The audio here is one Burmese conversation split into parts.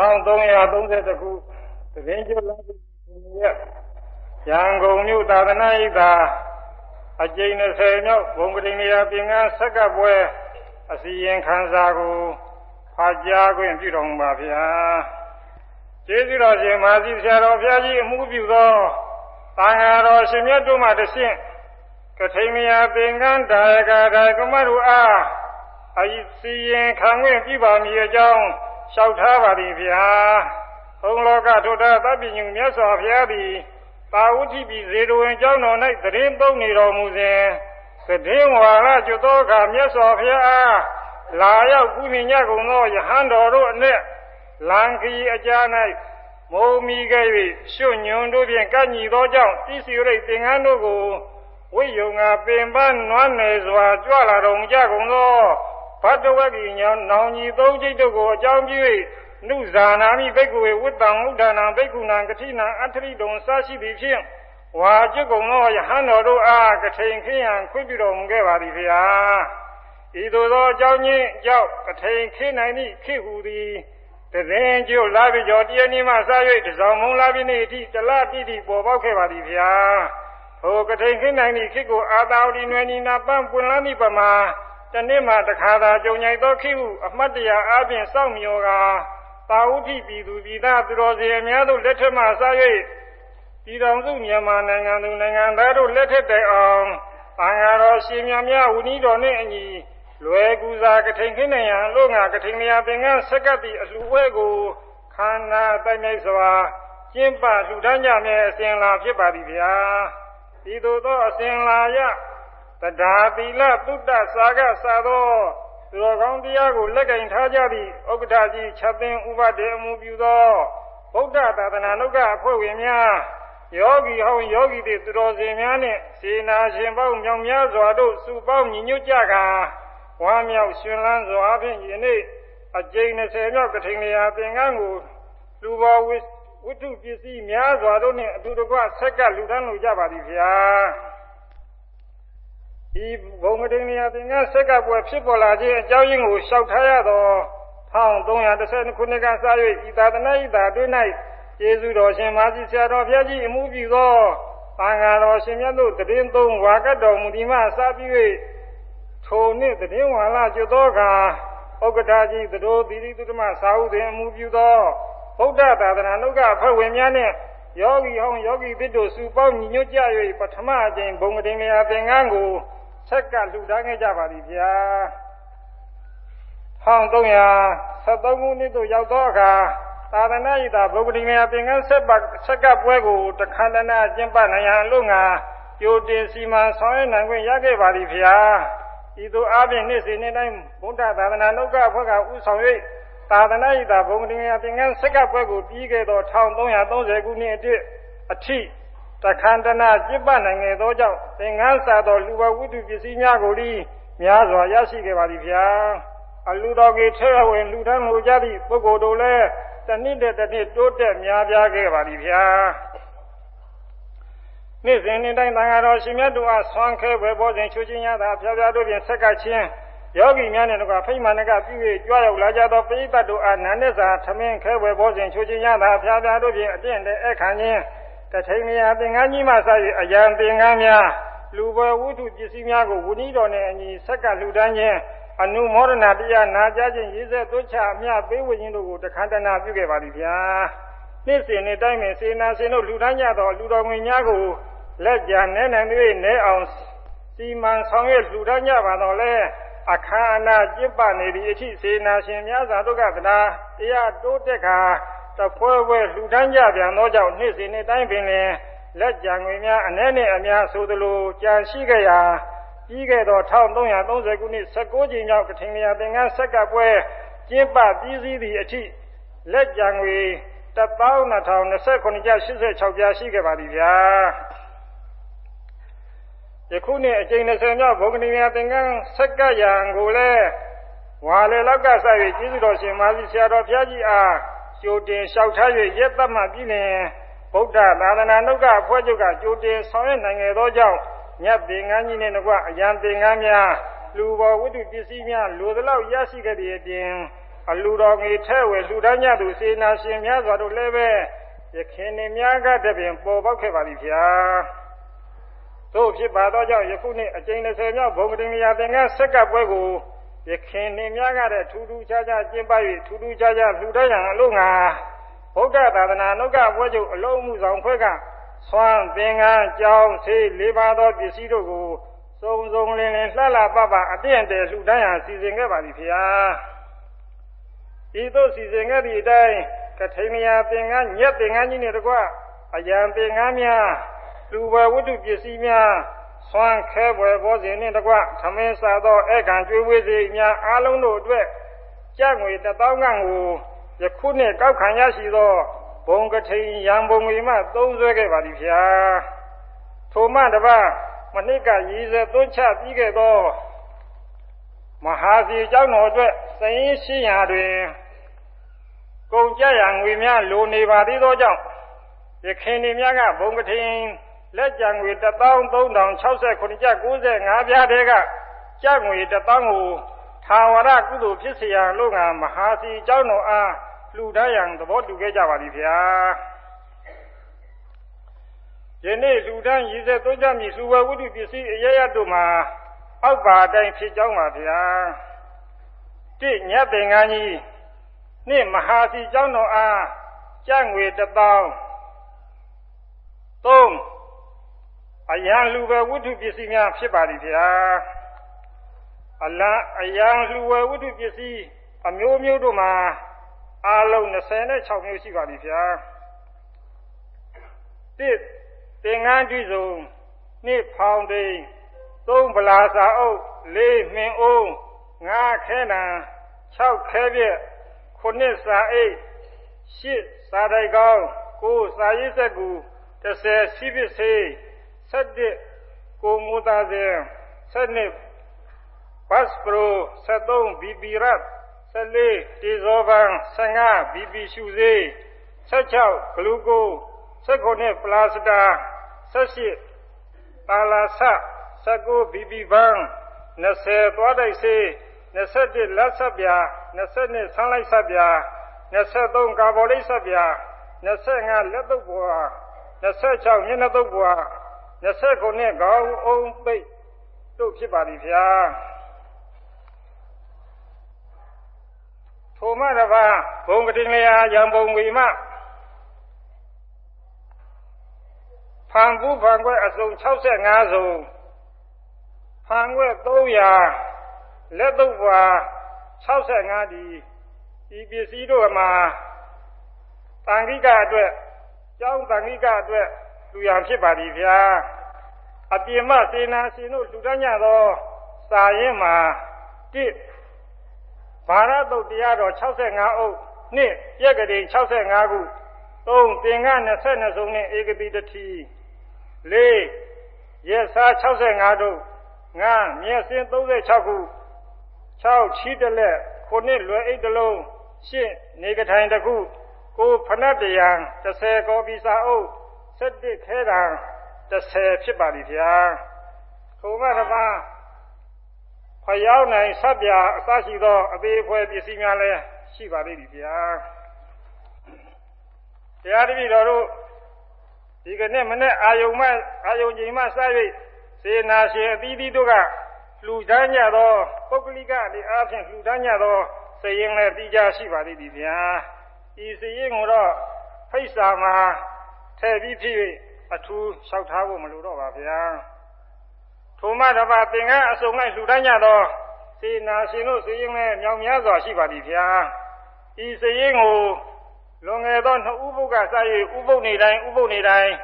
1330ခုသတင်းကျွလမ်းပြည်ရက်ရန်ကုန်မြို့သာသနာ့ဣသာအကျိန်20မြောက်ဘုံပတိနေရာပြင်ကဆက်ကပ်ပွဲအစီရင်ခံစာကိုဖာကြားခွင့်ပြုတော်မူပါဗျာကျေးဇူးတော်ရှင်မာစီဆရာတော်ဘုရားကြီးအမှုပြုသောသံဃာတော်ရှင်မြတ်တို့မှတဆင့်ကထိန်မယာပင်ကန်းဒါယကာဒါကမတို့အားအစီရင်ခံခွင့်ပြုပါမည်အကြောင်း လျှောက်ထားပါသည်ဗျာဘုံလောကထုထသဗ္ဗညုမြတ်စွာဘုရားသည်ပါဝုတိပိဇေတဝင်ကျောင်းတော်၌တရင်သုံးနေတော်မူစဉ်သတိဝါရကျွသောအခါမြတ်စွာဘုရားအားလာရောက်ကုမြညကုန်သောယဟန်တော်တို့အ내လံခီအကြား၌မုံမီခဲ့၍ရွှွညွန်တို့ဖြင့်ကန့်ညီသောကြောင့်တိစီရိတ်သင်္ကန်းတို့ကိုဝိယုံငါပင်ပန်းနွမ်းနယ်စွာကြွလာတော်မူကြကုန်သော ဘတ်တဝက်ကီညောင်းနောင်ကြီးသုံးจิตတို့ကိုအကြောင်းပြု၍နုဇာနာမိဘိက္ခုဝေဝိတံဥဒ္ဒနာဘိက္ခုနံကတိနံအထရိတုံစရှိသည်ဖြင့်ဝါကျွကုံသောယဟန်တော်တို့အားကထိန်ခင်းရန်ခွင့်ပြုတော်မူခဲ့ပါသည်ဖျာဤသို့သောအကြောင်းချင်းကြောင့်ကထိန်ခင်းနိုင်သည့်ခေဟူသည်တရင်ကျို့လာပြီးကျော်တရနေ့မှစ၍တစောင်းမုံလာပြီးနေ့အထိတလတိတိပေါ်ပေါက်ခဲ့ပါသည်ဖျာဟိုကထိန်ခင်းနိုင်သည့်ခေကိုအာတာဝတိနွယ်နီနာပန်းပွင့်လာသည့်ပမာ တနေ့မှတခါသာကြုံញိုက်သောခေဟုအမှတ်တရအားဖြင့်စောင့်မျှော်ကာပါဝုတိပြည်သူပြည်သားသူတော်စင်အများတို့လက်ထက်မှစ၍ပြည်တော်စုမြန်မာနိုင်ငံသူနိုင်ငံသားတို့လက်ထက်တိုင်အောင်ဘာသာတော်ရှင်များများဝိနည်းတော်နှင့်အညီလွယ်ကူစွာကထိန်ခင်းနိုင်ရန်လို့ငါကထိန်မယာသင်္ကန်းဆက်ကပ်သည့်အလှဝဲကိုခန္ဓာတိုက်မြိုက်စွာကျင့်ပလှူဒန်းကြမယ်အစဉ်လာဖြစ်ပါသည်ဗျာဒီသို့သောအစဉ်လာရ တဒါသီလသုတ္တစာကစာသောသူတော်ကောင်းတရားကိုလက်ကင်ထားကြသည့်ဥက္ကဋ္ဌကြီးချက်သိန်းဥပဒေအမှုပြုသောဗုဒ္ဓသာသနာ့လောကအဖွဲ့ဝင်များယောဂီဟောင်းယောဂီတွေသူတော်စင်များနှင့်စေနာရှင်ပေါင်းမြောင်များစွာတို့စုပေါင်းညီညွတ်ကြကာဝါမြောက်ရှင်လန်းစွာဖြင့်ယနေ့အကျိန်20မြောက်ကထိန်လျာသင်္ကန်းကိုလူပေါ်ဝိဝိတုပစ္စည်းများစွာတို့နှင့်အတူတကွဆက်ကလူတန်းလူကြပါသည်ဗျာ ဒီဘုံမတင်လျာသင်္ကန်းဆက်ကပွဲဖြစ်ပေါ်လာခြင်းအကြောင်းရင်းကိုရှောက်ထားရသော1312ခုနှစ်ကစ၍ဤသာသနာဤသာတွင်၌ကျေးဇူးတော်ရှင်မာစီဆရာတော်ဘုရားကြီးအမှုပြုသောသံဃာတော်ရှင်မြတ်တို့တည်င်းသုံးဝါကတ်တော်မူဒီမှစပြီး၍ထိုနှစ်တည်င်းဝါလာကျွသောအခါဥက္ကဋ္ဌကြီးသတို့သီရိသုတမသာဟုတွင်အမှုပြုသောဗုဒ္ဓသာသနာ့လောကဖွဲ့ဝင်များနှင့်ယောဂီဟောင်းယောဂီသစ်တို့စုပေါင်းညီညွတ်ကြ၍ပထမအကြိမ်ဘုံမတင်လျာသင်္ကန်းကို ဆက်ကလှူဒါန်းခဲ့ကြပါသည်ဗျာ1373ခုနှစ်သို့ရောက်သောအခါသာသနာ့ဤသာဘုဂတိမေပင်ကဆက်ပါဆက်ကပွဲကိုတခန္ဓနာကျင့်ပနိုင်ရန်လို့ငါကြိုတင်စီမံဆောင်ရွက်နိုင်ခွင့်ရခဲ့ပါသည်ဗျာဤသို့အပြင်နေ့စဉ်နေ့တိုင်းဗုဒ္ဓသာသနာ့လောကအဖွဲ့ကဥဆောင်၍သာသနာ့ဤသာဘုဂတိမေပင်ကဆက်ကပွဲကိုပြီးခဲ့သော1330ခုနှစ်အတွင်းအထိ တခန္ဓနာကျင့်ပနိုင်ခဲ့သောကြောင့်သင်္ကန်းစာသောလူဘဝိတုပစ္စည်းများကိုလိများစွာရရှိခဲ့ပါသည်ဗျာအလူတော်ကြီးထဲဝင်လူထမ်းလူကြသည့်ပုဂ္ဂိုလ်တို့လည်းတနည်းတဲ့တနည်းတိုးတက်များပြားခဲ့ပါသည်ဗျာနေ့စဉ်နေ့တိုင်းသံဃာတော်ရှင်မြတ်တို့အားဆွမ်းခဲပဲပေါ်စဉ်ချူချင်းရတာဖျားဖျားတို့ဖြင့်ဆက်ကချင်းယောဂီများနဲ့တို့ကဖိမှန်ကပြု၍ကြွားရောက်လာကြသောပရိသတ်တို့အားနန္ဒစာသမင်းခဲပဲပေါ်စဉ်ချူချင်းရတာဖျားဖျားတို့ဖြင့်အပြင့်တဲ့အခါချင်း တထိန်မယာသင်္ကန်းကြီးမှစ၍အယံသင်္ကန်းများလူပွဲဝုထုပစ္စည်းများကိုဝိနည်းတော်နှင့်အညီဆက်ကလှူဒန်းခြင်းအနုမောဒနာတရားနာကြားခြင်းရေးဆက်သွချအမြပေးဝေခြင်းတို့ကိုတခန္တနာပြုခဲ့ပါသည်ဗျာနေ့စဉ်နေ့တိုင်းပင်စေနာစင်တို့လှူဒန်းကြသောလူတော်ငွေများကိုလက်ကြနဲနိုင်၍နဲအောင်စီမံဆောင်ရွက်လှူဒန်းကြပါတော့လဲအခါအနာကျင့်ပနေသည့်အထိစေနာရှင်များစွာတို့ကသနာတရားတိုးတက်ခါ တဖွဲဖွဲလှူဒန်းကြပြန်သောကြောင့်နေ့စဉ်နေ့တိုင်းပင်လင်လက်ကြံငွေများအ ਨੇ နဲ့အများဆိုသလိုကြံရှိကြရာပြီးခဲ့သော1330ခုနှစ်16ကြိမ်မြောက်ကထင်လျာသင်္ကန်းဆက်ကပွဲကျင်းပပြီးစီးသည့်အထိလက်ကြံငွေ12029ကျ86ပြားရှိခဲ့ပါသည်ဗျာယခုနှစ်အကြိမ်20မြောက်ဘုံကဏီများသင်္ကန်းဆက်ကရံကိုလည်းဝါလေလောက်ကစ၍ကျေးဇူးတော်ရှင်မာသီဆရာတော်ဘုရားကြီးအား ကြိုတင်လျှောက်ထား၍ရက်သက်မှပြည်လင်ဗုဒ္ဓသာသနာ့နှုတ်ကအဖွဲ့ချုပ်ကကြိုတင်ဆောင်ရွက်နိုင်ခဲ့သောကြောင့်မြတ်သင်္ကန်းကြီးနှင့်တကွအယံသင်္ကန်းများလူပေါ်ဝိတုပစ္စည်းများလိုသလောက်ရရှိခဲ့သည့်အပြင်အအလူတော်ငေထဲဝယ်လှူဒန်းကြသူစေနာရှင်များစွာတို့လည်းပဲယခင်နေများကတပင်ပေါ်ပေါက်ခဲ့ပါသည်ဗျာတို့ဖြစ်ပါသောကြောင့်ယခုနှစ်အကျဉ်း30မြောက်ဘုံကတိမယာသင်္ကန်းဆက်ကပ်ပွဲကို ယခင်နေများကတဲ့ထူးထူးခြားခြားကျင်းပ၍ထူးထူးခြားခြားလှူဒန်းရန်အလို့ငါဗုဒ္ဓသာသနာနှုတ်ကပွဲချုပ်အလုံးမှုဆောင်ဖွဲ့ကဆွမ်းသင်္ကန်းကြောင်းဆေးလေးပါးသောပစ္စည်းတို့ကိုစုံစုံလင်လင်လှလှပပအပြည့်အတည်းလှူဒန်းရန်စီစဉ်ခဲ့ပါသည်ဗျာဤသို့စီစဉ်ခဲ့သည့်အတိုင်းကထိန်မယာသင်္ကန်းညက်သင်္ကန်းကြီးနှင့်တကွအယံသင်္ကန်းများလူဝဝတ္ထုပစ္စည်းများ ဆွမ်းခဲပွဲဘောဇင်နှင့်တကွသမင်းစားသောဧကံကျွေးဝေးစေများအားလုံးတို့အတွက်ကြက်ငွေတစ်သောင်းကံကိုယခုနှစ်ကောက်ခံရရှိသောဘုံကထိန်ရံဘုံငွေမှသုံးဆွဲခဲ့ပါသည်ဗျာထိုမှတပါမနစ်ကရည်စဲသွန်းချပြီးခဲ့သောမဟာစီเจ้าတော်အတွက်စရင်ရှိရာတွင်ကုန်ကြရငွေများလိုနေပါသေးသောကြောင့်ယခင်နေများကဘုံကထင် လက်ကြံငွေ13069ကျပ်95ပြားတဲကကျပ်ငွေ1000ကိုသာဝရကုသိုလ်ဖြစ်เสียလို့ငါမဟာစီเจ้าတော်အားလှူဒန်းရန်သဘောတူခဲ့ကြပါသည်ဗျာယနေ့လူတန်းရည်စက်သွင်းကြမည်စုဝဝုဒ္ဓပစ္စည်းအရရတို့မှာအောက်ပါအတိုင်းဖြစ်ကြောင်းပါဗျာတိညတ်သင်္ကန်းကြီးနှင့်မဟာစီเจ้าတော်အားကြငွေတပေါင်းသုံး အယံလူပဲဝိတုပစ္စည်းများဖြစ်ပါသည်ဗျာအလံအယံလူဝဲဝိတုပစ္စည်းအမျိုးမျိုးတို့မှာအလုံး26မျိုးရှိပါသည်ဗျာတစ်သင်္ကန်းကြည့်စုံနှစ်ဖောင်တိန်သုံးဗလာစာအုပ်လေးမင်အိုးငါးခဲနံ6ခဲပြက်ခုနှစ်စာအိတ်ရှစ်စာတိုက်ကောင်းကိုစာရေးဆက်ကူ30စီးပစ်စေ 7ကိုမူသားစဉ်7ဘတ်ပရို73ဘီဘီရတ်14တီဇောဘန်15ဘီဘီရှူစေ16ဂလူကို19ပလာစတာ18ပါလာဆ19ဘီဘီဘန်20သွားတိုက်စေ21လက်ဆက်ပြာ22ဆန်းလိုက်ဆက်ပြာ23ကာဘော်လိပ်ဆက်ပြာ25လက်တုပ်ပွား26မျက်နှာတုပ်ပွား 29ခေါင်းအုံပိတ်တို့ဖြစ်ပါသည်ဗျာထိုမှတပါဘုံကတိလျာရံဘုံဝီမဖန်ဘူးဖန်ခွဲအစုံ65စုံဖန်ခွဲ300လက်သုပ်ပွား65ဒီဒီပစ္စည်းတို့မှာတန်ခိကအတွက်ကျောင်းတန်ခိကအတွက် လူရန်ဖြစ်ပါသည်ဗျာအပြင်မစေနာရှင်တို့လူတန်းကြသောစာရင်းမှာတိဘာရတုတ်တရားတော်65အုပ်နှစ်ပြက်ကတိ65ခု3သင်္က22စုံနဲ့ဧကတိတတိ4ရက်စား65တို့5မျက်စင်း36ခု6ချီတလက်ခုနှစ်လွယ်အိတ်တလုံး8နေကထိုင်တစ်ခုကိုဖနတ်တရံ30ကောပီစာအုပ် 7ခဲတံ30ဖြစ်ပါလိမ့်ဗျာခုမတပါဖျောင်းနိုင်ဆက်ပြအစရှိသော အသေးအဖွဲပစ္စည်းများလည်းရှိပါလိမ့်ဗျာတရားတပည့်တော်တို့ဒီကနေ့မနေ့အာယုံမအာယုံချိန်မှစ၍စေနာရှင်အသီးသီးတို့ကလှူဒန်းကြသောပုဂ္ဂလိကဒီအားဖြင့်လှူဒန်းကြသောစရင်လည်းပြီးကြရှိပါလိမ့်ဗျာဤစရင်ကိုတော့ဖိတ်စာမှာ ထည့်ပြီးဖြစ်၍အထူးလျှောက်ထားဖို့မလိုတော့ပါဗျာထိုမှတပါသင်္ကန်းအစုံ၌လှူဒန်းကြသောစေနာရှင်တို့စရင်လည်းမြောင်များစွာရှိပါသည်ဗျာဤစရင်ကိုလွန်ငယ်သောနှစ်ဥပုပ်ကစ၍ဥပုပ်နေတိုင်းဥပုပ်နေတိုင်း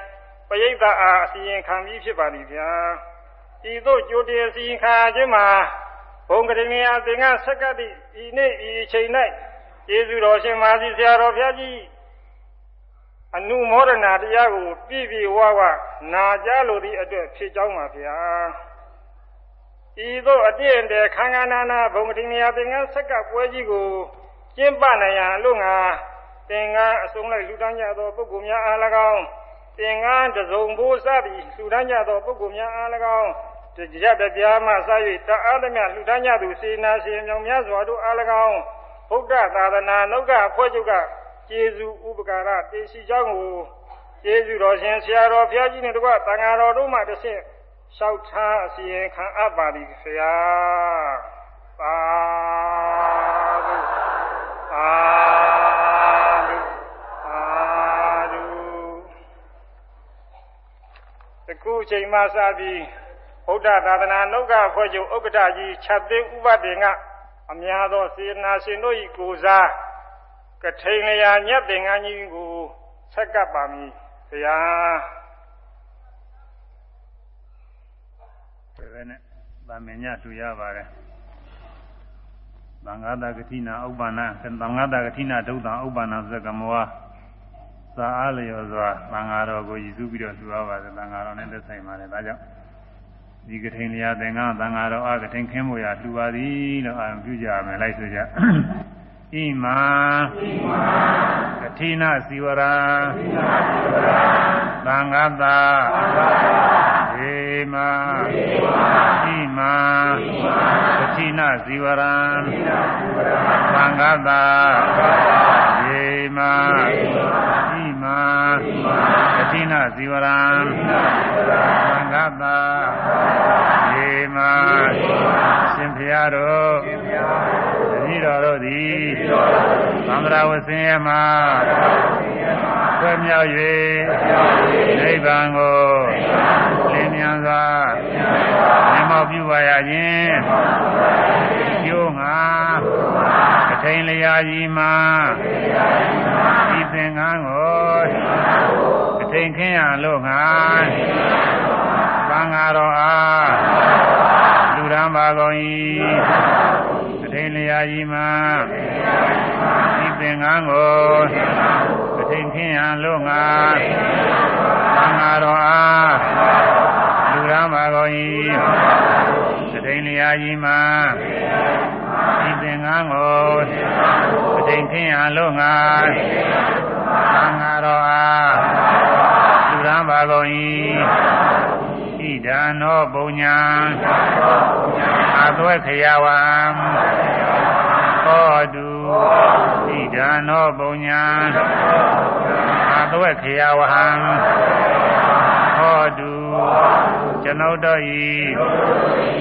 ပရိသတ်အားအစီရင်ခံပြီးဖြစ်ပါသည်ဗျာဤသို့ကြိုတင်အစီရင်ခံခြင်းမှာဘုံကတိမြာသင်္ကဆက်ကတိဤနေ့ဤချိန်၌ယေရှုတော်ရှင်မာစီဆရာတော်ဘုရားကြီး အနုမောဒနာတရားကိုပြည့်ပြည့်ဝဝနာကြားလိုသည့်အတွက်ဖြစ်ကြောင်းပါဗျာဤသို့အတင့်တဲ့ခန္ဓာနာနာဘုံကတိမြာသင်္ကဆက်ကပွဲကြီးကိုကျင်းပနိုင်ရန်အလို့ငါသင်္ကန်းအစုံလိုက်လူတန်းကြသောပုဂ္ဂိုလ်များအား၎င်းသင်္ကန်းတစုံဘိုးစသည်လူတန်းကြသောပုဂ္ဂိုလ်များအား၎င်းတကြတပြားမှစ၍တအားသမျှလူတန်းကြသူစေနာရှင်မြောင်များစွာတို့အား၎င်းဗုဒ္ဓသာသနာနှုတ်ကအဖွဲ့ချုပ်က ကျေးဇူးဥပကာရတေရှိကြောင်းကိုကျေးဇူးတော်ရှင်ဆရာတော်ဘုရားကြီးနဲ့တကွတန်ဃာတော်တို့မှတစ်ဆင့်လျှောက်ထားအစီရင်ခံအပ်ပါသည်ဆရာသာဓုသာဓုသာဓုတကူချိန်မှစပြီးဘုဒ္ဓသာသနာနှုတ်ကဖွဲ့ချုပ်ဥက္ကဋ္ဌကြီးချက်သိဥပဒေကအများသောစေနာရှင်တို့၏ကိုစား ကထိန်လျာညက်တင်ငန်းကြီးကိုဆက်ကပ်ပါမည်ဆရာပဲနဲ့ဗာမင်ညလှူရပါတယ်သံဃာတကတိနာဥပ္ပန္နသံဃာတကတိနာဒုသံဥပ္ပန္နသကမောသာအားလျော်စွာသံဃာတော်ကိုရည်စူးပြီးတော့လှူရပါတယ်သံဃာတော်နဲ့သက်ဆိုင်ပါတယ်ဒါကြောင့်ဒီကထိန်လျာသင်္ကန်းသံဃာတော်အားကထိန်ခင်းမှုရလှူပါသည်လို့အာရုံပြုကြမယ်လိုက်ဆိုကြ ဣမာဣမာကတိနာစီဝရာကတိနာစီဝရာသံဃာတာသံဃာတာေမာေမာဣမာဣမာကတိနာစီဝရာကတိနာစီဝရာသံဃာတာသံဃာတာေမာေမာဣမာဣမာကတိနာစီဝရာကတိနာစီဝရာသံဃာတာေမာေမာရှင်ဖျားတော်ရှင်ဖျားတော် တတိတော်တို့သည်သံဃာဝဆင်းရဲမှာဆွဲမြောက်၍နိဗ္ဗာန်ကိုလင်းမြန်စွာမြတ်မောပြုပါရခြင်းကျိုးငါအထိန်လျာကြီးမှာဤသင်္ကန်းကိုအထိန်ခင်းရလို့ငါသံဃာတော်အားလူရန်ပါကုန်၏ ထိန်လျာကြီးမှာဒီသင်္ကန်းကိုအထိန်ခင်းရန်လို့ငါသံဃာတော်အားလူရမ်းပါကုန်၏အထိန်လျာကြီးမှာဒီသင်္ကန်းကိုအထိန်ခင်းရန်လို့ငါသံဃာတော်အားလူရမ်းပါကုန်၏ဣ ဒံနောပုံညာအသွဲခယဝံဟောတုဣဒံနောပုံညာအသွဲခယဝဟံဟောတုကျွန်ုပ်တို့ဤ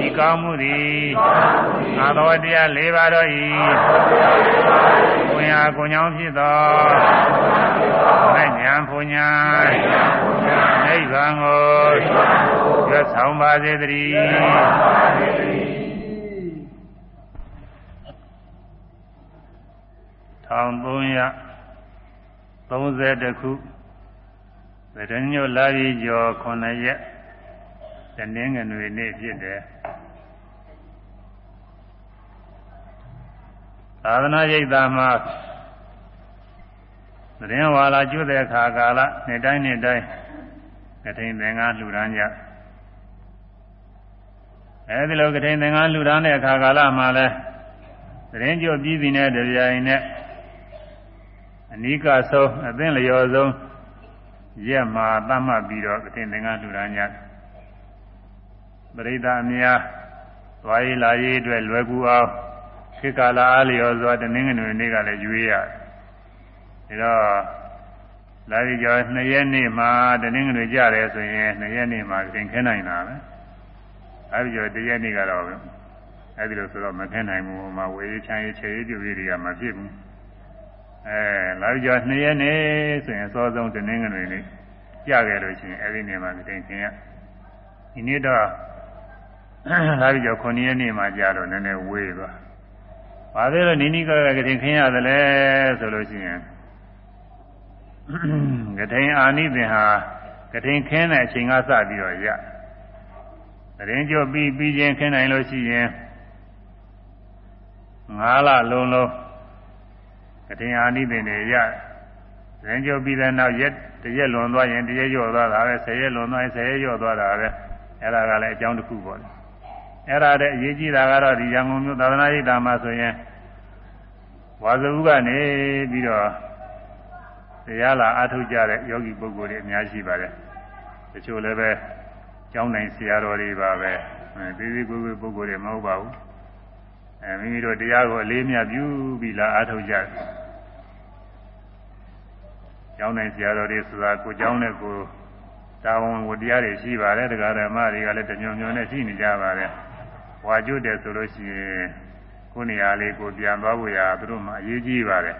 ဤကောင်းမှုသည်အာသောတရား၄ပါးတို့ဤကိုညာကိုညောင်းဖြစ်သောမဲ့ညာဘုံညာ နိဗ္ဗာန်ကိုရွတ်ဆောင်ပါစေတည်းထောင်330ခုဗရညိုလာပြီးကျော်9ရက်တနင်္ဂနွေနေ့ဖြစ်တယ်သာသနာ့ရိပ်သာမှာသတင်းဝါလာကျွတဲ့အခါကာလနေ့တိုင်းနေ့တိုင်း ကထိန်သင်္ကန်းလှူဒန်းကြအဲဒီလိုကထိန်သင်္ကန်းလှူဒန်းတဲ့အခါကာလမှာလဲသတင်းကြိုပြီးပြီနဲ့တရားရင်နဲ့အနိကဆုံးအသင်လျော်ဆုံးရက်မှာသတ်မှတ်ပြီးတော့ကထိန်သင်္ကန်းလှူဒန်းကြပရိသတ်အများသွားရေးလာရေးအတွက်လွယ်ကူအောင်ခေတ်ကာလအားလျော်စွာတနင်္ဂနွေနေ့ကလည်းရွေးရတယ်ဒါတော့ လာပြီးကြော2ရက်နေ့မှာတနင်္ဂနွေကြတယ်ဆိုရင်2ရက်နေ့မှာသင်ခဲနိုင်တာပဲအဲဒီကြောတရက်နေ့ကတော့အဲဒီလိုဆိုတော့မခဲနိုင်ဘူးမှာဝေးချမ်းရေးချေရေးပြုရေးတွေကမဖြစ်ဘူးအဲလာပြီးကြော2ရက်နေ့ဆိုရင်အစောဆုံးတနင်္ဂနွေနေ့ကြခဲ့လို့ရှိရင်အဲဒီနေ့မှာသင်ခင်ရဒီနေ့တော့လာပြီးကြော9ရက်နေ့မှာကြာတော့နည်းနည်းဝေးသွားဘာသေးလို့နိနိကကတင်ခင်းရတယ်လဲဆိုလို့ရှိရင် ကထိန်အာနိသင်ဟာကထိန်ခင်းတဲ့အချိန်ကစပြီးတော့ရတရင်ကျော်ပြီးပြီးချင်းခင်းနိုင်လို့ရှိရင်၅လလုံးလုံးကထိန်အာနိသင်တွေရတရင်ကျော်ပြီးတဲ့နောက်ရက်တရက်လွန်သွားရင်တရက်ကျော်သွားတာပဲ၁၀ရက်လွန်သွားရင်၁၀ရက်ကျော်သွားတာပဲအဲ့ဒါကလည်းအကြောင်းတစ်ခုပေါ့လေအဲ့ဒါတဲ့အရေးကြီးတာကတော့ဒီရန်ကုန်မြို့သာသနာ့ရိပ်သာမှာဆိုရင်ဝါဇုကနေပြီးတော့ တရားလာအထုတ်ကြတဲ့ယောဂီပုဂ္ဂိုလ်တွေအများရှိပါတယ်တချို့လည်းပဲကျောင်းနိုင်ဆရာတော်တွေပါပဲသေးသေးကိုယ်ကိုယ်ပုဂ္ဂိုလ်တွေမဟုတ်ပါဘူးအဲမိမိတို့တရားကိုအလေးမြတ်ပြုပြီးလာအားထုတ်ကြတယ်ကျောင်းနိုင်ဆရာတော်တွေဆိုတာကိုကျောင်းနဲ့ကိုတာဝန်ဝတရားတွေရှိပါတယ်တရားဓမ္မတွေကလည်းတညွန်ညွန်နဲ့ရှိနေကြပါတယ်ဝါကျွတ်တယ်ဆိုလို့ရှိရင်ကိုနေရာလေးကိုပြန်သွားဖို့ရာသူတို့မှအရေးကြီးပါတယ်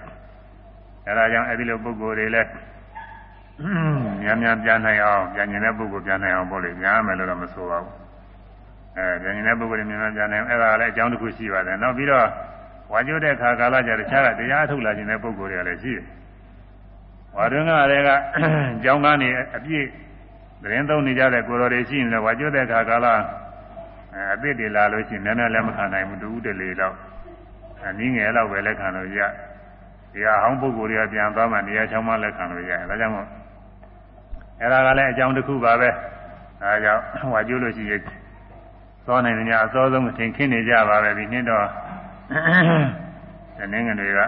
အဲဒါကြောင့်အဲဒီလိုပုဂ္ဂိုလ်တွေလည်းများများပြန်နိုင်အောင်ပြန်ကျင်တဲ့ပုဂ္ဂိုလ်ပြန်နိုင်အောင်ပေါ့လေညားမယ်လို့တော့မဆိုပါဘူးအဲပြန်ကျင်တဲ့ပုဂ္ဂိုလ်တွေများများပြန်နိုင်အောင်အဲဒါလည်းအကြောင်းတစ်ခုရှိပါတယ်နောက်ပြီးတော့ဝါကျွတ်တဲ့အခါကာလကြတခြားကတရားထုတ်လာခြင်းတဲ့ပုဂ္ဂိုလ်တွေကလည်းရှိတယ်ဝါတွင်းကတွေကကြောင်းကားနေအပြည့်သတင်းသုံးနေကြတဲ့ကိုယ်တော်တွေရှိရင်လည်းဝါကျွတ်တဲ့အခါကာလအပြည့်တွေလာလို့ရှိရင်နည်းနည်းလည်းမခံနိုင်ဘူးတူဦးတလေတော့အနည်းငယ်တော့ပဲလက်ခံလို့ရ ဒီဟာဟောင်းပုဂ္ဂိုလ်တွေကပြန်သွားမှနေရာချောင်းမှလက်ခံလို့ရတယ်ဒါကြောင့်မို့အဲ့ဒါကလည်းအကြောင်းတစ်ခုပါပဲအဲဒါကြောင့်ဝါကျွတ်လို့ရှိရင်သောနိုင်နေကြအစောဆုံးထင်ခင်းနေကြပါပဲဒီနှစ်တော့တနင်္ဂနွေက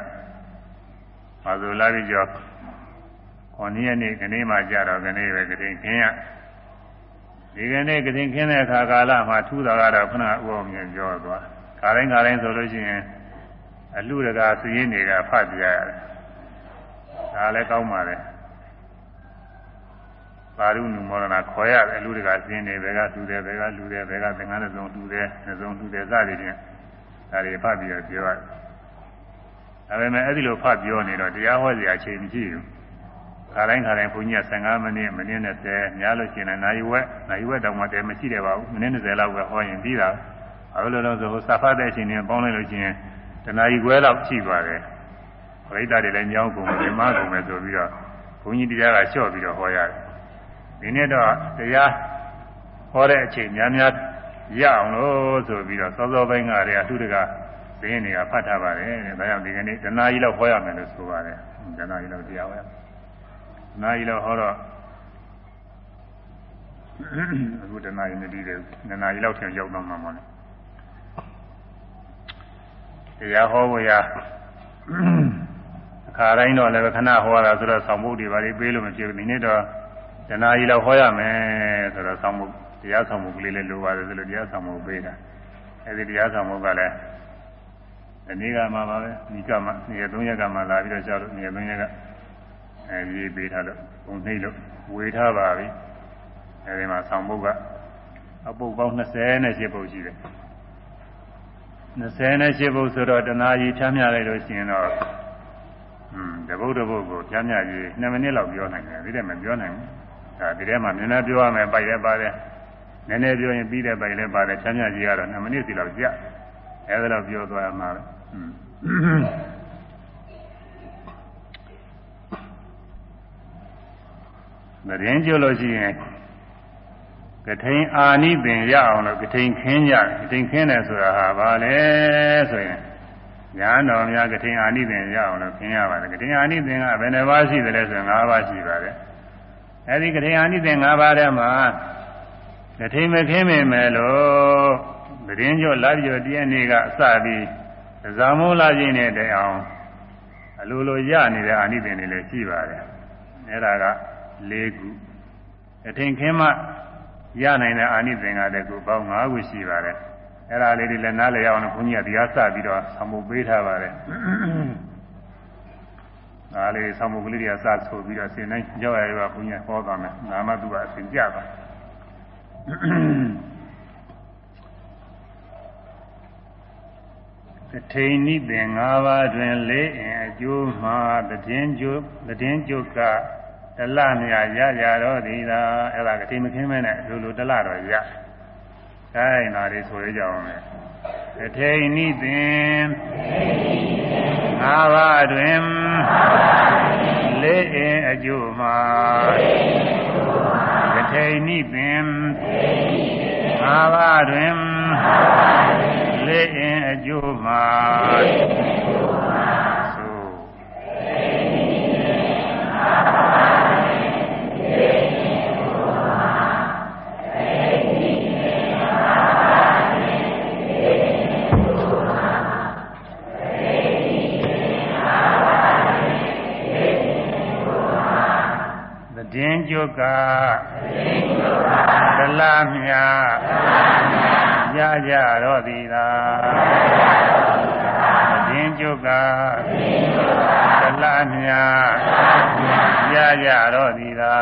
ပါဇူလာပြီးကြောခொနည်းရက်နေ့ကနေ့မှကြတော့ကနေ့ပဲကတိခင်းရဒီကနေ့ကတိခင်းတဲ့အခါကာလမှာထူတာကတော့ခဏဥအောင်မြင်ပြောသွားခါတိုင်းခါတိုင်းဆိုလို့ရှိရင် အလူတကာစည်ရင်းတွေကဖတ်ပြရတယ်ဒါလည်းကောင်းပါလေပါရုဏုမောရဏခေါ်ရတယ်အလူတကာစည်ရင်းတွေဘယ်ကလူတယ်ဘယ်ကလူတယ်ဘယ်ကသင်္ကန်းတစ်စုံလူတယ်တစ်စုံလူတယ်စသည်ဖြင့်ဒါတွေဖတ်ပြီးတော့ပြောရတယ်ဒါပေမဲ့အဲ့ဒီလိုဖတ်ပြောနေတော့တရားဟောစရာအချိန်မရှိဘူးခါတိုင်းခါတိုင်းဘုန်းကြီးက15မိနစ်မိနစ်20များလို့ရှိရင်နိုင်ဝက်နိုင်ဝက်တောင်မှတည်းမရှိတယ်ပါဘူးမိနစ်20လောက်ပဲဟောရင်ပြီးတာဘာလို့လဲဆိုဟိုစာဖတ်တဲ့အချိန်နဲ့ပေါင်းလိုက်လို့ရှိရင် တနာရီခွဲလောက်ရှိပါတယ်ပရိသတ်တွေလည်းညောင်းကုန်တယ်မကုန်မယ်ဆိုပြီးတော့ဘုန်းကြီးတရားကလျှော့ပြီးတော့ဟောရတယ်ဒီနေ့တော့တရားဟောတဲ့အချိန်များများရအောင်လို့ဆိုပြီးတော့စောစောပိုင်းကတည်းကသူတကဈေးနေကဖတ်ထားပါတယ်တဲ့ဒါကြောင့်ဒီကနေ့တနာရီလောက်ဟောရမယ်လို့ဆိုပါတယ်တနာရီလောက်တရားဟောရနာရီလောက်ဟောတော့အခုတနာရီနဲ့ဒီတယ်နနာရီလောက်ထင်ရောက်တော့မှာမဟုတ်နဲ့ တရားဟောဖို့ရအခါတိုင်းတော့လည်းခဏဟောတာဆိုတော့ဆောင်းဖို့တွေပါလေပေးလို့မဖြစ်ဘူးဒီနေ့တော့တနာရီလောက်ဟောရမယ်ဆိုတော့ဆောင်းဖို့တရားဆောင်မှုကလေးလည်းလိုပါတယ်ဆိုလို့တရားဆောင်မှုပေးတာအဲဒီတရားဆောင်မှုကလည်းဒီနေ့ကမှပါပဲဒီကမှနေ့ရက်၃ရက်ကမှလာပြီးတော့ကြောက်လို့နေ့ရက်၃ရက်ကအဲရေးပေးထားလို့ဘုံနှိပ်လို့ဝေထားပါပြီအဲဒီမှာဆောင်မှုကအပုပ်ပေါင်း28ပုပ်ရှိတယ် 28ပုပ်ဆိုတော့တနာရီချမ်းမြလိုက်လို့ရှိရင်တော့อืมတပုတ်တပုတ်ကိုချမ်းမြကြီး2မိနစ်လောက်ပြောနိုင်တယ်ဒီတည်းမပြောနိုင်ဘူးဒါဒီထဲမှာနည်းနည်းပြောရမယ်ပိုက်ရပါတယ်နည်းနည်းပြောရင်ပြီးတဲ့ပိုက်လည်းပါတယ်ချမ်းမြကြီးကတော့2မိနစ်စီလောက်ကြာအဲဒါတော့ပြောသွားရမှာပဲอืมမရင်ကျလို့ရှိရင် ကထိန်အာနိပင်ရအောင်လို့ကထိန်ခင်းကြကထိန်ခင်းတယ်ဆိုတာဟာဘာလဲဆိုရင်ညာတော်များကထိန်အာနိပင်ရအောင်လို့ခင်းရပါတယ်ကထိန်အာနိပင်ကဘယ်နှပါးရှိသလဲဆိုရင်၅ပါးရှိပါတယ်အဲဒီကထိန်အာနိပင်၅ပါးထဲမှာကထိန်မခင်းမိမယ်လို့တရင်ကျော်လာကျော်တည့်နေ့ကအစပြီးဇာမိုးလာခြင်းနဲ့တည်းအောင်အလိုလိုရနေတဲ့အာနိပင်တွေလည်းရှိပါတယ်အဲဒါက၄ခုအထင်ခင်းမှ ရနိုင်တဲ့အာနိသင်္ဃတကူပေါင်း၅ခုရှိပါတယ်အဲ့ဒါလေးတွေလည်းနားလည်အောင်လို့ဘုန်းကြီးကဒီအားစပြီးတော့ဆံမှုပေးထားပါတယ်ဒါလေးဆံမှုကလေးတွေကစဆိုပြီးတော့ဆင်တိုင်းကြောက်ရရဘုန်းကြီးဟောသွားမယ်နာမသူကအစဉ်ကြပါတထိန်နိသင်၅ပါးတွင်လေးအင်အကျိုးမှာတည်င်းကျိုးတည်င်းကျိုးက တလမြရရတော့ဒီသာအဲ့ဒါကတိမခင်းမဲနဲ့လူလူတလတော့ရအဲနာရီဆိုရကြအောင်မယ်အထေနိသင်ငါးပါးတွင်လေးအင်အကျိုးမှာအထေနိသင်ငါးပါးတွင်လေးအင်အကျိုးမှာ ကျုပ်ကသလမြရကြတော့သည်သာအင်းကျုပ်ကသလမြာရကြတော့သည်သာ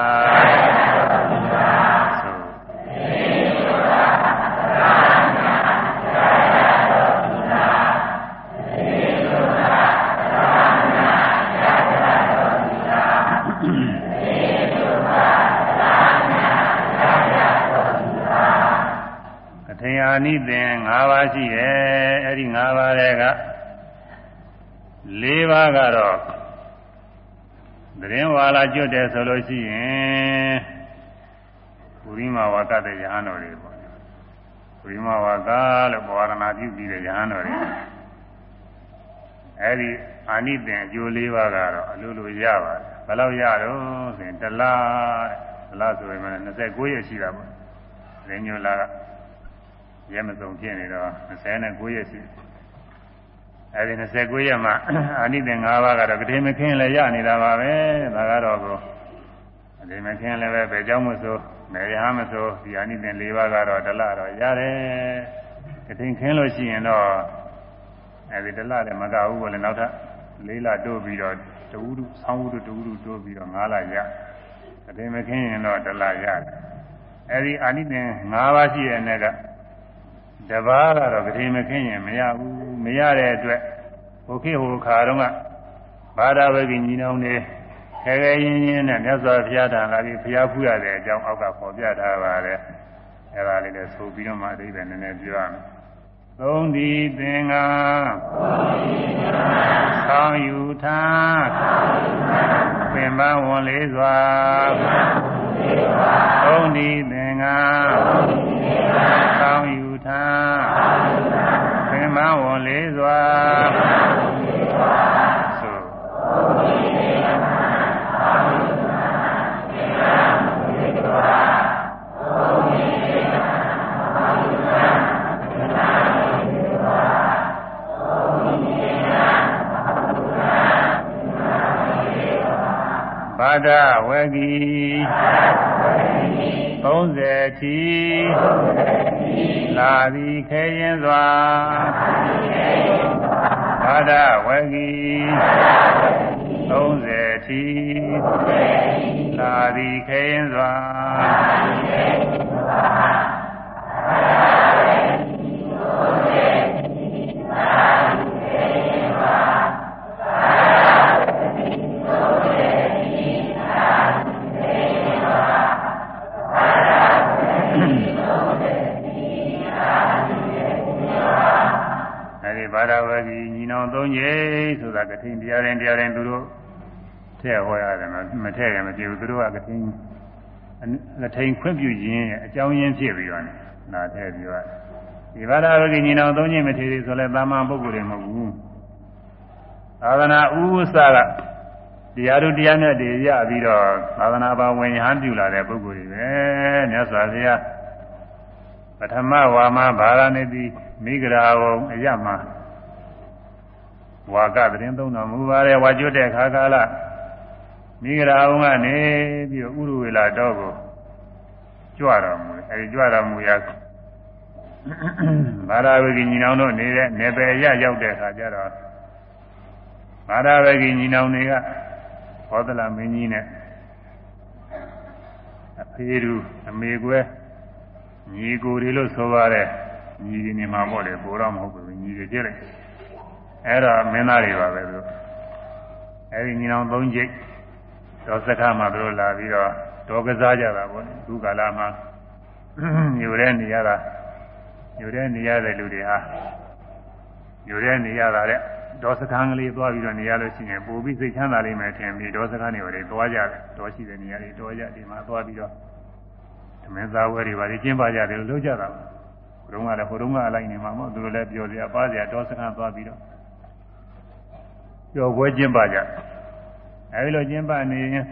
အာနိသင်၅ပါးရှိတယ်အဲ့ဒီ၅ပါးတဲ့က၄ပါးကတော့သတင်းဝါလာကျွတ်တယ်ဆိုလို့ရှိရင်ပုရိမဝါကတဲ့ယဟန်တော်တွေပေါ့ပုရိမဝါကလို့ဘဝရဏပြုပြီးတဲ့ယဟန်တော်တွေအဲ့ဒီအာနိသင်အကျိုး၄ပါးကတော့အလိုလိုရပါတယ်ဘယ်လောက်ရတော့ဆိုရင်တလားတလားဆိုရင်29ရက်ရှိတာပေါ့လင်းညိုလာက ရဲမစုံဖြစ်နေတော့29ရက်ရှိအဲဒီ29ရက်မှာအာနိသင်5ပါးကတော့ကတိမခင်းလည်းရနေတာပါပဲဒါကတော့ကိုကတိမခင်းလည်းပဲဘယ်ကြောင့်မဆိုမေရဟမဆိုဒီအာနိသင်4ပါးကတော့ဒလတော့ရတယ်ကတိခင်းလို့ရှိရင်တော့အဲဒီဒလလည်းမကဘူးကိုလည်းနောက်ထပ်4လတိုးပြီးတော့တူးတူဆောင်းဝုတူတူးတူတိုးပြီးတော့5လရကတိမခင်းရင်တော့ဒလရတယ်အဲဒီအာနိသင်5ပါးရှိတဲ့အနေက တပါးကတော့ဂတိမခင်းရင်မရဘူးမရတဲ့အတွက်ဟိုခေဟိုခါတော့ကဘာသာဝကိညီနောင်နေခဲခဲရင်းရင်းနဲ့မြတ်စွာဘုရားထံလာပြီးဘုရားဖူးရတဲ့အကြောင်းအောက်ကပေါ်ပြထားပါတယ်အဲဒါလေးလည်းဆိုပြီးတော့မှအဓိပ္ပာယ်နည်းနည်းပြောရမယ်သုံးဒီသင်္ကာဆောင်းယူထားပင်ပန်းဝန်လေးစွာသုံးဒီသင်္ကာဆောင်းယူထား ပင်မဝန်လေးစွာဘာဒဝဂီ30ချီ လာသည်ခဲရင်စွာဘာဒဝဂီ30ချီလာသည်ခဲရင်စွာ ဘာဒဝဂီညီနောင်သုံးကြီးဆိုတာကထိန်တရားရင်တရားရင်သူတို့ထည့်ဟောရတယ်မထည့်ရင်မကြည့်ဘူးသူတို့ကကထိန်ကထိန်ခွင့်ပြုခြင်းအကြောင်းရင်းဖြစ်ပြီးတော့နာထည့်ပြီးတော့ဒီဘာဒဝဂီညီနောင်သုံးကြီးမထည့်သေးဆိုလဲတာမန်ပုဂ္ဂိုလ်တွေမဟုတ်ဘူးသာသနာဥဝစကတရားတို့တရားနဲ့တည်ရပြီးတော့သာသနာပါဝင်ဟန်ပြုလာတဲ့ပုဂ္ဂိုလ်တွေပဲမြတ်စွာဘုရားပထမဝါမဗာရဏသီမိဂရာဝံအယမ ဝါကသတင်းသုံးတော်မူပါတယ်ဝါကျွတ်တဲ့ခါကာလမိဂရာဝံကနေပြီးတော့ဥရဝေလာတော့ကိုကြွတော်မူအဲဒီကြွတော်မူရာဘာသာဝဂီညီနောင်တို့နေတဲ့နေပယ်ရရောက်တဲ့အခါကျတော့ဘာသာဝဂီညီနောင်တွေကဘောဒလာမင်းကြီးနဲ့အဖေသူအမေကွဲညီကိုတွေလို့ဆိုပါတယ်ညီတွေနေမှာပေါ့လေဘိုးတော့မဟုတ်ဘူးညီတွေကြည့်လိုက် အဲ့တော့မင်းသားတွေပါပဲသူအဲ့ဒီညီနောင်သုံးကျိတ်တော့စခါမှာသူတို့လာပြီးတော့တော်ကစားကြတာပေါ့ဒီကာလမှာညိုတဲ့နေရတာညိုတဲ့နေရတဲ့လူတွေဟာညိုတဲ့နေရတာတဲ့ဒေါ်စခန်းကလေးသွားပြီးတော့နေရလို့ရှိရင်ပိုပြီးစိတ်ချမ်းသာလိမ့်မယ်ထင်ပြီးဒေါ်စခန်းတွေတွေသွားကြတယ်ဒေါ်ရှိတဲ့နေရာတွေတော်ကြဒီမှာသွားပြီးတော့သမင်းသားဝဲတွေပါလေကျင်းပါကြတယ်လို့လုပ်ကြတာဘုရုံးကလည်းဘုရုံးကအလိုက်နေမှာမဟုတ်သူတို့လည်းပြောစရာပါစရာဒေါ်စခန်းသွားပြီးတော့ ပြောပွဲကျင်းပါကြအဲဒီလိုကျင်းပနေရင်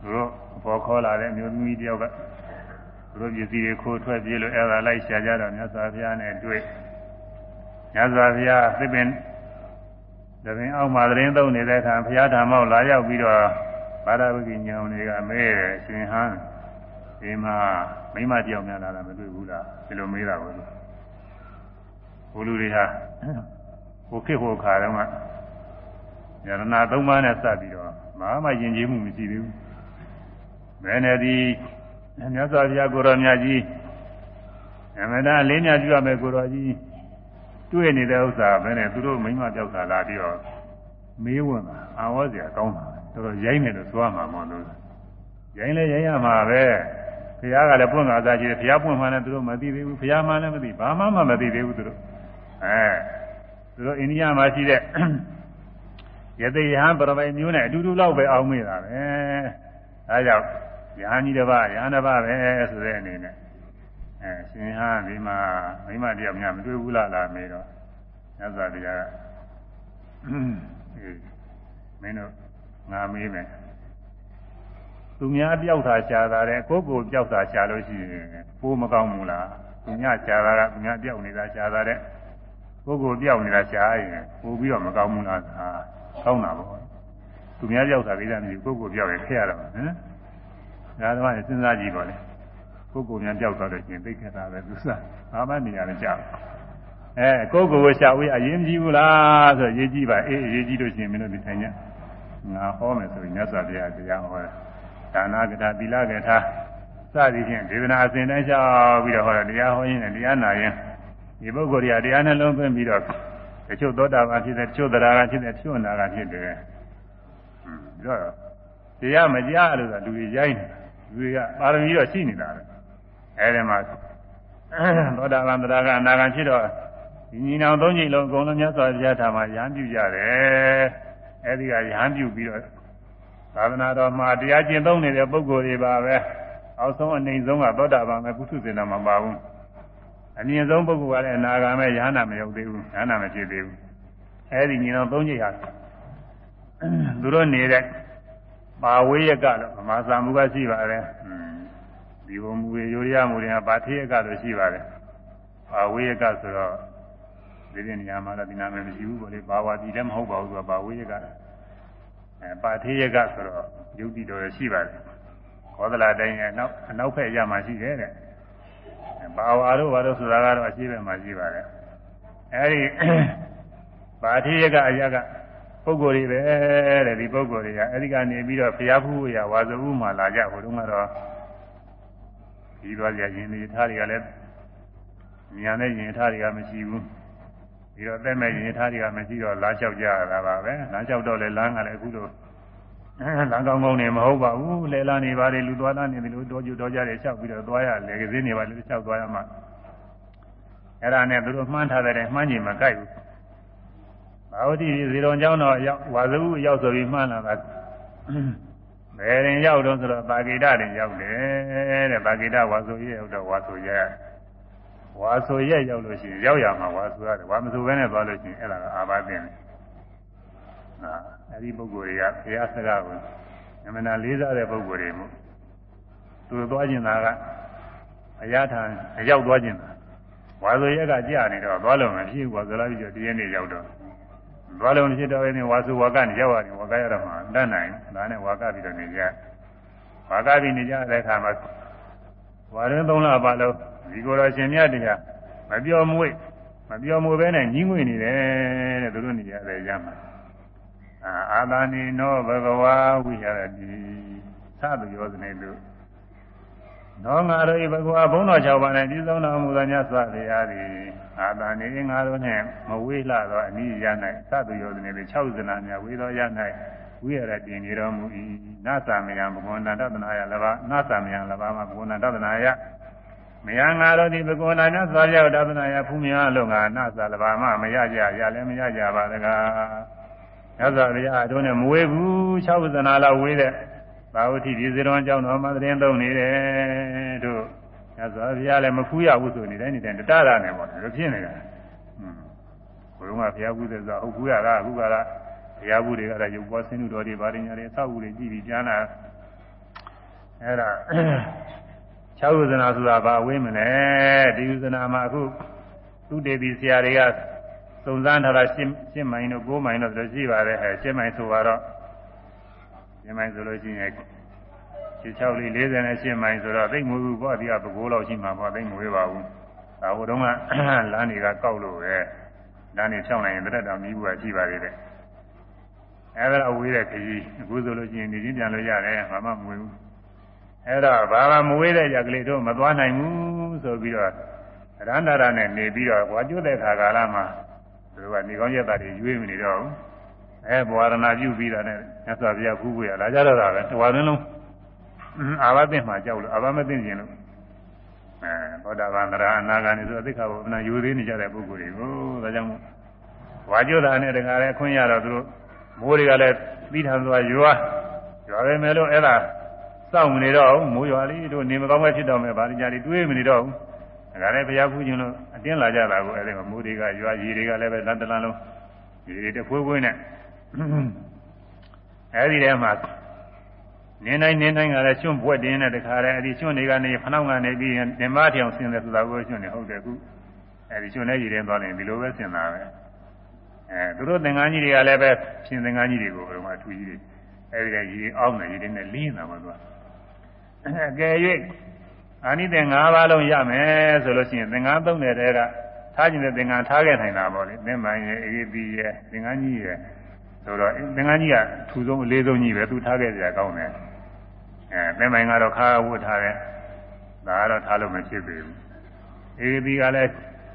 သူတို့ပေါ်ခေါ်လာတဲ့မျိုးသမီးတယောက်ကသူတို့ပစ္စည်းတွေခိုးထွက်ပြေးလို့အဲ့ဒါလိုက်ရှာကြတော့မြတ်စွာဘုရားနဲ့တွေ့မြတ်စွာဘုရားသစ်ပင်တပင်အောက်မှာသတင်းသုံးနေတဲ့အခါဘုရားဓမ္မောက်လာရောက်ပြီးတော့ဘာဒဝကိညောင်တွေကမဲတယ်ရှင်ဟန်းဒီမှာမိမတယောက်များလာတာမတွေ့ဘူးလားဒီလိုမေးတာကိုဘုလူတွေဟာ ဟိုခေတ်ဟိုခါတုန်းကယရနာသုံးပါးနဲ့စပြီးတော့ဘာမှယဉ်ကျေးမှုမရှိသေးဘူးဘယ်နဲ့ဒီမြတ်စွာဘုရားကိုရောမြတ်ကြီးအမှန်တန်လေးမြတ်ပြုရမယ်ကိုရောကြီးတွေ့နေတဲ့ဥစ္စာဘယ်နဲ့သူတို့မိမတယောက်သာလာပြီးတော့မေးဝင်တာအာဝေါ်စရာကောင်းတာတော်တော်ရိုင်းတယ်လို့ဆိုရမှာမဟုတ်လို့ရိုင်းလဲရိုင်းရမှာပဲဘုရားကလည်းပွင့်လာသားရှိတယ်ဘုရားပွင့်မှလည်းသူတို့မသိသေးဘူးဘုရားမှလည်းမသိဘာမှမမသိသေးဘူးသူတို့အဲ သူတို့အိန္ဒိယမှာရှိတဲ့ယသိယဟန်ပရပိုင်မျိုးနဲ့အတူတူလောက်ပဲအောင်မေးတာပဲအဲကြောင့်ယဟန်ကြီးတစ်ပါးယဟန်တစ်ပါးပဲဆိုတဲ့အနေနဲ့အဲရှင်ဟန်ဒီမှာမိမတယောက်များမတွေ့ဘူးလားလားမေးတော့ညဇာတရားကမင်းတို့ငါမေးမယ်သူများပြောက်တာရှားတာတဲ့ကိုယ်ကိုပြောက်တာရှားလို့ရှိရင်ပိုးမကောင်းဘူးလားသူများရှားတာကသူများပြောက်နေတာရှားတာတဲ့ ကိုယ်ကိုပြောက်နေတာရှားရင်ပိုးပြီးတော့မကောင်းဘူးလားဟာကောင်းတာပေါ့သူများပြောက်တာကိစ္စမရှိကိုယ်ကိုပြောက်ရင်ခက်ရတော့ဟမ်ဒါတော့စဉ်းစားကြည့်ပါလေကိုယ်ကိုများပြောက်သွားလို့ရှိရင်သိခက်တာပဲသူစားဘာမှနေရာမကြောက်အဲကိုယ်ကိုယ်ရှားဝေးအရင်ကြည့်ဘူးလားဆိုရေးကြည့်ပါအေးရေးကြည့်လို့ရှိရင်မင်းတို့ဒီထိုင်ညငါဟောမယ်ဆိုရင်မြတ်စွာဘုရားတရားဟောတယ်ဒါနာကထာသီလကထာစသည်ဖြင့်ဒေသနာအစဉ်တိုင်းလျှောက်ပြီးတော့ဟောတယ်တရားဟောရင်းနဲ့တရားနာရင် ဒီပုဂ္ဂိုလ်တွေကတရားနှလုံးသွင်းပြီးတော့တချို့သောတာပန်ဖြစ်တယ်တချို့သရဂါဖြစ်တယ်တချို့အနာဂါဖြစ်တယ်ပြီးတော့တရားမကြားလို့ဆိုလူတွေရိုင်းလူတွေကပါရမီတော့ရှိနေတာပဲအဲဒီမှာသောတာပန်သရဂါအနာဂါဖြစ်တော့ဒီညီနောင်သုံးချိန်လုံးအကုန်လုံးမြတ်စွာဘုရားထာမှာရဟန်းပြုကြတယ်အဲဒီကရဟန်းပြုပြီးတော့သာသနာတော်မှာတရားကျင့်သုံးနေတဲ့ပုဂ္ဂိုလ်တွေပါပဲအောက်ဆုံးအနေဆုံးကသောတာပန်ပဲပုထုဇဉ်တော်မှာပါဘူး အမြင့်ဆုံးပုဂ္ဂိုလ်ကလည်းအနာဂါမဲ့ယဟနာမရောက်သေးဘူးယဟနာမဖြစ်သေးဘူးအဲဒီညီတော်သုံးချိန်ဟာသူတို့နေတဲ့ပါဝေးရကလို့ဗမာစာမှုကရှိပါတယ်ဒီဘုံမူရေရိုးရမှုတွေကပါထေရကလို့ရှိပါတယ်ပါဝေးရကဆိုတော့ဒီဒီနေရာမှာတော့ဒီနာမည်မရှိဘူးပေါ့လေပါဝါတိလည်းမဟုတ်ပါဘူးဆိုတော့ပါဝေးရကအဲပါထေရကဆိုတော့ယုတ်တိတော်ရရှိပါတယ်ခောဒလာတိုင်းရဲ့နောက်အနောက်ဖက်ရမှာရှိတယ်တဲ့ ဘာဝါတို့ဘာတို့ဆိုတာကတော့အရှိဘက်မှာရှိပါတယ်အဲဒီပါထေရကအရာကပုဂ္ဂိုလ်တွေပဲတဲ့ဒီပုဂ္ဂိုလ်တွေကအဲဒီကနေပြီးတော့ဘုရားဖူးရဝါဇဥမှာလာကြဟိုတုန်းကတော့ဒီသွားကြရင်ဒီထားတွေကလည်းညာနဲ့ရင်ထားတွေကမရှိဘူးပြီးတော့တဲ့မဲ့ရင်ထားတွေကမရှိတော့လာလျှောက်ကြရတာပါပဲလာလျှောက်တော့လေလမ်းကလည်းအခုတော့ လမ်းကောင်းကောင်းနေမဟုတ်ပါဘူးလေလာနေပါလေလူသွားလာနေတယ်လို့တော်ကြတော်ကြတယ်လျှောက်ပြီးတော့သွားရလေကစင်းနေပါလေလျှောက်သွားရမှာအဲ့ဒါနဲ့သူတို့မှန်းထားတဲ့မှန်းချိန်မကိုက်ဘူးဘာဝတိဇေတော်ကျောင်းတော်ရောက်ဝါဇုရောက်ဆိုပြီးမှန်းလာတာဘယ်ရင်ရောက်တော့ဆိုတော့ပါကိတတင်ရောက်တယ်တဲ့ပါကိတဝါဆိုရရောက်တော့ဝါဆိုရဝါဆိုရက်ရောက်လို့ရှိရင်ရောက်ရမှာဝါဆိုရတယ်ဝါမဆိုဘဲနဲ့သွားလို့ရှိရင်အဲ့ဒါကအာဘာတင်တယ်ဟာ အဲ့ဒီပုဂ္ဂိုလ်တွေကဘုရားစကားကိုနမနာလေးစားတဲ့ပုဂ္ဂိုလ်တွေမို့သူသွားကျင်တာကအရာထံအရောက်သွားကျင်တာဝါဆိုရက်ကကြာနေတော့သွားလို့မဖြစ်ဘူးဝါဆိုလာပြီးတော့တည်းနေ့ရောက်တော့သွားလို့မဖြစ်တော့ရင်ဝါဆိုဝါကနေရောက်ရတယ်ဝါကရတော့မှတတ်နိုင်ဒါနဲ့ဝါကပြီးတော့နေကြဝါကပြီးနေကြတဲ့အခါမှာဝါရင်သုံးလပါလို့ဒီကိုယ်တော်ရှင်မြတ်တရားမပြောမွေ့မပြောမွေ့ပဲနဲ့ကြီးငွေနေတယ်တဲ့သူတို့နေရတယ်ရမှာ အာသာနိနောဘဂဝါဝိဟရတိသသူယောဇနေတုနောငါတို့ဤဘဂဝါဘုန်းတော်၆ပါးနဲ့ဒီဆုံးတော်မူသောမြတ်စွာဘုရားသည်အာသာနိငါတို့နှင့်မဝေးလှသောအနိယ၌သသူယောဇနေတု၆ဇနာများဝေသောရ၌ဝိရတိနေတော်မူ၏နသမယံဘဂဝန္တတသနာယလဘာနသမယံလဘာမဘဂဝန္တတသနာယမယံငါတို့ဒီဘဂဝန္တမြတ်စွာဘုရားတသနာယဖူးမြားလုံးငါနသလဘာမမရကြရလည်းမရကြပါတကား မြတ်စွာဘုရားတို့နဲ့မဝေးဘူး၆ဝဇနာလောက်ဝေးတဲ့သာဝတိဒီဇေရွန်ကြောင့်တော်မှာသတင်းသုံးနေတယ်တို့မြတ်စွာဘုရားလည်းမဖူးရဘူးဆိုနေတယ်နေတယ်တတရနဲ့ပေါ့လို့ဖြစ်နေတာဟွန်းဘုရားကဘုရားဘူးတဲ့ဆိုဟုတ်ဘူးရတာအခုကလာဘုရားဘူးတွေကလည်းရုပ်ပေါ်ဆင်းလူတော်တွေဗာရညာတွေအဆောက်အဦတွေကြည့်ပြီးပြန်လာအဲ့ဒါ၆ဝဇနာဆိုတာဘာဝေးမလဲဒီဝဇနာမှာအခုသူတေဒီဆရာတွေက စုံစမ်းထားတာရှင်းရှင်းမိုင်တို့9မိုင်တို့ဆိုရှိပါတယ်အဲရှင်းမိုင်ဆိုတော့ရှင်းမိုင်ဆိုလို့ရှိရင်ရှခြေချောက်လေး48မိုင်ဆိုတော့သိမွေးဘူးပေါ့ဒီကပကိုးလောက်ရှိမှာပေါ့သိမွေးပါဘူးဒါဟိုတုန်းကလမ်းတွေကကောက်လို့ပဲလမ်းတွေဖြောင်းနိုင်ရင်တရက်တော်မြည်ဘူးကရှိပါသေးတယ်အဲဒါအဝေးတဲ့ခကြီးအခုဆိုလို့ရှိရင်နေချင်းပြန်လို့ရတယ်ဘာမှမဝေးဘူးအဲဒါဘာမှမဝေးတဲ့ကြကလေးတို့မသွားနိုင်ဘူးဆိုပြီးတော့ရန္တာရနဲ့နေပြီးတော့ဟွာကျွတ်တဲ့ခါကာလမှာ သူတို့ကနေကောင်းရက်တာတွေရွေးမနေတော့ဘူးအဲဘဝရဏပြုပြီးတာနဲ့မြတ်စွာဘုရားဖူးဖို့ရလာကြတော့တာပဲတဝါရင်းလုံးအာဘသင့်မှာကြောက်လို့အာဘမသိခြင်းလို့အဲသောတာပန်သရအနာဂါနေဆိုအသိခါဘုနာယူသေးနေကြတဲ့ပုဂ္ဂိုလ်တွေကိုဒါကြောင့်ဝါကျွတ်တာနဲ့တခါလဲခွင့်ရတော့သူတို့မိုးတွေကလည်းပြီးထန်စွာရွာရွာပဲမဲ့လို့အဲ့ဒါစောင့်နေတော့မိုးရွာလေးတို့နေမကောင်းပဲဖြစ်တော့မယ်ဗာကြလေးတွေးမနေတော့ဘူး ဒါလည်းဘုရားဖူးခြင်းလို့အတင်းလာကြတာကိုအဲ့ဒီမိုးတွေကရွာရီတွေကလည်းပဲလန်တလန်လုံးရီတွေတဖွေးဖွေးနဲ့အဲ့ဒီထဲမှာနင်းတိုင်းနင်းတိုင်းကလည်းကျွန့်ပွက်တင်းတဲ့တခါတည်းအဲ့ဒီကျွန့်တွေကနေဖနှောင်းကနေပြီးဓမ္မထအောင်ဆင်းတယ်ဆိုတာကိုကျွန့်နေဟုတ်တယ်ခုအဲ့ဒီကျွန့်နဲ့ရည်တဲ့သွားနေဒီလိုပဲဆင်တာပဲအဲသူတို့သင်္ကန်းကြီးတွေကလည်းပဲရှင်သင်္ကန်းကြီးတွေကိုဘယ်မှာအထူးကြီးတွေအဲဒီကရေအောင်းနေရေတွေနဲ့လင်းနေတာမှသူကအကယ်၍ အာနိသင်၅ပါးလုံးရမယ်ဆိုလို့ရှိရင်သင်္ကန်းသုံးတဲ့တဲကထားခြင်းတဲ့သင်္ကန်းထားခဲ့နိုင်တာပေါ့လေသင်္မိုင်းရဲ့အေးပြီးရဲ့သင်္ကန်းကြီးရဲ့ဆိုတော့သင်္ကန်းကြီးကထူဆုံးအလေးဆုံးကြီးပဲသူထားခဲ့ကြကောင်းတယ်အဲသင်္မိုင်းကတော့ခါဝတ်ထားတယ်ဒါကတော့ထားလို့မဖြစ်ပေဘူးအေးပြီးကလည်း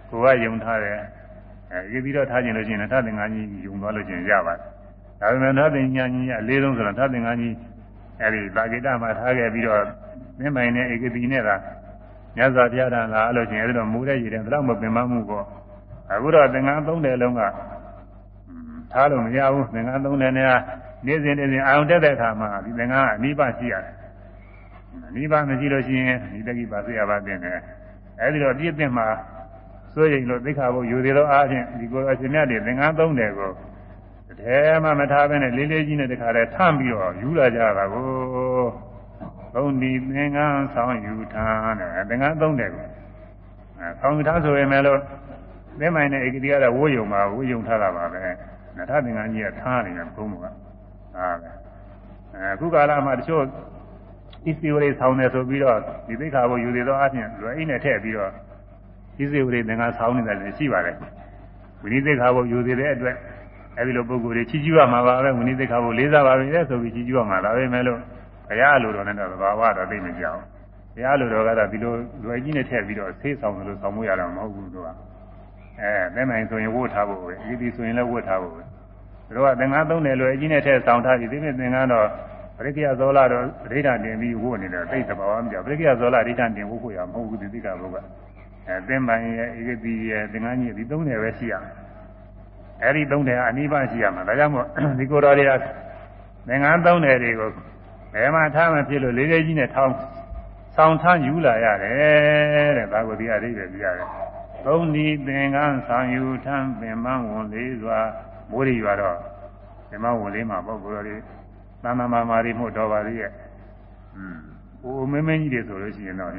ကိုကယုံထားတယ်အဲရေးပြီးတော့ထားခြင်းလို့ရှိရင်ထသင်္ကန်းကြီးယုံသွားလို့ရှိရင်ရပါတယ်ဒါပေမဲ့ထသင်္ကန်းကြီးအလေးဆုံးဆိုတော့ထသင်္ကန်းကြီးအဲဒီသာဂိတမှာထားခဲ့ပြီးတော့ မင်းပိုင်နဲ့ဧကတိနဲ့ကမြတ်စွာဘုရားတန်လာအဲ့လိုချင်းအဲဒီတော့မူတဲ့ရည်တယ်ဘယ်တော့မပင်မမှုပေါ့အခုတော့သင်္ကန်းသုံးတယ်လုံးကထားလို့မရဘူးသင်္ကန်းသုံးတယ်နဲ့နေ့စဉ်နေ့စဉ်အာရုံတက်တဲ့အခါမှာဒီသင်္ကန်းကအနိဗ္ဗာန်ရှိရတယ်အနိဗ္ဗာန်မရှိလို့ရှိရင်ဒီတကိပါစေရပါတင်တယ်အဲဒီတော့ပြည့်ပြည့်မှာစိုးရိမ်လို့သိက္ခာပုယူသေးသောအားဖြင့်ဒီကိုအရှင်မြတ်တွေသင်္ကန်းသုံးတယ်ကိုတည်းမှမထားဘဲနဲ့လေးလေးကြီးနဲ့တခါတည်းထမ်းပြီးတော့ယူလာကြတာကို သုံးဒီသင်္ကန်းဆောင်ယူထားတယ်သင်္ကန်းသုံးတယ်ကိုအဲဆောင်ယူထားဆိုရင်လည်းသင်မိုင်နဲ့ဧကတိကတော့ဝိုးယုံပါဝိုးယုံထားတာပါပဲနထသင်္ကန်းကြီးကထားနေတယ်ဘုံကဟာပဲအခုကာလမှာတချို့ဒီစီဝရိဆောင်တယ်ဆိုပြီးတော့ဒီသိက္ခာပုယူသေးသောအားဖြင့်လွယ်အိနဲ့ထည့်ပြီးတော့ဒီစေဝရိသင်္ကဆောင်းနေတာလည်းရှိပါတယ်ဝိနည်းသိက္ခာပုယူသေးတဲ့အတွက်အဲဒီလိုပုဂ္ဂိုလ်တွေချီးကျူးရမှာပါပဲဝိနည်းသိက္ခာပုလေးစားပါပဲဆိုပြီးချီးကျူးရမှာဒါပဲမဲ့လို့ဘု ရားလိုတော်နဲ့တော့သဘာဝတော့သိမကြောက်ဘုရားလိုတော်ကတော့ဒီလိုလွယ်ကြီးနဲ့ထည့်ပြီးတော့ဆေးဆောင်လို့ဆောင်မှုရတာမဟုတ်ဘူးသူကအဲတဲ့နိုင်ဆိုရင်ဝတ်ထားဖို့ပဲဒီဒီဆိုရင်လည်းဝတ်ထားဖို့ပဲသူတို့ကသင်္ကန်းသုံးတယ်လွယ်ကြီးနဲ့ထည့်ဆောင်ထားပြီးဒီနေ့သင်္ကန်းတော့ပရိက္ခယဇောလာတော့ဒိဋ္ဌတင်ပြီးဝတ်နေတယ်သိတဲ့ဘာမှမပြောပရိက္ခယဇောလာဒိဋ္ဌတင်ဝတ်ဖို့ရမဟုတ်ဘူးဒီသိက္ခာဘုရားအဲသင်္ပိုင်ရဲ့ဧကတိရဲ့သင်္ကန်းကြီးဒီသုံးတယ်ပဲရှိရမယ်အဲဒီသုံးတယ်ကအနိဗ္ဗာန်ရှိရမှာဒါကြောင့်မို့ဒီကိုယ်တော်တွေကသင်္ကန်းသုံးတယ်တွေကို ဘယ်မှာထားမှဖြစ်လို့လေးလေးကြီးနဲ့ထောင်းဆောင်ထမ်းယူလာရတယ်တဲ့ဒါကိုဒီအရိပ်ပဲပြရတယ်သုံးဒီသင်္ကန်းဆောင်ယူထမ်းပင်မဝန်လေးစွာမိုးရီရွာတော့ပင်မဝန်လေးမှာပုဂ္ဂိုလ်တွေသံသမာမာရီမှုတော်ပါသေးရဲ့อืมဟိုမင်းမင်းကြီးတွေဆိုလို့ရှိရင်တော့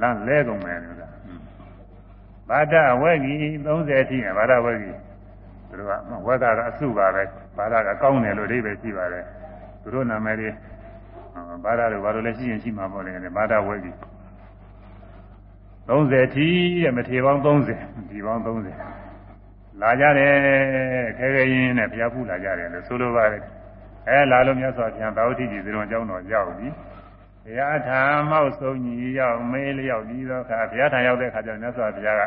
လမ်းလဲကုန်မယ်လို့ကဘာဒဝက်ကြီး30အထိဘာဒဝက်ကြီးသူတို့ကဝက်ကအစုပါပဲဘာဒကကောင်းတယ်လို့အဓိပ္ပာယ်ရှိပါတယ် သူတို့နာမည်တွေဘာဒတို့ဘာလို့လဲရှိရင်ရှိမှာပေါ့လေဘာဒဝက်ကြီး30ထီးတဲ့မထေပေါင်း30ဒီပေါင်း30လာကြတယ်ခဲခဲရင်းနဲ့ဘုရားဖူးလာကြတယ်လို့ဆိုလိုပါတယ်အဲလာလို့မြတ်စွာဘုရားသာဝတိကြီးသရုံကျောင်းတော်ရောက်ပြီဘုရားထာမောက်ဆုံးကြီးရောက်မေးလျောက်ပြီးတော့ခါဘုရားထာရောက်တဲ့ခါကျတော့မြတ်စွာဘုရားကဣ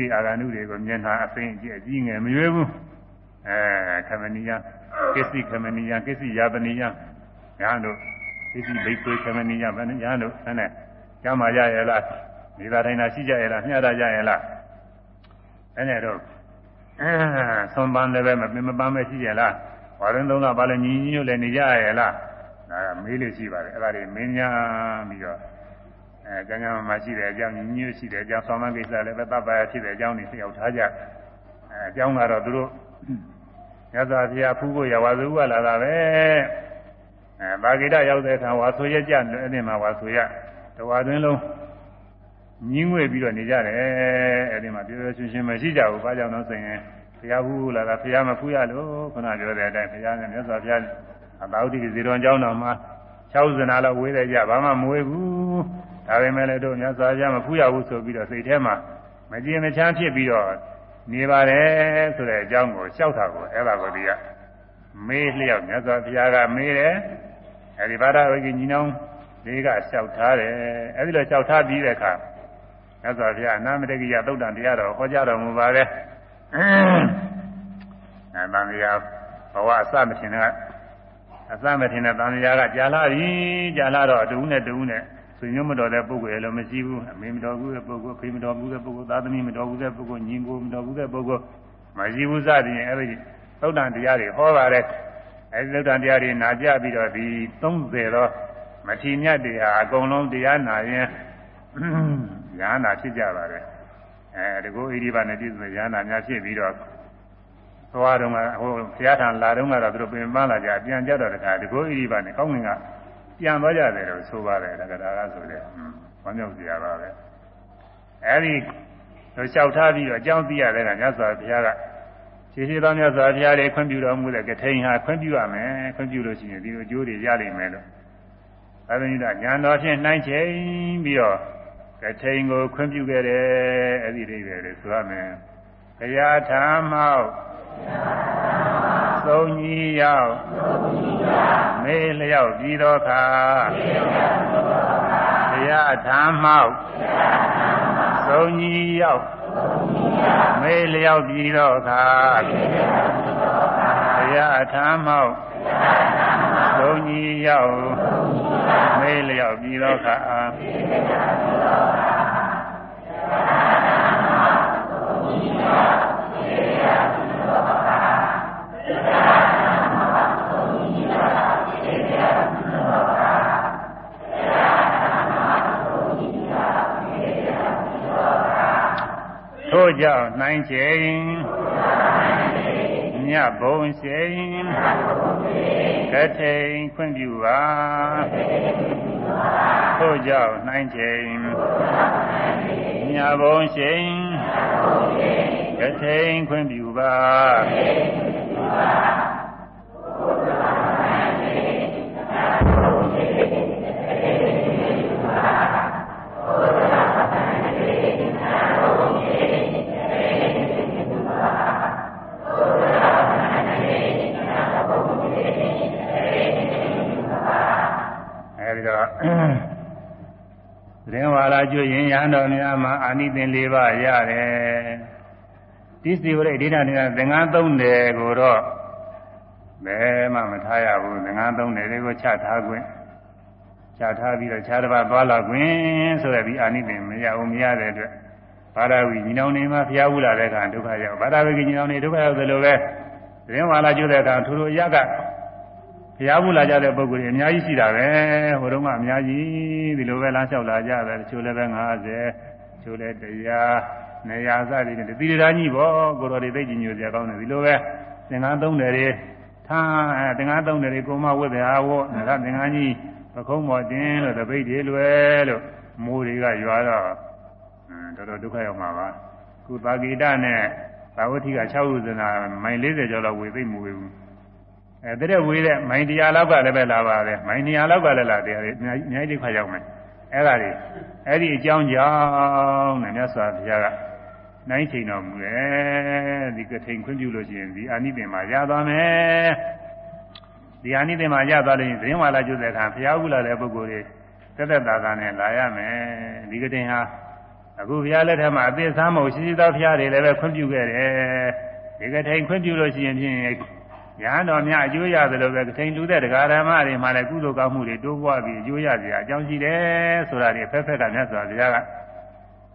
ရိအာဂနုတွေကိုမျက်နှာအသိအကျအကြီးငယ်မရွေးဘူးအဲခမဏီယ ကိစ္စခမဏီယကိစ္စယာပနိယညာတို့ကိစ္စဘိသွေခမဏီယဗန္ညာတို့ဆန်းတဲ့ကျမ်းမာရရဲ့လားနေသာတိုင်းသာရှိကြရဲ့လားမျှတာကြရဲ့လားအဲနဲ့တော့အဲသုံးပန်းလည်းပဲမပင်မပန်းပဲရှိရဲ့လားဝါရင်သုံးကဘာလဲညီညီညွတ်လည်းနေကြရဲ့လားဒါကမေးလို့ရှိပါတယ်အဲ့ဒါတွေမင်းညာပြီးတော့အဲကျမ်းကျမ်းမှာရှိတဲ့အကြောင်းညီညွတ်ရှိတဲ့အကြောင်းဆောင်းမကိစ္စလည်းပဲတပ်ပါရဖြစ်တဲ့အကြောင်းတွေသိအောင်ထားကြအဲအကြောင်းကတော့သူတို့ ရသော်ဘုရားဖူးဖို့ရဝါစုကလာတာပဲအဲဘာဂိတရောက်တဲ့အခါဝါဆိုရကြအဲ့ဒီမှာဝါဆိုရတဝါတွင်လုံးညီးငွေပြီးတော့နေကြတယ်အဲ့ဒီမှာပြောပြောချင်းချင်းမရှိကြဘူးဘာကြောင့်လဲဆိုရင်ဘုရားဖူးလာတာဘုရားမဖူးရလို့ခုနပြောတဲ့အတိုင်းဘုရားနဲ့မြတ်စွာဘုရားအသာဥတိဇေရွန်ကျောင်းတော်မှာ6ဇနာလောက်ဝေးတယ်ကြဘာမှမဝေးဘူးဒါပေမဲ့လည်းတို့မြတ်စွာဘုရားမဖူးရဘူးဆိုပြီးတော့စိတ်ထဲမှာမကြင်မချမ်းဖြစ်ပြီးတော့ နေပါတယ်ဆိုတဲ့အကြောင်းကိုလျှောက်တာကိုအဲ့ဒါကိုဒီကမေးလျောက်မြတ်စွာဘုရားကမေးတယ်အဲဒီဘာသာဝိကညီနောင်လေးကလျှောက်ထားတယ်အဲဒီလိုလျှောက်ထားပြီးတဲ့အခါမြတ်စွာဘုရားအနာမတကိယသုတ်တန်တရားတော်ဟောကြားတော်မူပါတယ်အဲတန်တရားဘဝအစမတင်တဲ့အစမတင်တဲ့တန်တရားကကြာလာပြီကြာလာတော့အတူနဲ့တူနဲ့ ဆွေမျိုးမတော်တဲ့ပုဂ္ဂိုလ်လည်းမရှိဘူးအမေမတော်ဘူးတဲ့ပုဂ္ဂိုလ်ဖေမတော်ဘူးတဲ့ပုဂ္ဂိုလ်သားသမီးမတော်ဘူးတဲ့ပုဂ္ဂိုလ်ညီကိုမတော်ဘူးတဲ့ပုဂ္ဂိုလ်မရှိဘူးစသည်ဖြင့်အဲဒီသုတ်တန်တရားတွေဟောပါတယ်အဲဒီသုတ်တန်တရားတွေနာကြပြီးတော့ဒီ30တော့မထီမြတ်တွေဟာအကုန်လုံးတရားနာရင်ညာနာဖြစ်ကြပါတယ်အဲဒီကိုဣရိပါနဲ့ပြည့်စုံညာနာများဖြစ်ပြီးတော့သွားတော့ကဟိုဘုရားထံလာတော့ကတော့သူတို့ပြင်ပန်းလာကြပြန်ကြတော့တခါဒီကိုဣရိပါနဲ့ကောင်းငင်က ပြန်သွားကြတယ်လို့ဆိုပါတယ်ဒါကဒါကဆိုတဲ့ဘာမြောက်စရာပါပဲအဲဒီလျှောက်ထားပြီးတော့အကြောင်းသိရတဲ့ကမြတ်စွာဘုရားကခြေရှိသောမြတ်စွာဘုရားတွေခွင့်ပြုတော်မူတဲ့ကထိန်ဟာခွင့်ပြုရမယ်ခွင့်ပြုလို့ရှိရင်ဒီလိုအကျိုးတွေရလိမ့်မယ်လို့အဲဒီကညာတော်ဖြင့်နှိုင်းချိန်ပြီးတော့ကထိန်ကိုခွင့်ပြုခဲ့တယ်အဲ့ဒီအိဗယ်လေဆိုရမယ်ဘုရားထာမောက် သုံးကြီးရောက်မေးလျောက်ပြီးတော့ခါဘုရားထာမောက်သုံးကြီးရောက်မေးလျောက်ပြီးတော့ခါဘုရားထာမောက်သုံးကြီးရောက်မေးလျောက်ပြီးတော့ခါ ထို့ကြောင့်နိုင်ချိန်မြတ်ဘုံချိန်ကထိန်ခွင့်ပြုပါထို့ကြောင့်နိုင်ချိန်မြတ်ဘုံချိန်ကထိန်ခွင့်ပြုပါ သတင်းဝါလာကျွရင်ရဟန်းတော်များမှာအာနိသင်၄ပါးရတယ် တိစီဝရိဒိဋ္ဌနေတာသင်္ကန်းသုံးတယ်ကိုတော့ဘယ်မှမထားရဘူးသင်္ကန်းသုံးတယ်တွေကိုချထားခွင့်ချထားပြီးတော့ခြားတစ်ပါးသွားလာခွင့်ဆိုတဲ့ဒီအာနိသင်မရဘူးမရတဲ့အတွက်ဘာသာဝီညီနောင်နေမှာဖျားဝူလာတဲ့အခါဒုက္ခရောက်ဘာသာဝီညီနောင်နေဒုက္ခရောက်သလိုပဲသတင်းဝါလာကျွတဲ့အခါထူထူရကဘုရားဘူးလာကြတဲ့ပုဂ္ဂိုလ်တွေအများကြီးရှိတာပဲဟိုတုန်းကအများကြီးဒီလိုပဲလမ်းလျှောက်လာကြတယ်တချို့လည်းပဲ90တချို့လည်းတရား နေရာစသည်နဲ့ဒီတရားကြီးပေါ့ကိုတော်တွေသိကြည်ညိုစရာကောင်းတယ်ဒီလိုပဲသင်္ကန်းသုံးတယ်တွေထားအဲသင်္ကန်းသုံးတယ်တွေကိုမဝတ်တယ်ဟာဝတ်ငါသင်္ကန်းကြီးပခုံးပေါ်တင်လို့တပိတ်တွေလွယ်လို့မိုးတွေကရွာတော့တော်တော်ဒုက္ခရောက်မှာပါခုသာဂိတနဲ့သာဝတိက6ဥဇနာမိုင်40ကျော်လောက်ဝေသိမ့်မူဘူးအဲတရက်ဝေးတဲ့မိုင်တရားလောက်ကလည်းပဲလာပါတယ်မိုင်200လောက်ကလည်းလာတယ်အများကြီးဒုက္ခရောက်မယ်အဲ့ဒါတွေအဲ့ဒီအကြောင်းကြောင့်နဲ့မြတ်စွာဘုရားက နိုင်ချိန်တော်မူတယ်ဒီကထိန်ခွင့်ပြုလို့ရှိရင်ဒီအာနိသင်မှာရသွားမယ်ဒီအာနိသင်မှာရသွားလို့ရင်သတင်းဝါလာကျွတဲ့အခါဘုရားကုလာတဲ့ပုဂ္ဂိုလ်တွေသက်သက်သာသာနဲ့လာရမယ်ဒီကထိန်ဟာအခုဘုရားလက်ထက်မှာအသေးစားမဟုတ်ရှိရှိသောဘုရားတွေလည်းပဲခွင့်ပြုခဲ့တယ်ဒီကထိန်ခွင့်ပြုလို့ရှိရင်ဖြင့်ညာတော်များအကျိုးရသလိုပဲကထိန်လူတဲ့တရားဓမ္မတွေမှာလည်းကုသိုလ်ကောင်းမှုတွေတိုးပွားပြီးအကျိုးရစရာအကြောင်းရှိတယ်ဆိုတာတွေဖက်ဖက်ကမြတ်စွာဘုရားက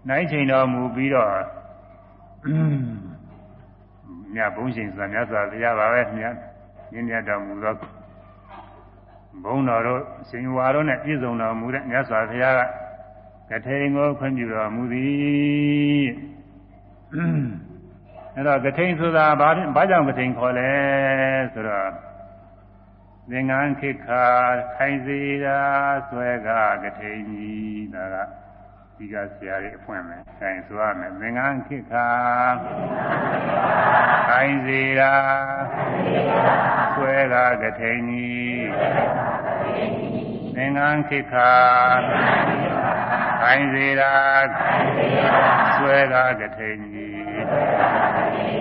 နိုင်ချိန်တော်မူပြီးတော့ မြတ်ဘုန်းရှင်ဆိုတာမြတ်စွာဘုရားပါပဲမြတ်မြင့်မြတ်တော်မူသောဘုန်းတော်တို့ရှင်ဝါတို့နဲ့ပြည့်စုံတော်မူတဲ့မြတ်စွာဘုရားကကထိန်ကိုခွင့်ပြုတော်မူသည်အဲ့တော့ကထိန်ဆိုတာဘာဘာကြောင့်ကထိန်ခေါ်လဲဆိုတော့သင်္ကန်းခိခာခိုင်စီရာဆွဲကကထိန်ကြီးဒါက ဒီကဆရာကြီးအဖွင့်မယ်။ခိုင်ဆိုရမယ်သင်္ကန်းခိခာခိုင်စီရာဆွဲကကကထိန်ကြီးသင်္ကန်းခိခာခိုင်စေရာဆွဲကကထိန်ကြီး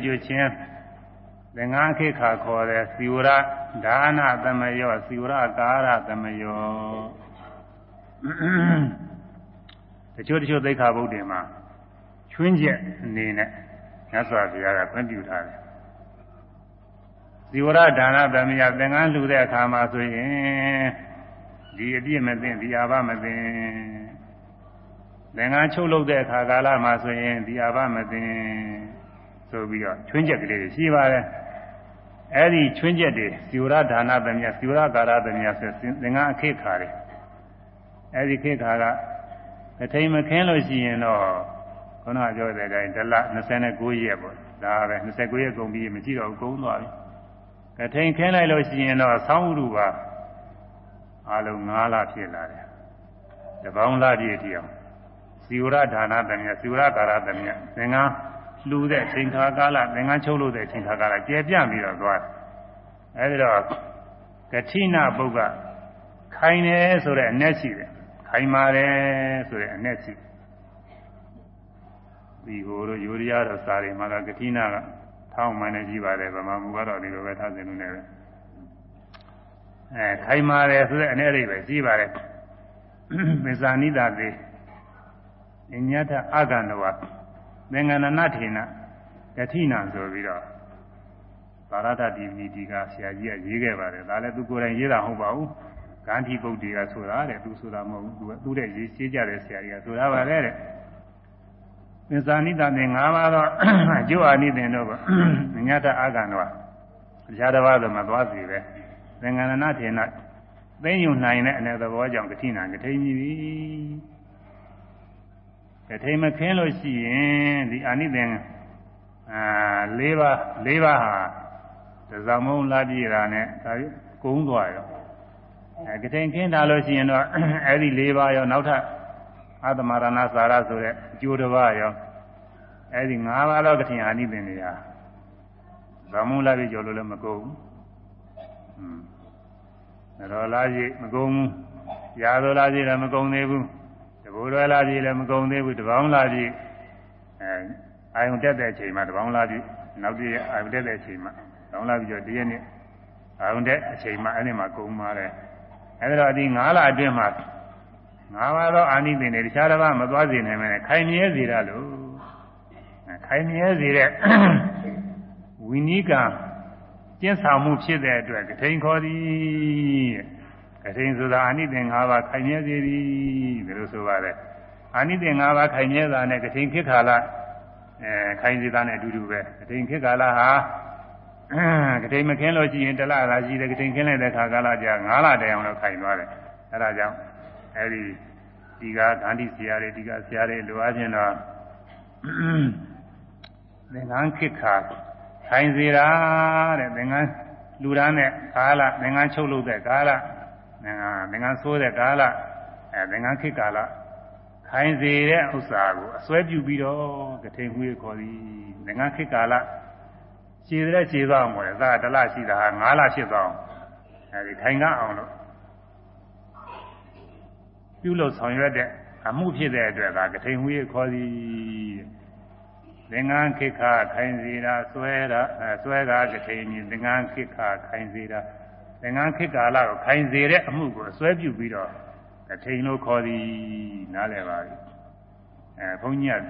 င်ကျွရင်ကျွချင်းသင်္ကန်းခိခါခေါ်တဲ့စီဝရဒါနသမယောစီဝရကာရသမယောတချို့တချို့သိက္ခာပုဒ်တွေမှာချွင်းချက်အနေနဲ့မြတ်စွာဘုရားကခွင့်ပြုထားတယ်ဇီဝရဒါနသမယသင်္ကန်းလှူတဲ့အခါမှာဆိုရင်ဒီအပြည့်မသိဒီအာဘမသိသင်္ကန်းချုပ်လုပ်တဲ့အခါကာလမှာဆိုရင်ဒီအာဘမသိ ဆိုပြီးတော့ချွင်းချက်ကလေးတွေရှိပါတယ်အဲ့ဒီချွင်းချက်တွေစီဝရဒါနသမယစီဝရကာရသမယဆိုသင်္ကန်းအခေခါတွေအဲ့ဒီခေခါကအထိန်မခင်းလို့ရှိရင်တော့ခုနကပြောတဲ့အတိုင်းဒလ29ရက်ပေါ့ဒါပဲ29ရက်ကုန်ပြီးမရှိတော့ကုန်သွားပြီကထိန်ခင်းလိုက်လို့ရှိရင်တော့ဆောင်းဥရုပါအလုံး9လဖြစ်လာတယ်တပေါင်းလပြည့်တည်းအောင်စီဝရဒါနသမယစီဝရကာရသမယသင်္ကန်း လှူတဲ့အချိန်ခါကာလသင်္ကန်းချုပ်လို့တဲ့အချိန်ခါကာလကျဲပြန့်ပြီးတော့သွားအဲဒီတော့ကတိနာပုဂ္ဂခိုင်တယ်ဆိုတဲ့အ내ရှိတယ်ခိုင်ပါတယ်ဆိုတဲ့အ내ရှိဒီဟိုတို့ယူရီးယားတို့စာတွေမှာကတိနာကထောင်းမှန်းနေကြည့်ပါတယ်ဗမာမူကတော့ဒီလိုပဲထားစင်လို့နေပဲအဲခိုင်ပါတယ်ဆိုတဲ့အ내လေးပဲရှိပါတယ်မစ္ဆာနိတာသေးအညတအကန္တဝ သင်္ကနနထေနကတိနာဆိုပြီးတော့သာရတတိမိဒီကဆရာကြီးကရေးခဲ့ပါတယ်ဒါလည်းသူကိုယ်တိုင်ရေးတာမဟုတ်ပါဘူးဂန္ဓိပုဒ်တွေကဆိုတာတဲ့သူဆိုတာမဟုတ်ဘူးသူကသူ့တဲ့ရေးရှင်းကြတဲ့ဆရာကြီးကဆိုတာပါလေတဲ့သစ္စာနိတသင်၅ပါးတော့အကျိုးအာနိသင်တော့ညတအာကံတော့တရားတစ်ပါးဆိုမှသွားစီပဲသင်္ကနနထေနသိညွနိုင်တဲ့အနေသဘောကြောင့်ကတိနာကထိန်ကြီးပြီ ကထိန်မခင်းလို့ရှိရင်ဒီအာနိသင်အာ၄ပါး၄ပါးဟာသဇမုံလာပြည့်တာနဲ့ဒါကုန်းသွားရောအဲကထိန်ခင်းတာလို့ရှိရင်တော့အဲ့ဒီ၄ပါးရောနောက်ထပ်အာသမရဏစာရဆိုတဲ့အကျိုးတစ်ပါးရောအဲ့ဒီ၅ပါးတော့ကထိန်အာနိသင်တွေဟာဇမုံလာပြည့်ကျော်လို့လည်းမကုန်ဘူးဟွန်းတော်လာကြည့်မကုန်ဘူးရာသောလာကြည့်လည်းမကုန်သေးဘူး ဘိုးရွယ်လာပြီလည်းမကုန်သေးဘူးတပေါင်းလာပြီအဲအာယုံတက်တဲ့အချိန်မှာတပေါင်းလာပြီနောက်တည့်အာယုံတက်တဲ့အချိန်မှာတပေါင်းလာပြီတော့တရက်နေ့အာယုံတက်အချိန်မှာအဲ့ဒီမှာကုန်ပါတယ်အဲ့ဒါတော့ဒီ9လအတွင်းမှာ9ပါးသောအာနိသင်တွေတခြားတစ်ပါးမသွားစေနိုင်မယ်ခိုင်မြဲစေရလို့ခိုင်မြဲစေတဲ့ဝိနိကကျင့်ဆောင်မှုဖြစ်တဲ့အတွက်ကထိန်ခေါ်သည် ကထိန်ဆိုတာအာနိသင်၅ပါးခိုင်မြဲစေသည်ဒီလိုဆိုပါတယ်အာနိသင်၅ပါးခိုင်မြဲတာနဲ့ကထိန်ခေတ်ကာလအဲခိုင်စေတာနဲ့အတူတူပဲကထိန်ခေတ်ကာလဟာကထိန်မခင်းလို့ရှိရင်တလလာရှိတယ်ကထိန်ခင်းလိုက်တဲ့ခါကာလကြာ9လတည်းအောင်လို့ခိုင်သွားတယ်အဲဒါကြောင့်အဲဒီဒီကဂန္ဓိဆရာတွေဒီကဆရာတွေလိုအပ်ခြင်းတော့သင်္ကန်းခေတ်ခါခိုင်စေတာတဲ့သင်္ကန်းလူရန်တဲ့ကာလသင်္ကန်းချုပ်လို့တဲ့ကာလ သင်္ကန်းသင်္ကန်းဆိုးတဲ့ကာလအဲသင်္ကန်းခေတ်ကာလခိုင်စေတဲ့ဥစ္စာကိုအစွဲပြုပြီးတော့ကထိန်ခွေးခေါ်သည်သင်္ကန်းခေတ်ကာလခြေတဲ့ခြေသွားအောင်လေသာတလရှိတာဟာ9လဖြစ်သွားအောင်အဲဒီထိုင်ကအောင်လို့ပြုလို့ဆောင်ရွက်တဲ့အမှုဖြစ်တဲ့အတွက်ကကထိန်ခွေးခေါ်သည်သင်္ကန်းခိခခိုင်စီတာဆွဲတာဆွဲတာကထိန်ကြီးသင်္ကန်းခိခခိုင်စီတာ သင်္ကန်းခိကာလကိုခိုင်စေတဲ့အမှုကိုအစွဲပြုပြီးတော့ကထိန်လို့ခေါ်သည်နားလည်ပါပြီအဲဘုန်းကြီးက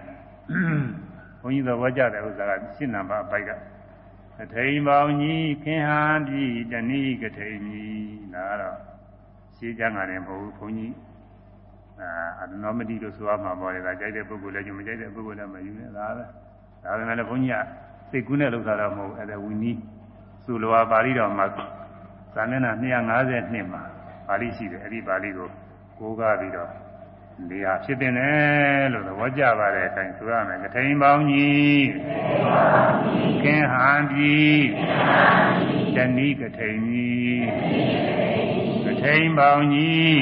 ဘုန်းကြီးသဘောကျတဲ့ဥစ္စာကရှင်းနံပါတ်ဘိုက်ကကထိန်ပေါင်းကြီးခင်ဟန်ပြီးတဏိကထိန်ကြီးဒါတော့ရှင်းကြငါတယ်မဟုတ်ဘူးဘုန်းကြီးအာအနနောမတိလို့ဆိုရမှာပေါ့လေဒါကြိုက်တဲ့ပုဂ္ဂိုလ်လည်းယူမကြိုက်တဲ့ပုဂ္ဂိုလ်လည်းမယူနဲ့ဒါပဲဒါပေမဲ့လည်းဘုန်းကြီးကစိတ်ကူးနဲ့လုပ်တာတော့မဟုတ်အဲ့ဒါဝီနီးသုလောပါဠိတော်မှာ ဇာမျက်နှာ250နှစ်မှာပါဠိရှိတယ်အဲ့ဒီပါဠိကိုကိုးကားပြီးတော့နေရာဖြစ်တင်တယ်လို့သဘောကျပါတယ်အဲဒါဆိုရမယ်ကထိန်ပေါင်းကြီးခင်ဟန်ပြီတဏိကထိန်ကြီးကထိန်ပေါင်းကြီး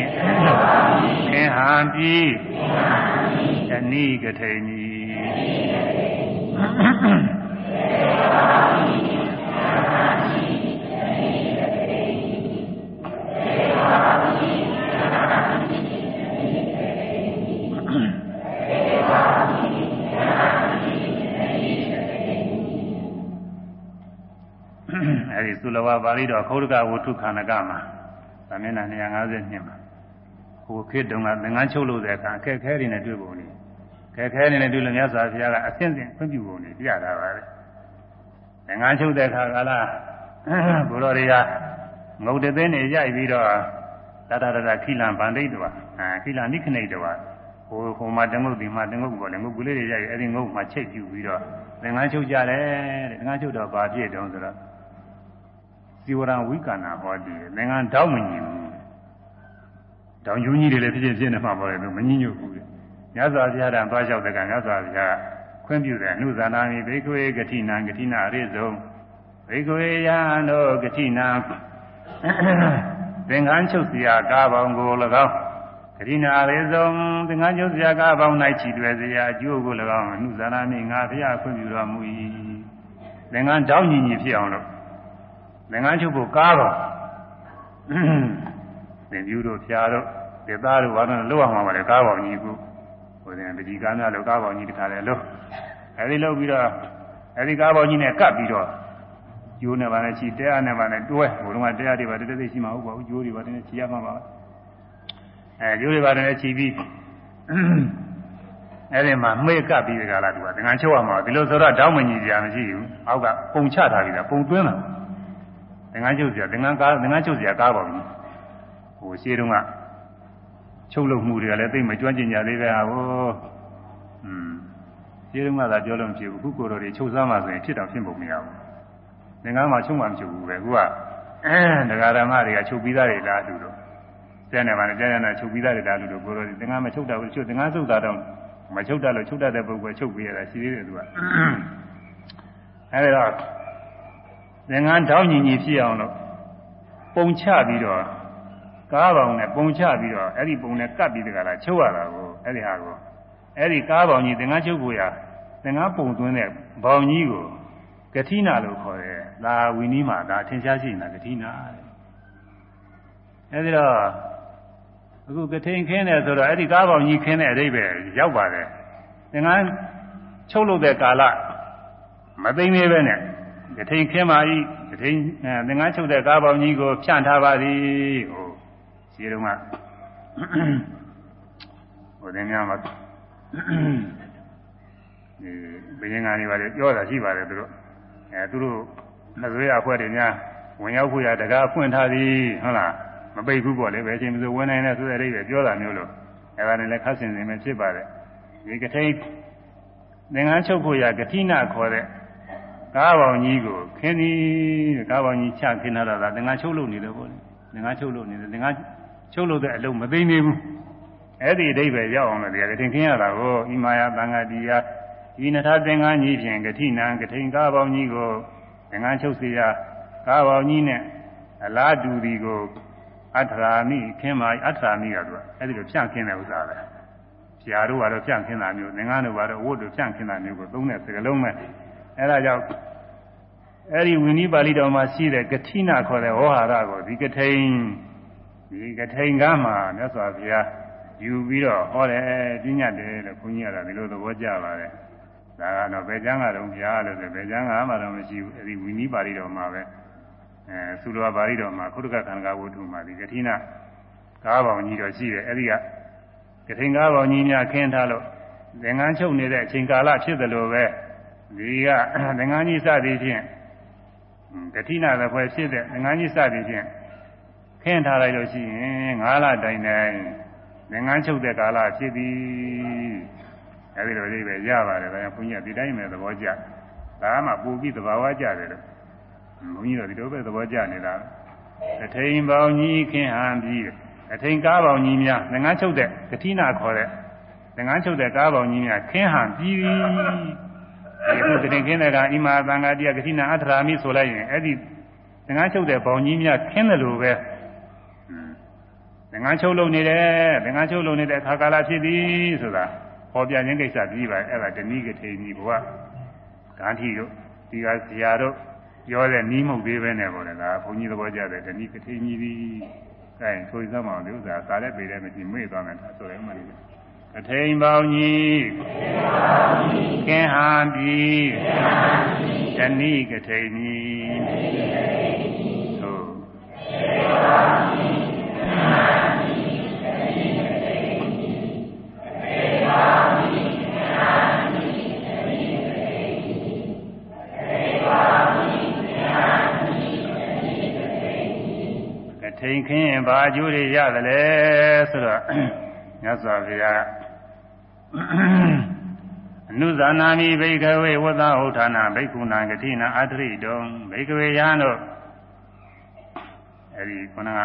ခင်ဟန်ပြီတဏိကထိန်ကြီး အဲဒီသုလဝပါဠိတော်ခௌဒကဝုထုခန္ဓကမှာဗမျက်နှာ252မှာဟိုခေတ်တုန်းကသင်္ကန်းချုပ်လို့တဲ့အခါအခက်ခဲတွေနဲ့တွေ့ပုံနေခက်ခဲနေနဲ့တွေ့လို့မြတ်စွာဘုရားကအဆင့်ဆင့်ခွင့်ပြုပုံနေပြတာပါပဲသင်္ကန်းချုပ်တဲ့အခါကလားဘုရောတွေကငုတ်တဲ့သိနေရိုက်ပြီးတော့ တတတတခိလံဗန္ဒိတဝအာခိလံနိခဏိတဝဟိုဟိုမှာတငုတ်ဒီမှာတငုတ်ပေါ်တယ်ငုတ်ကူလေးတွေရိုက်အဲ့ဒီငုတ်မှာချိတ်ပြူပြီးတော့သင်္ကန်းချုပ်ကြတယ်တဲ့သင်္ကန်းချုပ်တော့ဘာဖြစ်တုံးဆိုတော့ဇီဝရဝိကနာဟောတည်သင်္ကန်းတောင်းမညင်ဘူးတောင်းယူကြီးတွေလည်းဖြစ်ဖြစ်ဖြစ်နေမှာပေါ့လေသူမညင်ညွတ်ဘူးတဲ့မြတ်စွာဘုရားတန်သွားလျှောက်တဲ့ကမြတ်စွာဘုရားခွင့်ပြုတယ်နှုဇာနာမိဘိက္ခွေဂတိနာဂတိနာအရိဇုံဘိက္ခွေယံတို့ဂတိနာ သင်္ကန်းချုပ်စရာကားပေါင်းကို၎င်းကရိနာရေဆုံးသင်္ကန်းချုပ်စရာကားပေါင်း၌ချီတွယ်စရာအကျိုးကို၎င်းအမှုဇာရနှင့်ငါဘုရားခွင့်ပြုတော်မူ၏သင်္ကန်းတောင်းညီညီဖြစ်အောင်လို့သင်္ကန်းချုပ်ဖို့ကားပေါင်းသင်ပြူတို့ဖျားတို့ဒေသားတို့ဘာလို့လောက်အောင်ပါလဲကားပေါင်းညီကိုဟိုတဲ့တတိကားများလို့ကားပေါင်းညီတခါလဲလို့အဲဒီလောက်ပြီးတော့အဲဒီကားပေါင်းညီနဲ့ကပ်ပြီးတော့ ကျိုးနဲ့ပါနဲ့ချီတဲအားနဲ့ပါနဲ့တွဲဘုံကတဲအားတွေပါတဲတဲသိရှိမှာဟုတ်ပါဘူးကျိုးတွေပါတဲနဲ့ချီရမှာပါအဲကျိုးတွေပါတဲနဲ့ချီပြီးအဲ့ဒီမှာမေ့ကပ်ပြီးကြလားသူကငန်းချုပ်ရမှာဒီလိုဆိုတော့တောင်းမညီကြမရှိဘူးအောက်ကပုံချထားပြီးတာပုံသွင်းတာငန်းချုပ်စရာငန်းကားငန်းချုပ်စရာကားပါဘူးဟိုရှေးတုန်းကချုပ်လုပ်မှုတွေကလည်းသိမကျွမ်းကျင်ကြသေးပဲဟာဟိုอืมရှေးတုန်းကသာပြောလို့မဖြစ်ဘူးခုကိုယ်တော်တွေချုပ်စားမှဆိုရင်ဖြစ်တော့ဖြစ်ပုံမရဘူး သင်္ကန်းမှာချုပ်မှမချုပ်ဘူးပဲခုကအဲဒကာဓမ္မတွေကချုပ်ပြီးသားတွေလားလူတို့ကျန်တယ်ဗာနဲ့ကျန်တယ်ချုပ်ပြီးသားတွေလားလူတို့ကိုယ်တော်တွေသင်္ကန်းမချုပ်တာဘူးချုပ်သင်္ကန်းစုပ်တာတော့မချုပ်တတ်လို့ချုပ်တတ်တဲ့ပုဂ္ဂိုလ်ချုပ်ပေးရတာရှိသေးတယ်သူကအဲဒီတော့သင်္ကန်းတောင်းညီညီဖြစ်အောင်လို့ပုံချပြီးတော့ကားပေါင်နဲ့ပုံချပြီးတော့အဲ့ဒီပုံနဲ့ကပ်ပြီးတကလားချုပ်ရတာကိုအဲ့ဒီဟာကိုအဲ့ဒီကားပေါင်ကြီးသင်္ကန်းချုပ်ကိုရသင်္ကန်းပုံသွင်းတဲ့ဘောင်ကြီးကို ကတိနာလို့ခေါ်တယ်။ဒါဝီနီးမှာဒါထင်ရှားရှိနေတာကတိနာတဲ့။အဲ့ဒီတော့အခုကထိန်ခင်းတယ်ဆိုတော့အဲ့ဒီကားပေါင်ကြီးခင်းတဲ့အဓိပ္ပာယ်ရောက်ပါတယ်။သင်္ကန်းချုပ်လို့တဲ့ကာလမသိနေပဲနဲ့ကထိန်ခင်းပါ၏ကထိန်သင်္ကန်းချုပ်တဲ့ကားပေါင်ကြီးကိုဖြန့်ထားပါသည်။ဟိုဒီတုန်းကဟိုတင်များမှာဒီဘယင်ကနေပါလေပြောတာရှိပါတယ်သူတို့ အဲသူတို့နှစ်ဆွေးအဖွဲ့တွေများဝင်ရောက်ဖို့ရတကားဖွင့်ထားသည်ဟုတ်လားမပိတ်ဘူးပေါ့လေဘယ်ချိန်မှဆိုဝင်နိုင်တဲ့ဆိုတဲ့အိဗယ်ပြောတာမျိုးလို့အဲဒါနဲ့လည်းခတ်ဆင်စင်ပဲဖြစ်ပါတယ်ဒီကထိန်သင်္ကန်းချုပ်ဖို့ရဂတိနာခေါ်တဲ့ကားပေါင်ကြီးကိုခင်းသည်ကားပေါင်ကြီးချခင်းထားတာသင်္ကန်းချုပ်လို့နေတယ်ပေါ့လေသင်္ကန်းချုပ်လို့နေတယ်သင်္ကန်းချုပ်လို့တဲ့အလုံးမသိနေဘူးအဲ့ဒီအဓိပ္ပာယ်ရောက်အောင်လို့တရားကထင်ခင်းရတာကိုဣမာယသံဃာတိယ ဤနထသင်္ကန်းကြီးဖြင့်ဂတိနံဂထိန်ကားပေါင်းကြီးကိုသင်္ကန်းချုပ်စီရကားပေါင်းကြီးနဲ့အလားတူဒီကိုအထရာမိခင်းပါအထရာမိရတော့အဲ့ဒီလိုဖြန့်ခင်းတဲ့ဥစ္စာပဲ။ဖြာတို့ကတော့ဖြန့်ခင်းတာမျိုးသင်္ကန်းတို့ကတော့ဝတ်တို့ဖြန့်ခင်းတာမျိုးကိုသုံးတဲ့စကားလုံးပဲ။အဲ့ဒါကြောင့်အဲ့ဒီဝိနည်းပါဠိတော်မှာရှိတဲ့ဂတိနာခေါ်တဲ့ဝဟာရကိုဒီကထိန်ဒီကထိန်ကားမှာမြတ်စွာဘုရားယူပြီးတော့ဟောတယ်ပြညတ်တယ်လို့ခွန်ကြီးကဒီလိုသဘောကျပါတယ်။ ဒါကတော့ဘယ်ကျမ်းကတော့ဘုရားလို့ဆိုဘယ်ကျမ်းကမှတော့မရှိဘူးအဲဒီဝိနည်းပါဠိတော်မှာပဲအဲသုလောပါဠိတော်မှာခုတ္တကခန္ဓာဝတ္ထုမှာဒီကတိနာကားပေါင်ကြီးတော့ရှိတယ်အဲဒီကကထိန်ကားပေါင်ကြီးများခင်းထားလို့သင်္ကန်းချုပ်နေတဲ့အချိန်ကာလဖြစ်တယ်လို့ပဲဒီကသင်္ကန်းကြီးစသည်ဖြင့်ကတိနာလည်းဖွဲ့ဖြစ်တဲ့သင်္ကန်းကြီးစသည်ဖြင့်ခင်းထားလိုက်လို့ရှိရင်၅လတိုင်တိုင်ငငန်းချုပ်တဲ့ကာလဖြစ်သည် အဲဒီလိုလေးပဲရပါတယ်ဒါကြောင့်ဘုန်းကြီးကဒီတိုင်းပဲသဘောကျဒါမှပူပြီးသဘာဝကျတယ်လို့ဘုန်းကြီးတို့ဒီလိုပဲသဘောကျနေတာအထိန်ပေါင်းကြီးခင်းဟန်ပြီးအထိန်ကားပေါင်းကြီးများငငန်းချုပ်တဲ့ကတိနာခေါ်တဲ့ငငန်းချုပ်တဲ့ကားပေါင်းကြီးများခင်းဟန်ပြီးဒီခုတင်ခင်းတဲ့ကဣမာသံဃာတိယကတိနာအထရာမိဆိုလိုက်ရင်အဲ့ဒီသင်္ကန်းချုပ်တဲ့ဘောင်ကြီးများခင်းတယ်လို့ပဲသင်္ကန်းချုပ်လုံနေတယ်သင်္ကန်းချုပ်လုံနေတဲ့အခါကာလဖြစ်သည်ဆိုတာဟော ပြခြင်းကိစ္စပြီးပါအဲ့ဒါတဏိကထေကြီးဘုရားဂန္ဓီတို့ဒီကဇရာတို့ပြောတဲ့နီးမုတ်သေးပဲနဲ့ပေါ့လေဒါဘုန်းကြီးသဘောကျတယ်တဏိကထေကြီးသည်အဲဆိုစမ်းမအောင်ဒီဥစ္စာကာလည်းပေတယ်မရှိမေ့သွားမယ်ဒါဆိုရင်မှလည်းအထိန်ပေါင်းကြီးကင်းဟာပြီယနိကထိန်ကြီးက ထိန်ခင်းဘာအကျိုးတွေရတယ်လဲဆိုတော့မြတ်စွာဘုရားအနုဇာနာမိဘိကဝေဝသဥထာနာဘိက္ခုနာဂတိနာအတ္တိတုံဘိကဝေယံတို့အဲဒီခုနက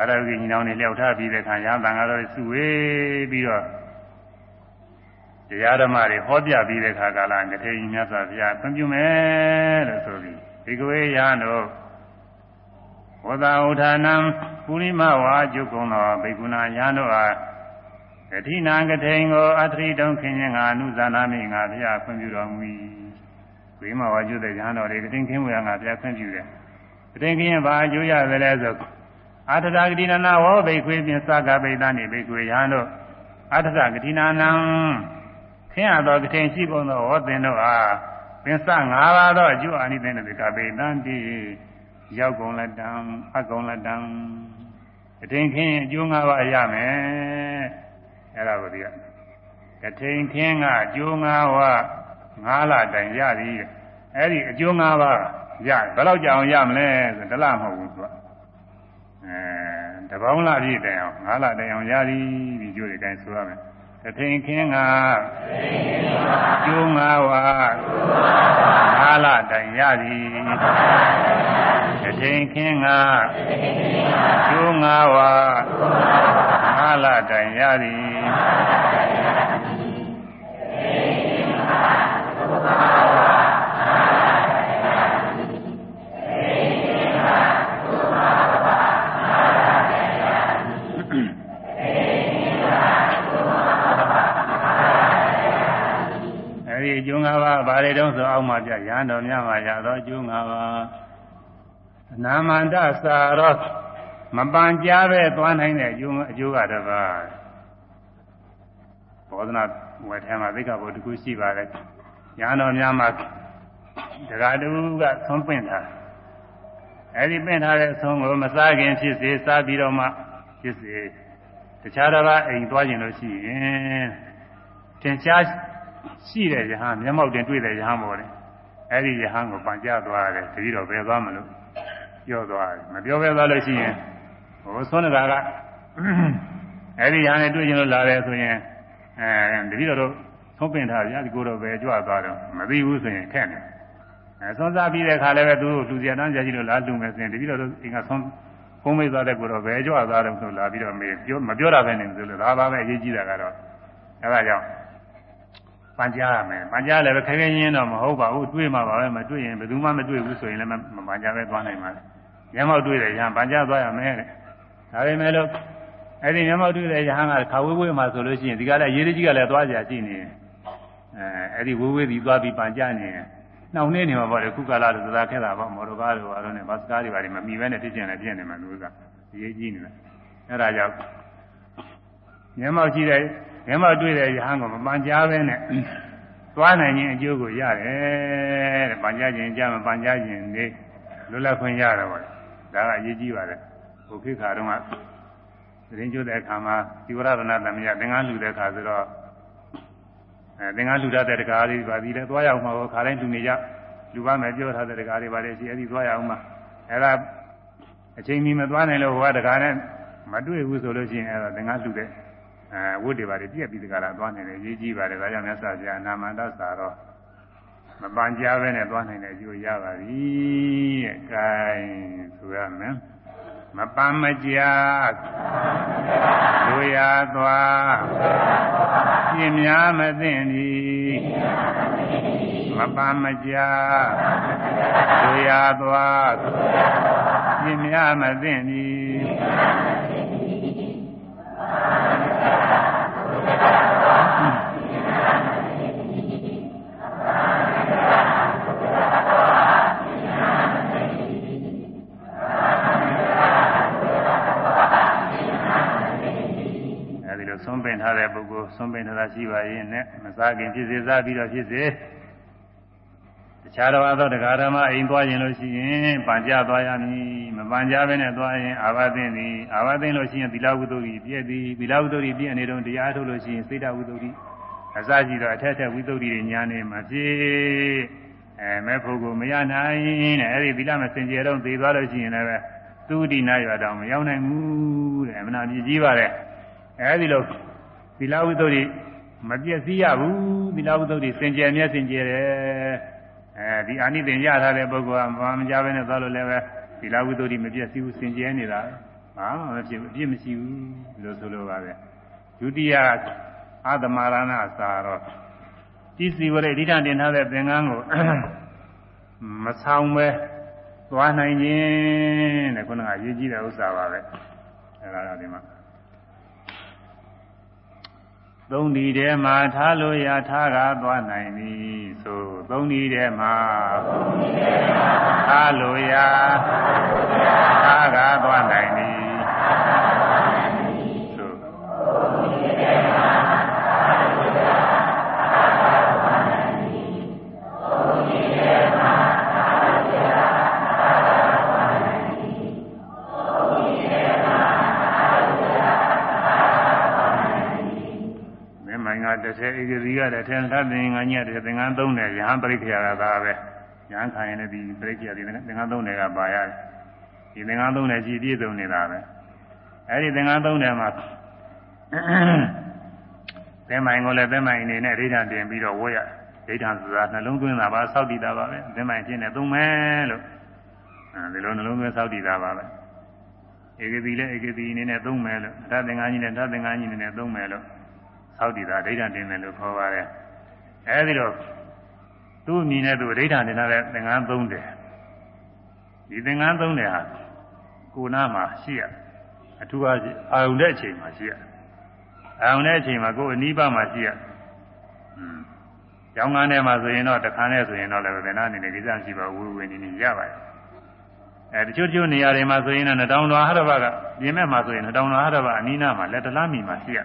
အရဟိညီနောင်တွေလျှောက်ထားပြီးတဲ့ခါရဟန်းတန်ဃာတော်စုဝေးပြီးတော့ တရားဓမ္မတွေဟောပြပြီးတဲ့ခါကာလကတိမြတ်စွာဘုရားပြပြုမယ်လို့ဆိုပြီးဘိကဝေယံတို့ဝသဥထာနံပုရိမဝါကျုပ်ကုံသောဘိက္ခုနာယံတို့အားကတိနာကထိန်ကိုအတ္တိတုံခင်ခြင်းငါအနုဇာနာမိငါဘုရားခွင့်ပြုတော်မူ၏ဝိမဝါကျုတဲ့ယဟန်တော်တွေကတိန်ခင်းဝေငါဘုရားခွင့်ပြုတယ်ကတိန်ခင်းဘာအကျိုးရသလဲဆိုအာထတာကတိနာနာဝောဘိခွေပြသကဗိဒနိဘိခွေယဟန်တို့အာထတာကတိနာနံ ခင်းရသောကတိန်ရှိကုန်သောဝောသင်တို့အားပင်စ၅ပါးသောအကျိုးအာနိသင်တို့ကဗိဒန္တိရောက်ကုန်လက်တံအကုန်လက်တံကတိန်ခင်းအကျိုး၅ပါးရမယ်အဲ့ဒါကိုဒီကကထိန်ခင်းကအကျိုး၅ဝါ၅လတိုင်ရသည်အဲ့ဒီအကျိုး၅ပါးရဘယ်တော့ကြအောင်ရမလဲဆိုဒလမဟုတ်ဘူးသူကအဲတပေါင်းလာပြည့်တိုင်အောင်၅လတိုင်အောင်ရသည်ဒီကျိုးတွေတိုင်းဆိုရမယ် ကထိန်ခင်းကကျိုး၅ဝါ၅လတိုင်ရသည်ကထိန်ခင်းကကျိုး၅ဝါ၅လတိုင်ရသည်အဲဒီ အကျိုး၅ပါးဘာတွေတုံးဆိုအောက်မှာပြရဟန်းတော်များမှာရသောအကျိုး၅ပါးအနာမန္တစာရောမပန်ကြားပဲသွားနိုင်တဲ့အကျိုးအကျိုးကတပါးဘောဓနာဝယ်ထဲမှာသိက္ခာပုဒ်တစ်ခုရှိပါတယ်ရဟန်းတော်များမှာဒကာတူကသွန်းပင့်ထားအဲဒီပင့်ထားတဲ့ဆုံးကိုမစားခင်ဖြစ်စေစားပြီးတော့မှဖြစ်စေတခြားတစ်ပါးအိမ်သွားကျင်လို့ရှိရင်သင်ရှား ရှိတဲ့ယဟန်မျက်မှောက်တင်တွေ့တဲ့ယဟန်ပေါ်တယ်အဲဒီယဟန်ကိုပန်ကြသွားတယ်တတိတော့ဘယ်သွားမလို့ပြောသွားတယ်မပြောပဲသွားလို့ရှိရင်ဟိုသွန်းနေတာကအဲဒီယဟန်နဲ့တွေ့ကျင်လို့လာတယ်ဆိုရင်အဲတတိတော့သုံးပင်ထားဗျာဒီကိုတော့ပဲကြွသွားတော့မသိဘူးဆိုရင်ခက်တယ်အဲသွန်းစားပြီးတဲ့အခါလည်းပဲသူလူစီတန်းကြရှိလို့လာလူမယ်ဆိုရင်တတိတော့အင်္ဂါသွန်းကုန်းမေးသွားတဲ့ကိုတော့ဘယ်ကြွသွားတယ်ဆိုလာပြီးတော့မေးပြောမပြောတာပဲနေဆိုလို့ဒါပါပဲအရေးကြီးတာကတော့အဲဒါကြောင့် ပန်ကြားရမယ်ပန်ကြားလည်းပဲခဲခဲရင်းတော့မဟုတ်ပါဘူးတွေးမှာပါပဲမတွေးရင်ဘယ်သူမှမတွေးဘူးဆိုရင်လည်းမပန်ကြားပဲသွားနိုင်ပါလေရမောက်တွေးတယ်ရဟန်းပန်ကြားသွားရမယ်တဲ့ဒါပေမဲ့လို့အဲ့ဒီမျက်မှောက်တွေ့တဲ့ယဟန်ကခါဝေးဝေးမှာဆိုလို့ရှိရင်ဒီကလည်းရေးကြီးကလည်းသွားကြရှိနေအဲအဲ့ဒီဝေးဝေးဒီသွားပြီးပန်ကြနေနှောင်နေနေမှာပေါ့လေခုကလာတော့သာခဲ့တာပေါ့မော်တော်ကားတွေဘာလို့လဲဘတ်စကားတွေဘာတွေမမီပဲနဲ့သိကျင်လည်းပြည့်နေမှာလို့ကရေးကြီးနေတယ်အဲ့ဒါကြောင့်မျက်မှောက်ကြည့်တဲ့ မျက်မှောက်တွေ့တဲ့ယဟန်ကမပန်ကြားပဲနဲ့သွားနိုင်ခြင်းအကျိုးကိုရတယ်တဲ့ပန်ကြားခြင်းကြားမပန်ကြားခြင်းနေလွတ်လပ်ခွင့်ရတော့ပေါ့ဒါကအရေးကြီးပါတယ်ဘုခိခါတုန်းကသတင်းကျွတဲ့အခါမှာသီဝရဒနာသမယသင်္ကန်းလှူတဲ့အခါဆိုတော့အဲသင်္ကန်းလှူတတ်တဲ့တကားလေးပါဒီလည်းသွားရအောင်မှာခါတိုင်းလှူနေကြလူပါမယ်ပြောထားတဲ့တကားလေးပါလေရှိအဲ့ဒီသွားရအောင်မှာအဲ့ဒါအချိန်မီမသွားနိုင်လို့ဟိုကတကားနဲ့မတွေ့ဘူးဆိုလို့ရှိရင်အဲ့ဒါသင်္ကန်းလှူတဲ့ အဲဝတ်တွေပါလေပြက်ပြီးတကားလာသွားနိုင်တယ်ရေးကြီးပါတယ်ဒါကြောင့်မြတ်စွာဘုရားနာမန္တစာတော့မပန်ကြားပဲနဲ့သွားနိုင်တဲ့အကျိုးရပါပြီတဲ့။ gain ဆိုရမယ်။မပန်းမကြာတို့ရသွားပြင်းများမသိသည်မမပန်းမကြာတို့ရသွားပြင်းများမသိသည်အဲဒီလို ဆုံးပင်ထားတဲ့ပုဂ္ဂိုလ်ဆုံးပင်ထားတာရှိပါရင်နဲ့မစားခင်ဖြစ်စေစားပြီးတော့ဖြစ်စေတ ခြားတော့သောတရားဓမ္မအိမ်သွားရင်လို့ရှိရင်ပန်ကြသွားရမည်မပန်ကြဘဲနဲ့သွားရင်အာဘသိင်သည်အာဘသိင်လို့ရှိရင်သီလဝုဒ္ဓရီပြည့်သည်သီလဝုဒ္ဓရီပြည့်အနေတော့တရားထုတ်လို့ရှိရင်စိတ်တဝုဒ္ဓရီအစရှိတော့အထက်ထက်ဝိသုဒ္ဓရီညာနေမှာဖြစ်အဲမဲ့ဖို့ကိုမရနိုင်တဲ့အဲဒီသီလမစင်ကြယ်တော့သေသွားလို့ရှိရင်လည်းသူတိနာရွာတောင်မရောက်နိုင်ဘူးတဲ့အမနာမြည်ကြီးပါတယ်အဲဒီလိုသီလဝိသုဒ္ဓရီမပြည့်စည်ရဘူးသီလဝိသုဒ္ဓရီစင်ကြယ်မြဲစင်ကြယ်တယ် အဲဒီအာနိသင်ရထားတဲ့ပုဂ္ဂိုလ်ကဘာမှကြားပဲနဲ့သွားလို့လည်းပဲသီလဝိသုဒ္ဓရီမပြည့်စည်ဘူးစင်ကြယ်နေတာဘာမှမဖြစ်ဘူးအပြည့်မရှိဘူးဒီလိုဆိုလိုပါပဲဒုတိယအာသမရဏစာတော့တိစီဝရိဋ္ဌိတင်ထားတဲ့သင်္ကန်းကိုမဆောင်ပဲသွားနိုင်ခြင်းတဲ့ခုနကရေးကြည့်တဲ့ဥစ္စာပါပဲအဲဒါတော့ဒီမှာ သုံးဒီထဲမှာထားလို့ရထားကသွားနိုင်ပြီဆိုသုံးဒီထဲမှာထားလို့ရထားကသွားနိုင်ပြီဆို တိကတစ်ထည်သတ်သင်္ကန်းကြီးကတစ်ထည်သင်္ကန်းသုံးတယ်ရဟန်းပရိက္ခရာကသာပဲရဟန်းခံရင်လည်းဒီပရိက္ခရာဒီသင်္ကန်းသုံးတယ်ကပါရတယ်ဒီသင်္ကန်းသုံးတယ်ကြည်ပြည့်စုံနေတာပဲအဲဒီသင်္ကန်းသုံးတယ်မှာသင်္မိုင်ကိုလည်းသင်္မိုင်အနေနဲ့ဒိဋ္ဌံတင်ပြီးတော့ဝတ်ရဒိဋ္ဌံဆိုတာနှလုံးသွင်းတာပါစောက်တည်တာပါပဲသင်္မိုင်ဖြစ်နေသုံးမယ်လို့အဲဒီလိုနှလုံးသွင်းစောက်တည်တာပါပဲဧကတိလည်းဧကတိအနေနဲ့သုံးမယ်လို့ဓာတ်သင်္ကန်းကြီးနဲ့ဓာတ်သင်္ကန်းကြီးအနေနဲ့သုံးမယ်လို့ သောက်တည်တာဒိဋ္ဌံတင်တယ်လို့ခေါ်ပါတယ်အဲဒီတော့သူ့အမိနဲ့သူဒိဋ္ဌံတင်တဲ့သင်္ကန်းသုံးတယ်ဒီသင်္ကန်းသုံးတယ်ဟာကိုနာမှာရှိရအထူးအားဖြင့်အာရုံတဲ့အချိန်မှာရှိရအာရုံတဲ့အချိန်မှာကိုယ်အနိဗ္ဗာန်မှာရှိရอืมကျောင်းကန်းထဲမှာဆိုရင်တော့တခါနဲ့ဆိုရင်တော့လည်းဘယ်နာအနေနဲ့ဒီစမ်းရှိပါဝေဝေနေနေရပါတယ်အဲတချို့တချို့နေရာတွေမှာဆိုရင်တော့တောင်တော်ဟရဘကပြင်မဲ့မှာဆိုရင်တောင်တော်ဟရဘအနိနာမှာလက်တလားမီမှာရှိရလ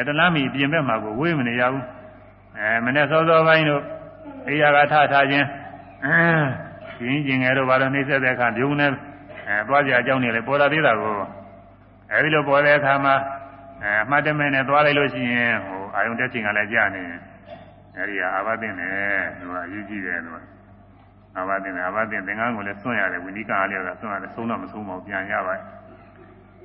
က်တလားမီပြင်မဲ့မှာကိုဝေးမနေရဘူးအဲမနေ့စောစောပိုင်းတို့အိယာကထထားခြင်းအင်းကျင်းကျင်ငယ်တို့ဘာလို့နှိမ့်ဆက်တဲ့အခါပြုံးနေအဲသွားကြအကြောင်းနေလေပေါ်လာသေးတာကိုအဲဒီလိုပေါ်တဲ့အခါမှာအဲမှတ်တမဲ့နဲ့သွားလိုက်လို့ရှိရင်ဟိုအာယုန်တက်ချိန်ကလည်းကြာနေရင်အဲဒီဟာအာဘသင့်တယ်သူကအရေးကြီးတယ်သူကအာဘသင့်တယ်အာဘသင့်သင်္ကန်းကိုလည်းစွန့်ရတယ်ဝိနိကအားလျော်တာစွန့်ရတယ်ဆုံးတော့မဆုံးပါဘူးပြန်ရပါတယ်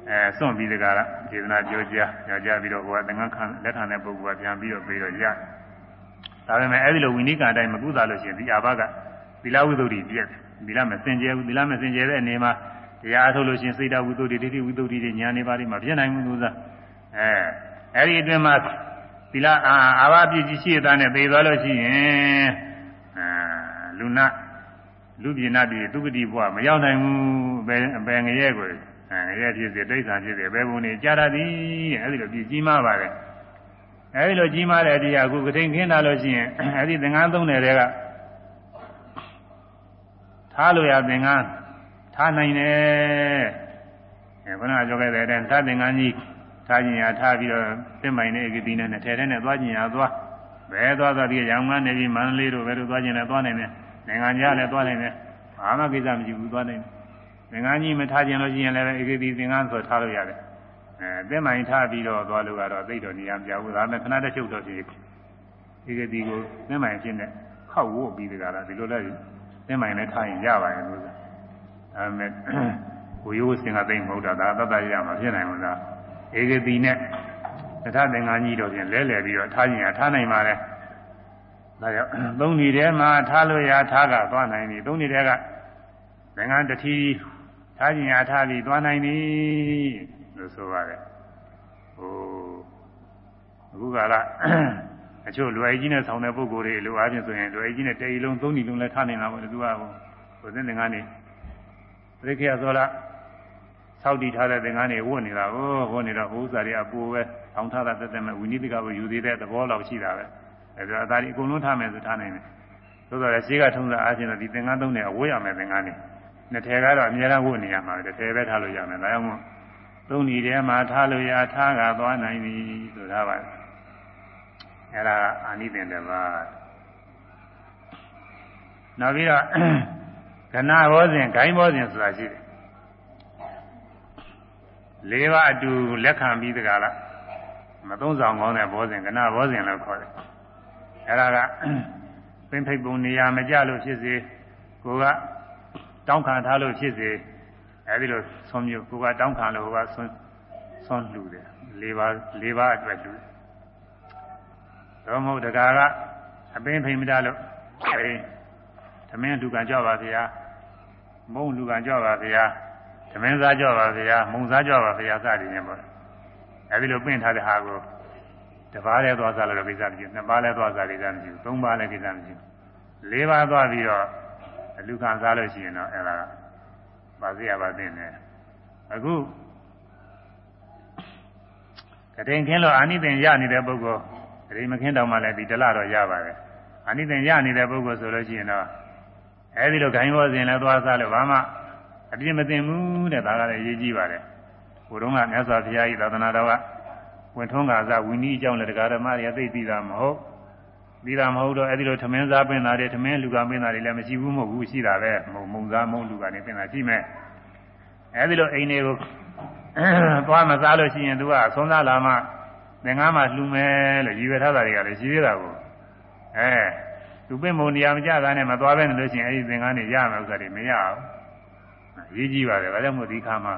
အဲစွန့်ပြီးတကားကခြေသနာပြောကြားပြောကြားပြီးတော့ဟိုကသင်္ကန်းခံလက်ခံတဲ့ပုဂ္ဂိုလ်ကပြန်ပြီးတော့ပြီးတော့ရဒါပေမဲ့အဲဒီလိုဝိနိကအတိုင်းမကုသလို့ရှိရင်ဒီအာဘကသီလဝိသုဒ္ဓိပြည့်တယ်သီလမစင်ကြယ်ဘူးသီလမစင်ကြယ်တဲ့အနေမှာတရားထုတ်လို့ရှိရင်စိတ်တဝိသုဒ္ဓိဒိဋ္ဌိဝိသုဒ္ဓိတွေညာနေပါလိမ့်မှာဖြစ်နိုင်ဘူးသူစားအဲအဲဒီအတွင်းမှာသီလအာအာဘပြည့်ကြီးရှိတဲ့နဲ့သေသွားလို့ရှိရင်အာလူနာလူပြည်နာပြည်သူပတိဘဝမရောက်နိုင်ဘူးဘယ်ဘယ်ငရဲကို အဲငရဲဖြစ်စေတိဋ္ဌာန်ဖြစ်စေဘယ်ဘုံနေကြာတတ်သည်အဲဒီလိုပြည်ကြီးမားပါတယ်အဲဒီလိုကြီးမားတဲ့တရားအခုကထိန်ခင်းလာလို့ရှိရင်အဲဒီသင်္ကန်းသုံးတယ်တွေကထားလို့ရသင်္ကန်းထားနိုင်တယ်အဲဘုရားပြောခဲ့တဲ့အတိုင်းထားသင်္ကန်းကြီးထားခြင်းရထားပြီးတော့သင်္မိုင်နဲ့ဧကတိနဲ့နဲ့ထဲထဲနဲ့သွားခြင်းရသွားဘယ်သွားသွားဒီရောင်မန်းနေပြီးမန္တလေးတို့ဘယ်လိုသွားခြင်းလဲသွားနိုင်တယ်နိုင်ငံခြားလည်းသွားနိုင်တယ်ဘာမှကိစ္စမရှိဘူးသွားနိုင်တယ် သင်္ကန်းကြီးမထားခြင်းလို့ရှိရင်လည်းဧကတိသင်္ကန်းဆိုထားလို့ရတယ်အဲသင်္မိုင်ထားပြီးတော့သွားလို့ကတော့သိတော့နေရာမပြောဘူးဒါနဲ့ခဏတည်းချုပ်တော့ဒီဧကတိကိုသင်္မိုင်ဖြစ်နေခောက်ဝုတ်ပြီးတကလားဒီလိုလည်းသင်္မိုင်နဲ့ထားရင်ရပါတယ်လို့အဲမဲ့ဝိယိုးစင်ကသိမ့်မဟုတ်တာဒါသတ္တရမှာဖြစ်နိုင်မှာလားဧကတိနဲ့တထသင်္ကန်းကြီးတို့ဖြင့်လဲလှယ်ပြီးတော့ထားရင်ထားနိုင်ပါလေဒါကြောင့်သုံးဏီထဲမှာထားလို့ရထားကသွားနိုင်ပြီသုံးဏီထဲကသင်္ကန်းတစ်ထီ ထားခြင်းရထားပြီးသွားနိုင်ပြီလို့ဆိုပါတယ်ဟိုအခုကလာအချို့လွယ်ကြီးနဲ့ဆောင်းတဲ့ပုဂ္ဂိုလ်တွေလိုအားဖြင့်ဆိုရင်လွယ်ကြီးနဲ့တေရီလုံးသုံးနီလုံးလည်းထားနေတာပေါ့သူကဟိုဟိုသင်္င်္ကန်းနေပရိခေယသောလားဆောက်တည်ထားတဲ့သင်္ကန်းတွေဝတ်နေတာကိုဝတ်နေတော့ဥစ္စာတွေအပူပဲဆောင်းထားတာတက်တက်မဲ့ဝိနည်းတကကိုယူသေးတဲ့သဘောလောက်ရှိတာပဲအဲဒါအသားဒီအကုန်လုံးထားမယ်ဆိုထားနိုင်တယ်သို့တော်လည်းရှေးကထုံးတာအားဖြင့်တော့ဒီသင်္ကန်းသုံးတယ်အဝတ်ရမယ်သင်္ကန်းတွေ နှစ်ထည်ကတော့အများအားဝတ်နေရမှာပဲတစ်ထည်ပဲထားလို့ရမယ်ဒါကြောင့်မို့သုံးဤထဲမှာထားလို့ရထားကသွားနိုင်ပြီဆိုထားပါတယ်အဲ့ဒါအာနိသင်တယ်ပါနောက်ပြီးတော့ကဏဘောဇဉ်ဂိုင်းဘောဇဉ်ဆိုတာရှိတယ်လေးပါးအတူလက်ခံပြီးတကလားမသုံးဆောင်ကောင်းတဲ့ဘောဇဉ်ကဏဘောဇဉ်လို့ခေါ်တယ်အဲ့ဒါကပင်ဖိတ်ပုံနေရာမကြလို့ဖြစ်စေကိုက တောင်းခံထားလို့ဖြစ်စေအဲဒီလိုဆုံးမျိုးကိုကတောင်းခံလို့ဟိုကဆုံးဆုံးလှူတယ်လေးပါးလေးပါးအတွက်လှူတယ်တော့မဟုတ်တကာကအပင်ဖိတ်မတလို့အဲသမင်းလူကကြောက်ပါဗျာမုံလူကကြောက်ပါဗျာသမင်းစားကြောက်ပါဗျာမုံစားကြောက်ပါဗျာစသည်ဖြင့်ပေါ့အဲဒီလိုပင့်ထားတဲ့ဟာကိုတပါးလဲသွားစားလို့ကိစ္စမရှိဘူးနှစ်ပါးလဲသွားစားကိစ္စမရှိဘူးသုံးပါးလဲကိစ္စမရှိဘူးလေးပါးသွားပြီးတော့ လူခံစားလို့ရှိရင်တော့အဲ့ဒါပါစေရပါသိနေအခုကတိန်ခင်းလို့အာနိသင်ရနေတဲ့ပုဂ္ဂိုလ်ကတိန်မခင်းတောင်မှလည်းဒီတလတော့ရပါတယ်အာနိသင်ရနေတဲ့ပုဂ္ဂိုလ်ဆိုလို့ရှိရင်တော့အဲဒီလိုဂိုင်းဘောစဉ်လည်းသွားစားလို့ဘာမှအပြစ်မသိဘူးတဲ့ဒါကလည်းရေးကြည့်ပါတယ်ဘုရုံးကမြတ်စွာဘုရားဤသာသနာတော်ကဝင်ထွန်းကာသဝိနည်းအကြောင်းလည်းတရားဓမ္မတွေသိသိတာမဟုတ် ပြီးတာမဟုတ်တော့အဲဒီလိုထမင်းစားပင်တာတွေထမင်းလူကပင်တာတွေလည်းမရှိဘူးမဟုတ်ဘူးရှိတာပဲမုံမုံစားမုံလူကနေပင်တာရှိမဲ့အဲဒီလိုအိမ်တွေကိုသွားမစားလို့ရှိရင်သူကဆုံးသားလာမှသင်္ကန်းမှလှူမယ်လို့ရည်ရွယ်ထားတာတွေကလည်းရှိသေးတာကိုအဲသူပင်မုံနေရာမကြတာနဲ့မသွားပဲနေလို့ရှိရင်အဲဒီသင်္ကန်းတွေရမယ်ဥစ္စာတွေမရအောင်ရေးကြည့်ပါတယ်ဒါကြောင့်မို့ဒီခါမှာ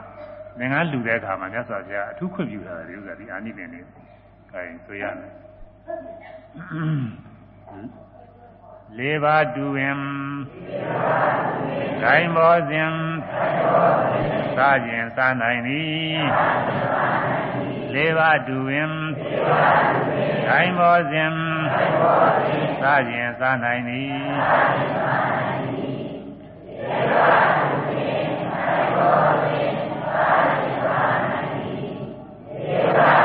သင်္ကန်းလှူတဲ့အခါမှာမြတ်စွာဘုရားအထူးခွင့်ပြုတာဒီဥစ္စာဒီအာနိသင်တွေအဲဆိုရမယ် လေးပါးတူရင်ဂိုင်းဘောစဉ်စားခြင်းစားနိုင်သည်လေးပါးတူရင်ဂိုင်းဘောစဉ်စားခြင်းစားနိုင်သည်လေးပါးတူရင်ဂိုင်းဘောစဉ်စားခြင်းစားနိုင်သ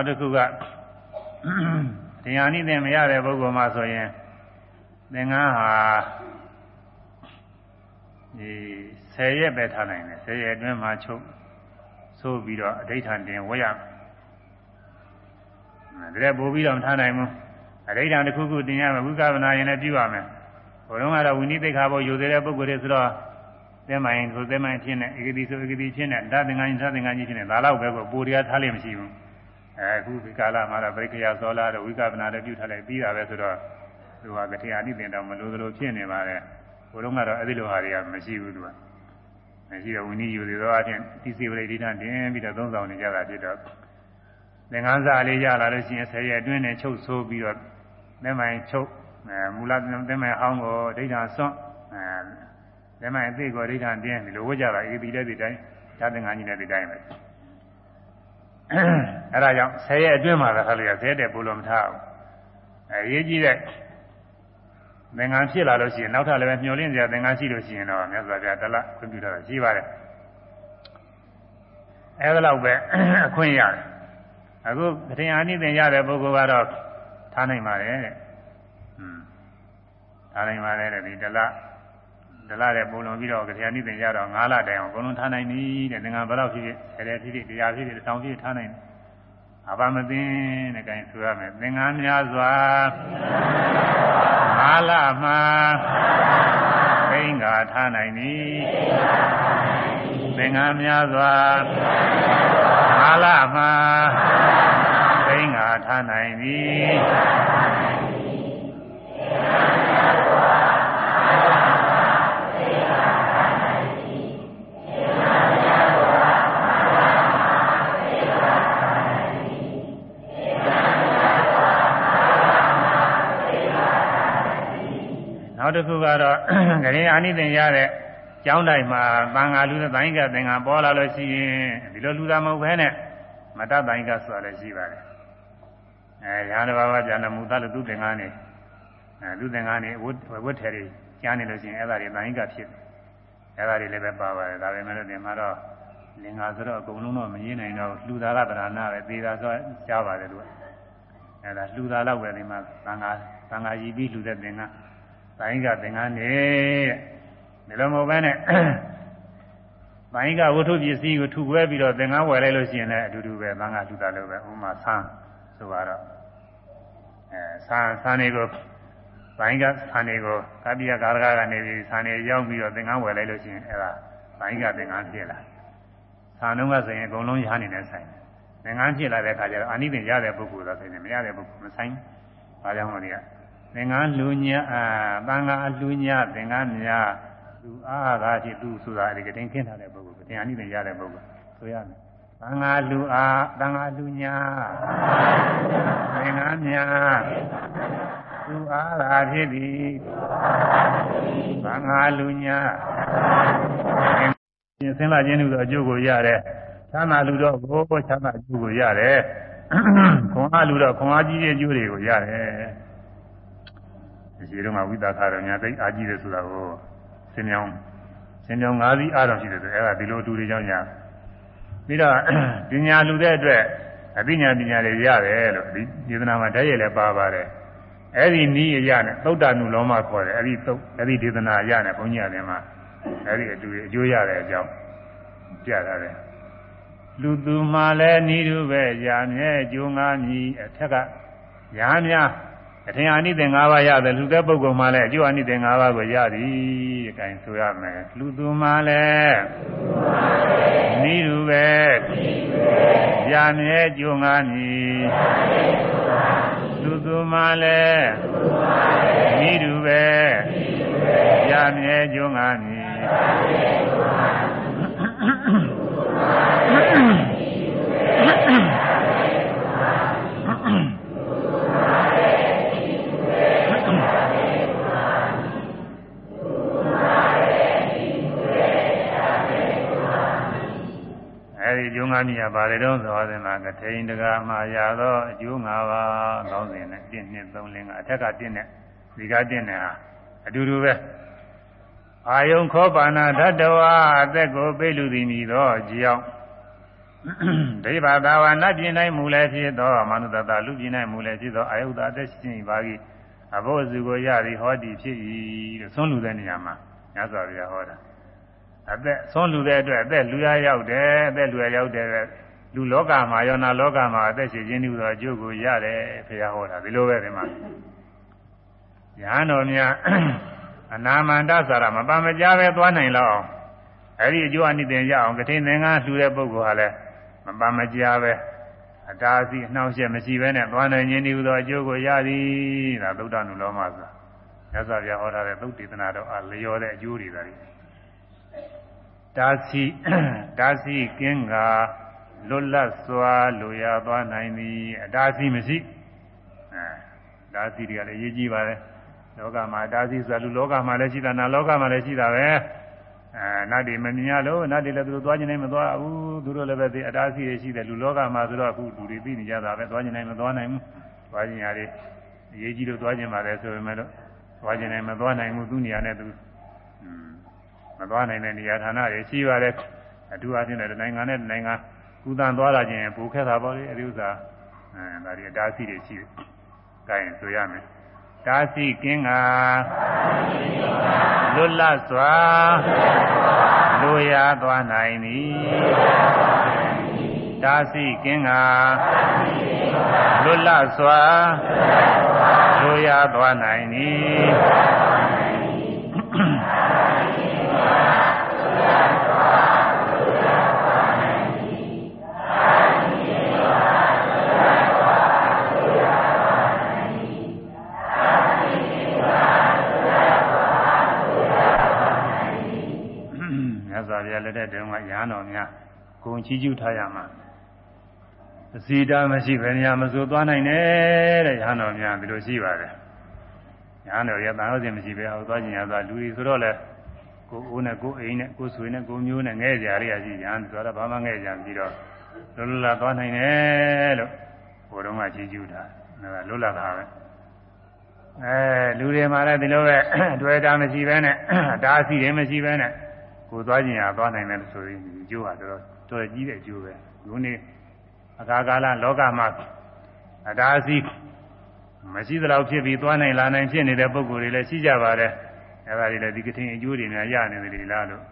နောက်တစ်ခုကတရားနိသင်မရတဲ့ပုဂ္ဂိုလ်မှဆိုရင်သင်္ကန်းဟာဒီ10ရက်ပဲထားနိုင်တယ်10ရက်အတွင်းမှာချုပ်ဆိုးပြီးတော့အဋိဌာန်တင်ဝရမယ်ဒါလည်းပို့ပြီးတော့မထားနိုင်ဘူးအဋိဌာန်တစ်ခုခုတင်ရမယ်ဝိကဗနာရင်လည်းပြုရမယ်ဘုရားကတော့ဝိနည်းသိက္ခာပေါ်ယူသေးတဲ့ပုဂ္ဂိုလ်တွေဆိုတော့သမိုင်းဆိုသမိုင်းဖြစ်နေဧကတိဆိုဧကတိဖြစ်နေဓာတ်သင်္ကန်းဓာတ်သင်္ကန်းကြီးဖြစ်နေဒါတော့ပဲကိုပူတရားထားလိမ့်မရှိဘူး အခုဒီကာလမှာတော့ဗိက္ခယသောလာတော့ဝိကပနာလည်းပြုထားလိုက်ပြီးတာပဲဆိုတော့သူကကတိအနိသင်တော့မလို့သလိုဖြစ်နေပါတယ်ဘုရုံးကတော့အဲ့ဒီလိုဟာတွေကမရှိဘူးသူကမရှိတော့ဝိနည်းယူသေးတော့အချင်းတိစီဝရိဋ္ဌိထတင်ပြီးတော့သုံးဆောင်နေကြတာဖြစ်တော့သင်္ကန်းစာလေးရလာလို့ရှိရင်ဆယ်ရက်အတွင်းနဲ့ချုပ်ဆိုးပြီးတော့သင်္မိုင်ချုပ်အဲမူလသင်္မိုင်ဟောင်းကိုဒိဋ္ဌာစွန့်အဲသင်္မိုင်အသေးကိုဒိဋ္ဌာတင်းဒီလိုဝတ်ကြတာဧပြီတဲ့ဒီတိုင်းဓာတ်သင်္ကန်းကြီးနဲ့ဒီတိုင်းပဲ အဲဒါကြောင့်10ရက်အတွင်းမှာလည်းခါလို့ရ10တဲ့ဘုလို့မထားဘူးအဲရေးကြည့်တဲ့သင်္ကန်းဖြစ်လာလို့ရှိရင်နောက်ထပ်လည်းပဲမျောလင့်စရာသင်္ကန်းရှိလို့ရှိရင်တော့မြတ်စွာဘုရားတလခွင့်ပြုတာရှိပါတယ်အဲဒါတော့ပဲအခွင့်ရတယ်အခုတရင်အာနိသင်ရတဲ့ပုဂ္ဂိုလ်ကတော့ထားနိုင်ပါတယ်တဲ့อืมထားနိုင်ပါတယ်တဲ့ဒီတလ ဒလတဲ့ပုံလုံးပြီးတော့ကြာနိသင်ရတော့9လတိုင်အောင်အကုန်လုံးထားနိုင်ပြီတဲ့သင်္ကန်းဘယ်တော့ဖြစ်ဖြစ်ဆယ်တဲ့ဖြစ်ဖြစ်တရားဖြစ်ဖြစ်တောင်ဖြစ်ထားနိုင်တယ်အဘာမသိတဲ့ကိုင်းဆိုရမယ်သင်္ကန်းများစွာ9လမှသင်္ကာထားနိုင်သည်သင်္ကန်းများစွာ9လမှသင်္ကာထားနိုင်သည် နောက်တစ်ခုကတော့ဂရေအာနိသင်ရတဲ့ကျောင်းတိုင်းမှာသံဃာလူတဲ့တိုင်းကသင်္ဃာပေါ်လာလို့ရှိရင်ဒီလိုလူသားမဟုတ်ဘဲနဲ့မတတိုင်းကဆိုတာလည်းရှိပါတယ်အဲရဟန်းတစ်ပါးကပြန်တော်မူသလို့သူသင်္ဃာနေအဲသူသင်္ဃာနေဝတ်ဝတ်ထဲတွေကြားနေလို့ရှိရင်အဲ့ဒါတွေတိုင်းကဖြစ်တယ်အဲ့ဒါတွေလည်းပဲပါပါတယ်ဒါပေမဲ့လို့ဒီမှာတော့လင်္ကာဆိုတော့အကုန်လုံးတော့မရင်းနိုင်တော့လှူသာရပဒနာပဲသေတာဆိုကြားပါတယ်သူကအဲ့ဒါလှူသာတော့ပဲဒီမှာသံဃာသံဃာရည်ပြီးလှူတဲ့သင်္ဃာ တိုင်းကသင်္ဃာနေတဲ့ဒီလိုမဟုတ်ဘဲနဲ့တိုင်းကဝတ္ထုပစ္စည်းကိုထုခွဲပြီးတော့သင်္ကန်းဝယ်လိုက်လို့ရှိရင်လည်းအတူတူပဲသံဃာလူသားလိုပဲဥမာဆန်းဆိုတော့အဲဆန်းဆန်းတွေကိုတိုင်းကဆန်းတွေကိုကပ္ပိယကာရကကနေပြီးဆန်းတွေရောက်ပြီးတော့သင်္ကန်းဝယ်လိုက်လို့ရှိရင်အဲဒါတိုင်းကသင်္ကန်းဖြစ်လာဆန်းလုံးကဆိုရင်အကုန်လုံးရဟနေနဲ့ဆိုင်သင်္ကန်းဖြစ်လာတဲ့အခါကျတော့အာနိသင်ရတဲ့ပုဂ္ဂိုလ်တော့ဆိုင်တယ်မရတဲ့ပုဂ္ဂိုလ်မဆိုင်ဘူးဘာကြောင့်လဲဒီက သင်္ကန်းလူညအာသံဃာအလူညသင်္ကန်းများသူအားသာဖြစ်သူဆိုတာဒီကတင်ခင်းထားတဲ့ပုဂ္ဂိုလ်တင်အနိသင်ရတဲ့ပုဂ္ဂိုလ်ဆိုရမယ်သံဃာလူအားသံဃာလူညာသင်္ကန်းများသူအားသာဖြစ်သည်သံဃာလူညာသင်္လာခြင်းလို့အကျိုးကိုရတယ်ချမ်းသာလူတော့ဘိုးချမ်းသာအကျိုးကိုရတယ်ခွန်အားလူတော့ခွန်အားကြီးတဲ့အကျိုးတွေကိုရတယ် ဒီလိုမှဝိသခါရညာသိအားကြီးတယ်ဆိုတာကိုစင်မြောင်းစင်မြောင်း၅စီးအားတော်ရှိတယ်ဆိုအဲ့ဒါဒီလိုအတူတွေကြောင့်ညာပြီးတော့ပညာလူတဲ့အတွက်အပညာပညာတွေရတယ်လို့ဒီဒေသနာမှာတည်းရလည်းပါပါတယ်အဲ့ဒီနီးရနဲ့သုတ်တနုလောမခေါ်တယ်အဲ့ဒီသုတ်အဲ့ဒီဒေသနာရနဲ့ဘုန်းကြီးအရင်မှာအဲ့ဒီအတူအကျိုးရတဲ့အကြောင်းပြတာတယ်လူသူမှလည်းဤသူပဲရာမြဲကျိုးငါမြည်အထက်ကရာများ အထင်အာနိသင်၅ပါးရတယ်လူတဲ့ပုဂ္ဂိုလ်မှလည်းအကျိုးအာနိသင်၅ပါးကိုရသည်ဒီကင်ဆိုရမယ်လူသူမှလည်းဤသူပဲရာမြဲကျိုးငါမြည်လူသူမှလည်းဤသူပဲရာမြဲကျိုးငါမြည် အဲဒီကျိုးငါမြည်ရပါတယ်တော့ဆိုတဲ့မှာကထိန်တကာမှာရသောအကျိုး၅ပါးကောင်းစဉ်နဲ့1 2 3 4အထက်က1နဲ့ဒီက1နဲ့ဟာအတူတူပဲအာယုံခောပါဏဓတ္တဝါအသက်ကိုပိလူသည်မည်သောကြောင့်ဒိဗ္ဗသာဝနတ်ပြည်၌မူလည်းဖြစ်သောမနုဿတလူပြည်၌မူလည်းဖြစ်သောအာယုဒ္ဓအသက်ရှင်ပါ၏အဘို့စုကိုရသည်ဟောသည်ဖြစ်၏လို့ဆုံးလူတဲ့နေရာမှာညစွာပြဟောတာ အသက်ဆုံးလူတဲ့အတွက်အသက်လူရရောက်တယ်အသက်လူရရောက်တယ်လူလောကမှာယောနာလောကမှာအသက်ရှင်ခြင်းဤသောအကျိုးကိုရတယ်ဖရာဟောတာဒီလိုပဲဒီမှာညာတော်များအနာမန္တစာရမပမကြပဲသွားနိုင်လောက်အောင်အဲ့ဒီအကျိုးအနိသင်ရအောင်ကတိသင်္ကန်းလှူတဲ့ပုဂ္ဂိုလ်ဟာလည်းမပမကြပဲအတားစီအနှောင့်အယှက်မရှိဘဲနဲ့သွားနိုင်ခြင်းဒီဟုသောအကျိုးကိုရသည်ဒါသုဒ္ဓနုလောမဆိုတာမြတ်စွာဘုရားဟောထားတဲ့သုတ်တေသနာတော်အလျော်တဲ့အကျိုးတွေဒါတွေ တာစီတာစီကင်းကလွတ်လပ်စွာလူရသွားနိုင်သည်အတားစီမရှိအဲတာစီတွေကလည်းရေးကြည့်ပါလေလောကမှာတာစီဆိုတာလူလောကမှာလည်းရှိတာနာလောကမှာလည်းရှိတာပဲအဲနတ်တွေမမြင်ရလို့နတ်တွေလည်းသူတို့သွားကျင်နိုင်မသွားဘူးသူတို့လည်းပဲဒီအတားစီတွေရှိတယ်လူလောကမှာဆိုတော့အခုလူတွေသိနေကြတာပဲသွားကျင်နိုင်မသွားနိုင်ဘူးသွားကျင်ရတယ်အရေးကြီးလို့သွားကျင်ပါတယ်ဆိုပေမဲ့လို့သွားကျင်နိုင်မသွားနိုင်ဘူးသူနေရာနဲ့သူ မသွားနိုင်တဲ့နေရာဌာနတွေရှိပါတယ်အထူးအားဖြင့်လည်းနိုင်ငံနဲ့နိုင်ငံကုသန်သွားလာခြင်းပိုခက်တာပေါ့လေအဲဒီဥစ္စာအဲဒါတွေအတားစီတွေရှိတယ်။ဒါရင်ဆိုရမယ်။တာစီကင်းကလွတ်လပ်စွာလိုရာသွားနိုင်သည်တာစီကင်းကလွတ်လပ်စွာလိုရာသွားနိုင်သည် လက်ထက်တုန်းကရဟန်းတော်များဂုံချီးကျူးထားရမှာအစီတာမရှိဘယ်နေရာမဆိုသွားနိုင်တယ်တဲ့ရဟန်းတော်များဒီလိုရှိပါတယ်ရဟန်းတော်ရဲ့တန်ဟုတ်စဉ်မရှိပဲဟောသွားခြင်းရသွားလူတွေဆိုတော့လေဂ ကိုအိုးနဲ့ကိုအိမ်နဲ့ကိုဆွေနဲ့ကိုမျိုးနဲ့ငဲ့ကြရရရှိညာဆိုတော့ဘာမှငဲ့ကြပြီးတော့လွတ်လွတ်လာသွားနိုင်တယ်လို့ဘုရုံးကကြည်ကျူးတာဒါကလွတ်လာတာပဲအဲလူတွေမှာလည်းဒီလိုပဲတွေ့တာမရှိဘဲနဲ့ဒါအစီတွေမရှိဘဲနဲ့ကိုသွားခြင်းရသွားနိုင်တယ်ဆိုရင်ဒီကျိုးဟာတော်တော်တော်ကြီးတဲ့အကျိုးပဲဒီနေ့အခါကာလလောကမှာအတားအဆီးမရှိသလောက်ဖြစ်ပြီးသွားနိုင်လာနိုင်ဖြစ်နေတဲ့ပုံကိုယ်တွေလည်းရှိကြပါတယ် အဲဒါတွေလည်းဒီကထင်အကျိုးတွေများရနေတယ်လားလို့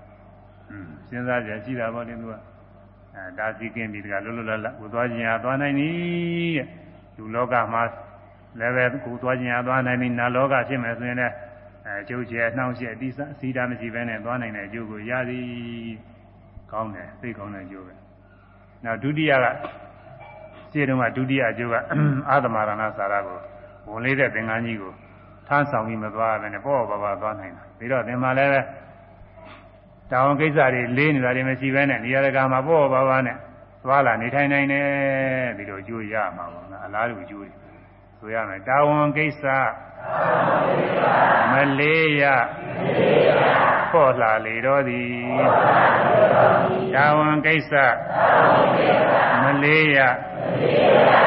อืมစဉ်းစားကြရှိတာပေါ့လေသူကအဲဒါစီကင်းပြီးတကလွတ်လွတ်လပ်လပ်ကိုသွားခြင်းရသွားနိုင်ပြီတဲ့လူလောကမှာလည်းပဲကိုသွားခြင်းရသွားနိုင်ပြီနာလောကဖြစ်မယ်ဆိုရင်လည်းအဲကျုပ်ကျဲနှောင့်ယှက်အတိစစီတာမရှိဘဲနဲ့သွားနိုင်တဲ့အကျိုးကိုရသည်ကောင်းတယ်သိကောင်းတဲ့အကျိုးပဲနောက်ဒုတိယကရှင်းတော့ကဒုတိယအကျိုးကအာသမရဏစာရကိုဝင်လေးတဲ့သင်္ကန်းကြီးကို ထမ်းဆောင်ပြီးမသွားဘဲနဲ့ပေါ့ပါပါသွားနိုင်တာပြီးတော့သင်မှလည်းပဲတောင်းကိစ္စတွေလေးနေတာတွေမရှိဘဲနဲ့နေရာတကာမှာပေါ့ပါပါနဲ့သွားလာနေထိုင်နိုင်တယ်ဒီလိုအကျိုးရမှာပေါ့နော်အလားတူအကျိုးတွေဆိုရမယ်တာဝန်ကိစ္စမလေးရပေါ်လာလေတော့သည်တာဝန်ကိစ္စမလေးရ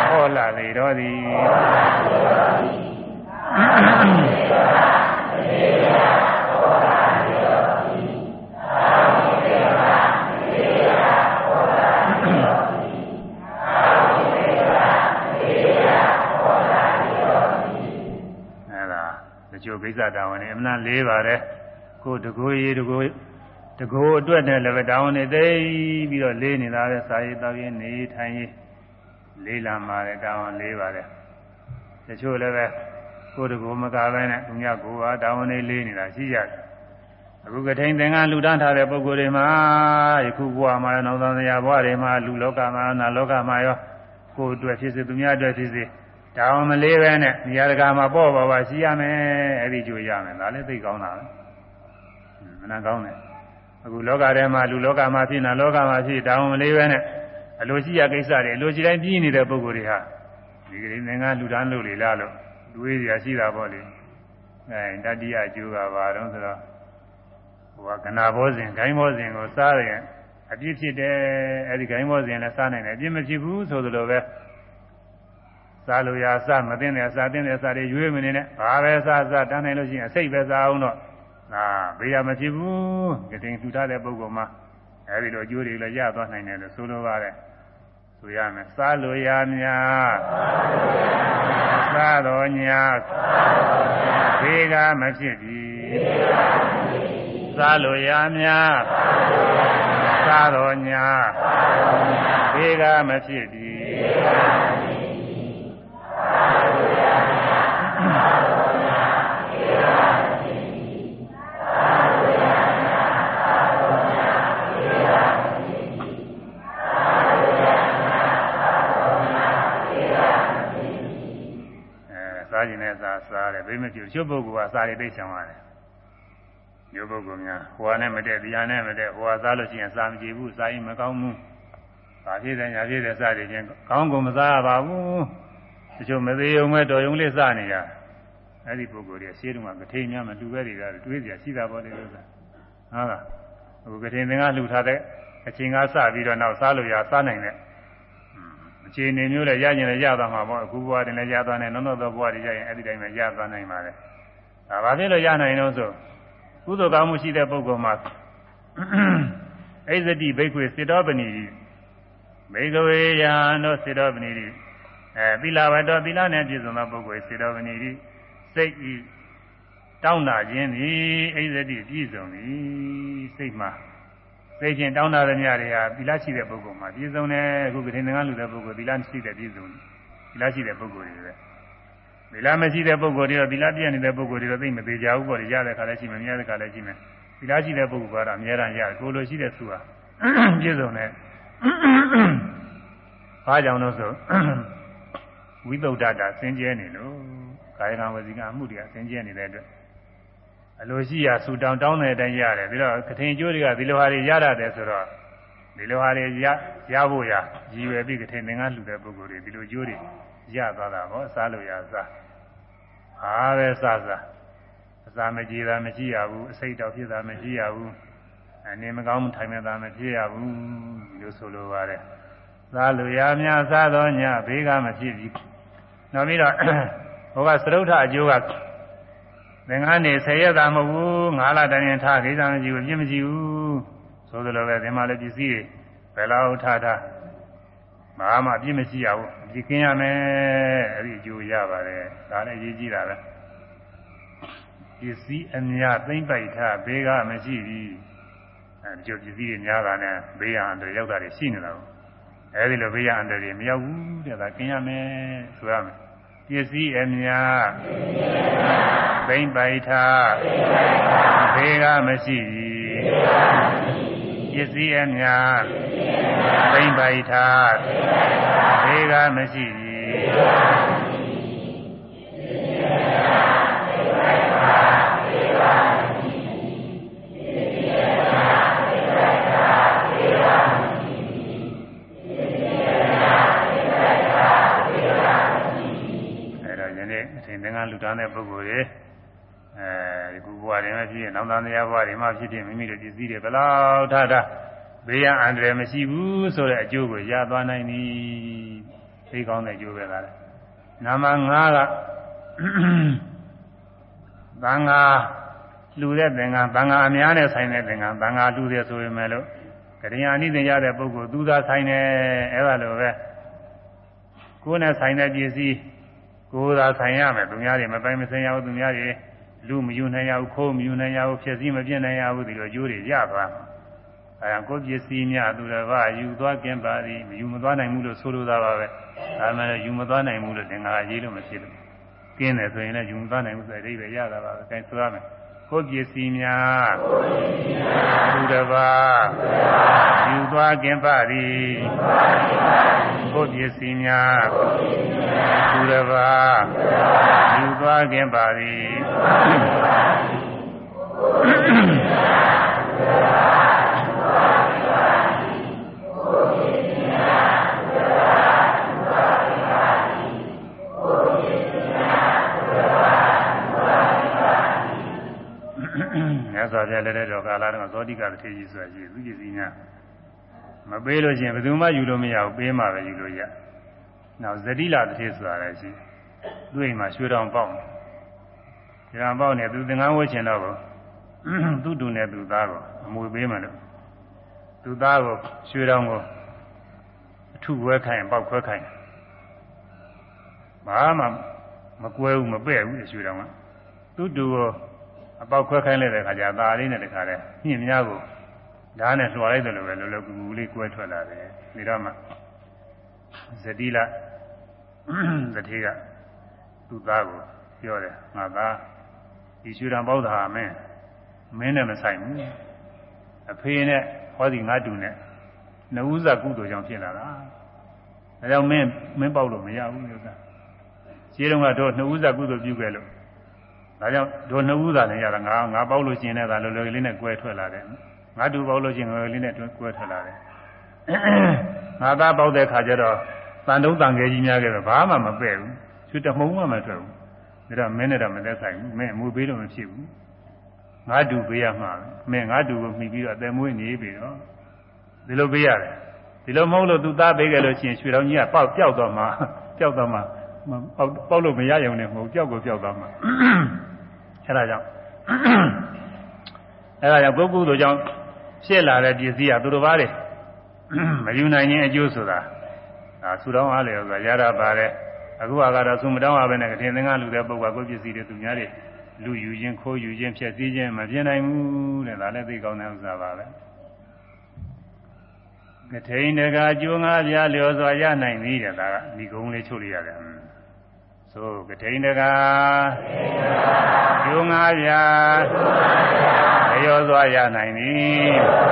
ပေါ်လာလေတော့သည်ချို့ ကိစ္စတာဝန်တွေအမှန်လေးပါတယ်ကိုတကိုးရေးတကိုးတကိုးအတွက်နဲ့လည်းပဲတာဝန်တွေသိပြီးတော့လေးနေတာပဲစာရေးတောက်ရေးနေထိုင်ရေးလေးလာပါတယ်တာဝန်လေးပါတယ်တချို့လည်းပဲ ကိုတကိုးမကပဲနဲ့သူများကိုပါတာဝန်တွေလေးနေတာရှိကြတယ်အခုကထိန်သင်္ကန်းလူတန်းထားတဲ့ပုဂ္ဂိုလ်တွေမှာယခုဘဝမှာနောက်သံဃာဘဝတွေမှာလူလောကမှာနာလောကမှာရောကိုယ်အတွက်ဖြစ်စေသူများအတွက်ဖြစ်စေဒါအောင်မလေးပဲနဲ့နေရာတကာမှာပေါ့ပါပါရှိရမယ်အဲ့ဒီကြိုရမယ်ဒါလည်းသိကောင်းတာပဲမနာကောင်းတယ်အခုလောကထဲမှာလူလောကမှာဖြစ်နာလောကမှာဖြစ်ဒါအောင်မလေးပဲနဲ့အလိုရှိရကိစ္စတွေအလိုရှိတိုင်းပြီးနေတဲ့ပုဂ္ဂိုလ်တွေဟာဒီကလေးငင်္ဂလူတန်းလို့လေလားလို့ တွေးရရှိတာပေါ့လေအဲတတိယအကျိုးကဘာတော့ဆိုတော့ဟိုကကနာဘောဇင်ဂိုင်းဘောဇင်ကိုစားရင်အပြစ်ဖြစ်တယ်အဲဒီဂိုင်းဘောဇင်လည်းစားနိုင်တယ်အပြစ်မဖြစ်ဘူးဆိုသလိုပဲစားလို့ရစားမသိတဲ့စားသိတဲ့စားတွေရွေးမနေနဲ့ဘာပဲစားစားတန်းနိုင်လို့ရှိရင်အစိတ်ပဲစားအောင်တော့အာဘေးရမဖြစ်ဘူးကတိန်ထူထားတဲ့ပုဂ္ဂိုလ်မှာအဲဒီလိုအကျိုးတွေလည်းရသွားနိုင်တယ်လို့ဆိုလိုပါတယ် ဆိုရမယ်စားလို့ရများစားတော်ညာဘေးကမဖြစ်ပြီစားလို့ရများစားတော်ညာဘေးကမဖြစ်ပြီစား စားစားတယ်ဘိမကျူချုပ်ပုဂ္ဂိုလ်ကစားရသိချင်ပါတယ်ရုပ်ပုဂ္ဂိုလ်များဟိုကနဲ့မတည့်တရားနဲ့မတည့်ဟိုကစားလို့ရှိရင်စားမကြည့်ဘူးစားရင်မကောင်းဘူး။ဘာဖြစ်တယ်ညာဖြစ်တယ်စားတယ်ချင်းကောင်းကုန်မစားရပါဘူး။တချို့မသေးုံမဲ့တော်ယုံလေးစားနေကြ။အဲ့ဒီပုဂ္ဂိုလ်တွေရှင်းတုန်းကကထိန်များမလူပဲတွေကတွေးကြရှိတာပေါ့လေလို့ဆိုတာ။ဟုတ်လား။အခုကထိန်သင်္ကလှူထားတဲ့အချိန်ကစပြီးတော့နောက်စားလို့ရစားနိုင်တဲ့ အခြေအနေမျိုးလည်းရကျင်လည်းရသွားမှာပေါ့အခုဘဝတင်လည်းရသွားနိုင်နောက်နောက်သောဘဝတွေရရင်အဲ့ဒီတိုင်းပဲရသွားနိုင်ပါတယ်။ဒါဘာဖြစ်လို့ရနိုင်လို့ဆိုကုသိုလ်ကောင်းမှုရှိတဲ့ပုဂ္ဂိုလ်မှာအိဇတိဘိက္ခွေစေတောပဏိမေကဝေယံတို့စေတောပဏိအဲသီလဝတ္တသီလနဲ့ပြည့်စုံသောပုဂ္ဂိုလ်စေတောပဏိစိတ်ဤတောင်းတာခြင်းသည်အိဇတိပြည့်စုံသည်စိတ်မှာ သိချင်းတောင်းတာတဲ့ညတွေဟာသီလရှိတဲ့ပုဂ္ဂိုလ်မှာပြည့်စုံတယ်အခုကတိငါလူတဲ့ပုဂ္ဂိုလ်သီလရှိတဲ့ပြည့်စုံသီလရှိတဲ့ပုဂ္ဂိုလ်တွေပဲသီလမရှိတဲ့ပုဂ္ဂိုလ်တွေတော့သီလပြည့်နေတဲ့ပုဂ္ဂိုလ်တွေတော့သိမသေးကြဘူးပေါ့လေရတဲ့ခါလည်းရှိမယ်မရတဲ့ခါလည်းရှိမယ်သီလရှိတဲ့ပုဂ္ဂိုလ်ကတော့အများအားရတယ်ကိုလိုရှိတဲ့သူဟာပြည့်စုံတယ်ဘာကြောင့်လို့ဆိုဝိသုဒ္ဓတာစင်ကြဲနေလို့ကာယကံဝစီကအမှုတွေကစင်ကြဲနေတဲ့အတွက် အလိုရှိရာဆူတောင်းတောင်းတဲ့အတိုင်းရတယ်ပြီးတော့ကထင်ကျိုးတွေကဒီလိုဟာတွေရရတယ်ဆိုတော့ဒီလိုဟာတွေရရဖို့ရရည်ရွယ်ပြီးကထင်သင်္ကန်းလှူတဲ့ပုဂ္ဂိုလ်တွေဒီလိုကျိုးတွေရသွားတာဟောစားလို့ရစားဟာပဲစားစားအစာမကြည်တာမရှိရဘူးအစိတ်တော်ဖြစ်တာမရှိရဘူးအနေမကောင်းထိုင်နေတာမဖြစ်ရဘူးလို့ဆိုလိုပါတယ်သာလူရများစားတော်ညဘေးကမဖြစ်ဘူးနောက်ပြီးတော့ဟိုကသရုတ်ထအကျိုးက သင်္ကန်းနေဆယ်ရက်သာမဟုတ်ဘူးငါးလတန်းရင်ထားခိစ္စမရှိဘူးပြစ်မရှိဘူးဆိုသလိုပဲဒီမှာလည်းပစ္စည်းတွေဘယ်လောက်ထားထားဘာမှပြစ်မရှိရဘူးပြစ်ကင်းရမယ်အဲ့ဒီအကျိုးရပါတယ်ဒါလည်းအရေးကြီးတာပဲပစ္စည်းအများသိမ့်ပိုက်ထားဘေးကမရှိဘူးအဲဒီကျပစ္စည်းတွေများတာနဲ့ဘေးရန်တွေရောက်တာတွေရှိနေတာကိုအဲဒီလိုဘေးရန်တွေမရောက်ဘူးတဲ့ဒါကင်းရမယ်ဆိုရမယ် ပစ္စည်းအများသိမ့်ပိုက်ထားဘေးကမရှိဘူးပစ္စည်းအများသိမ့်ပိုက်ထားဘေးကမရှိ သင်္ကန်းလူသားတဲ့ပုဂ္ဂိုလ်တွေအဲဒီကုဘဝတွေမှာဖြစ်ရင်နောက်သားတရားဘဝတွေမှာဖြစ်ဖြစ်မိမိတို့ပစ္စည်းတွေဘလောက်ထားတာဘေးရန်အန္တရာယ်မရှိဘူးဆိုတဲ့အကျိုးကိုရသွားနိုင်ပြီသိကောင်းတဲ့အကျိုးပဲလားနာမ5ကသံဃာလူတဲ့သင်္ကန်းသံဃာအများနဲ့ဆိုင်တဲ့သင်္ကန်းသံဃာလူတဲ့ဆိုရင်လည်းကရိယာနိသင်ရတဲ့ပုဂ္ဂိုလ်သူသာဆိုင်တယ်အဲ့ဒါလိုပဲကိုယ်နဲ့ဆိုင်တဲ့ပစ္စည်း ကိုယ်သာဆိုင်ရမယ်သူများတွေမပိုင်မဆိုင်ရဘူးသူများတွေလူမယူနိုင်ရဘူးခိုးမယူနိုင်ရဘူးဖြစ်စည်းမပြည့်နိုင်ရဘူးဒီလိုကျိုးတွေရသွားမှာအဲဒါကိုယ်ပစ္စည်းများသူတော်ဘာယူသွားခြင်းပါသည်မယူမသွားနိုင်ဘူးလို့ဆိုလိုတာပါပဲဒါမှလည်းယူမသွားနိုင်ဘူးလို့သင်္ဃာရေးလို့မဖြစ်လို့ကင်းတယ်ဆိုရင်လည်းယူမသွားနိုင်ဘူးဆိုတဲ့အဓိပ္ပာယ်ရတာပါပဲအဲဆိုရမယ် ကိုယ်ပစ္စည်းများသူတော်ဘာယူသွားခြင်းပါသည်ကိုယ်ပစ္စည်းများသူတစ်ပါးယူသွားခြင်းပါသည်မြ တ်စွာဘုရားလက်ထက်တော်ကာလတုန်းကသောတိကတထေကြီးဆိုတာရှိသူပစ္စည်းများမပေးလို့ရှိရင်ဘယ်သူမှယူလို့မရဘူးပေးမှပဲယူလို့ရနောက်ဇတိလာတထေဆိုတာလည်းရှိသူ့အိမ်မှာရွှေတောင်ပေါက်တယ်ရွှေတောင်ပေါက်နေသူသင်္ကန်းဝှချင်တော့ကိုသူ့တူနဲ့သူသားကိုအမွေပေးမှလို့သူသားကိုရွှေတောင်ကိုအထုဝဲခိုင်းပေါက်ခွဲခိုင်းဘာမှမကွဲဘူးမပဲ့ဘူးရွှေတောင်ကသူ့တူကို အပေါက်ခွဲခိုင်းလိုက်တဲ့ခါကျသာလေးနဲ့တခါတည်းညှင်များကိုဓာတ်နဲ့လွှာလိုက်တယ်လို့ပဲလောလောကူကူလေးကွဲထွက်လာတယ်ဒီတော့မှဇတိလဇတိကသူ့သားကိုပြောတယ်ငါသားဒီရွှေရံပေါက်တာမင်းမင်းနဲ့မဆိုင်ဘူးအဖေနဲ့ဟောဒီငါတူနဲ့နဝုဇကုသိုလ်ကြောင့်ဖြစ်လာတာဒါကြောင့်မင်းမင်းပေါက်လို့မရဘူးလို့သာခြေတုံးကတော့နဝုဇကုသိုလ်ပြုခဲ့လို့ ဒါကြောင့်ဒိုနဝုဇာလည်းရတာငါငါပေါက်လို့ရှင်တဲ့ဒါလောလောလေးနဲ့ကွဲထွက်လာတယ်ငါတူပေါက်လို့ရှင်လောလောလေးနဲ့ကွဲထွက်လာတယ်ငါသားပေါက်တဲ့ခါကျတော့တန်တုံးတန်ငယ်ကြီးများခဲ့တော့ဘာမှမပဲ့ဘူးချွတ်တမှုံမှမထွက်ဘူးဒါတော့မင်းနဲ့တော့မသက်ဆိုင်ဘူးမင်းအမှုပေးလို့မဖြစ်ဘူးငါတူပေးရမှာမင်းငါတူကိုမှီပြီးတော့အသက်မွေးနေပြီတော့ဒီလိုပေးရတယ်ဒီလိုမဟုတ်လို့သူသားပေးခဲ့လို့ရှိရင်ရွှေတော်ကြီးကပေါက်ပြောက်တော့မှပြောက်တော့မှပေါက်ပေါက်လို့မရရုံနဲ့မဟုတ်ပြောက်ကိုပြောက်သွားမှ အဲဒါကြောင့်အဲဒါကြောင့်ပုဂ္ဂိုလ်တို့ကြောင့်ဖြစ်လာတဲ့ပစ္စည်းကသူတို့ဘာတွေမယူနိုင်ခြင်းအကျိုးဆိုတာဒါဆူတောင်းအားလေဆိုတာရတာပါတယ်အခုကတော့ဆူမတောင်းရဘဲနဲ့ထင်သင်္ကလူတဲ့ပုဂ္ဂိုလ်ကိုပစ္စည်းတွေသူများတွေလူယူခြင်းခိုးယူခြင်းဖြည့်ဆည်းခြင်းမပြင်းနိုင်ဘူးတဲ့ဒါလည်းသိကောင်းတဲ့ဥစ္စာပါပဲကထိန်တကာကျိုးငါးပြားလျော်စွာရနိုင်သည်တဲ့ဒါကဒီကုန်းလေးချုပ်လိုက်ရတယ် ဆိုကထိန်တကာကျိုးငါးပြားလျော်စွာရနိုင်သည်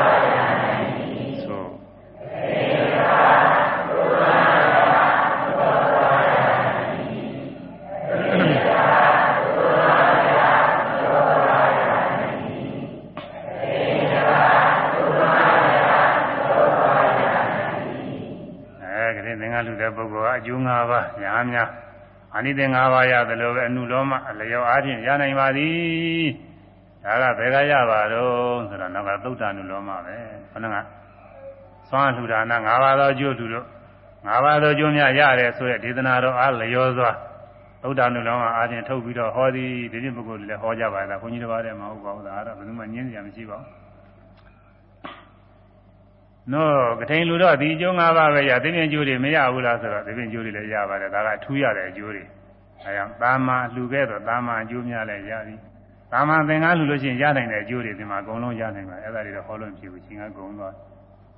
လူတဲ့ပုဂ္ဂိုလ်ကအကျိုး၅ပါးညာများ အာနိသင်၅ပါးရသလိုပဲအနုလောမအလျော်အားဖြင့်ရနိုင်ပါသည်ဒါကဘယ်ကရပါတော့ဆိုတော့နောက်ကသုတ္တအနုလောမပဲခဏကသွမ်းလှူဒါန၅ပါးသောအကျိုးလှူလို့၅ပါးသောအကျိုးများရတယ်ဆိုတဲ့ဒေသနာတော်အားလျော်စွာသုတ္တအနုလောမအားဖြင့်ထုတ်ပြီးတော့ဟောသည်ဒီပြပုဂ္ဂိုလ်တွေလည်းဟောကြပါလားခွန်ကြီးတစ်ပါးတည်းမဟုတ်ပါဘူးဒါကတော့ဘယ်သူမှညင်းစရာမရှိပါဘူး နော်ကထိန်လူတော့ဒီအကျိုး၅ပါးပဲရသိပင်ကျိုးတွေမရဘူးလားဆိုတော့သိပင်ကျိုးတွေလည်းရပါတယ်ဒါကအထူးရတဲ့အကျိုးတွေအဲကြောင့်တာမာလှူခဲ့တော့တာမာအကျိုးများလည်းရပြီတာမာသင်္ကန်းလှူလို့ရှိရင်ရနိုင်တဲ့အကျိုးတွေဒီမှာအကုန်လုံးရနိုင်ပါတယ်အဲ့ဒါတွေတော့ဟောလို့ဖြစ်ဘူးရှင်ကကုံသွား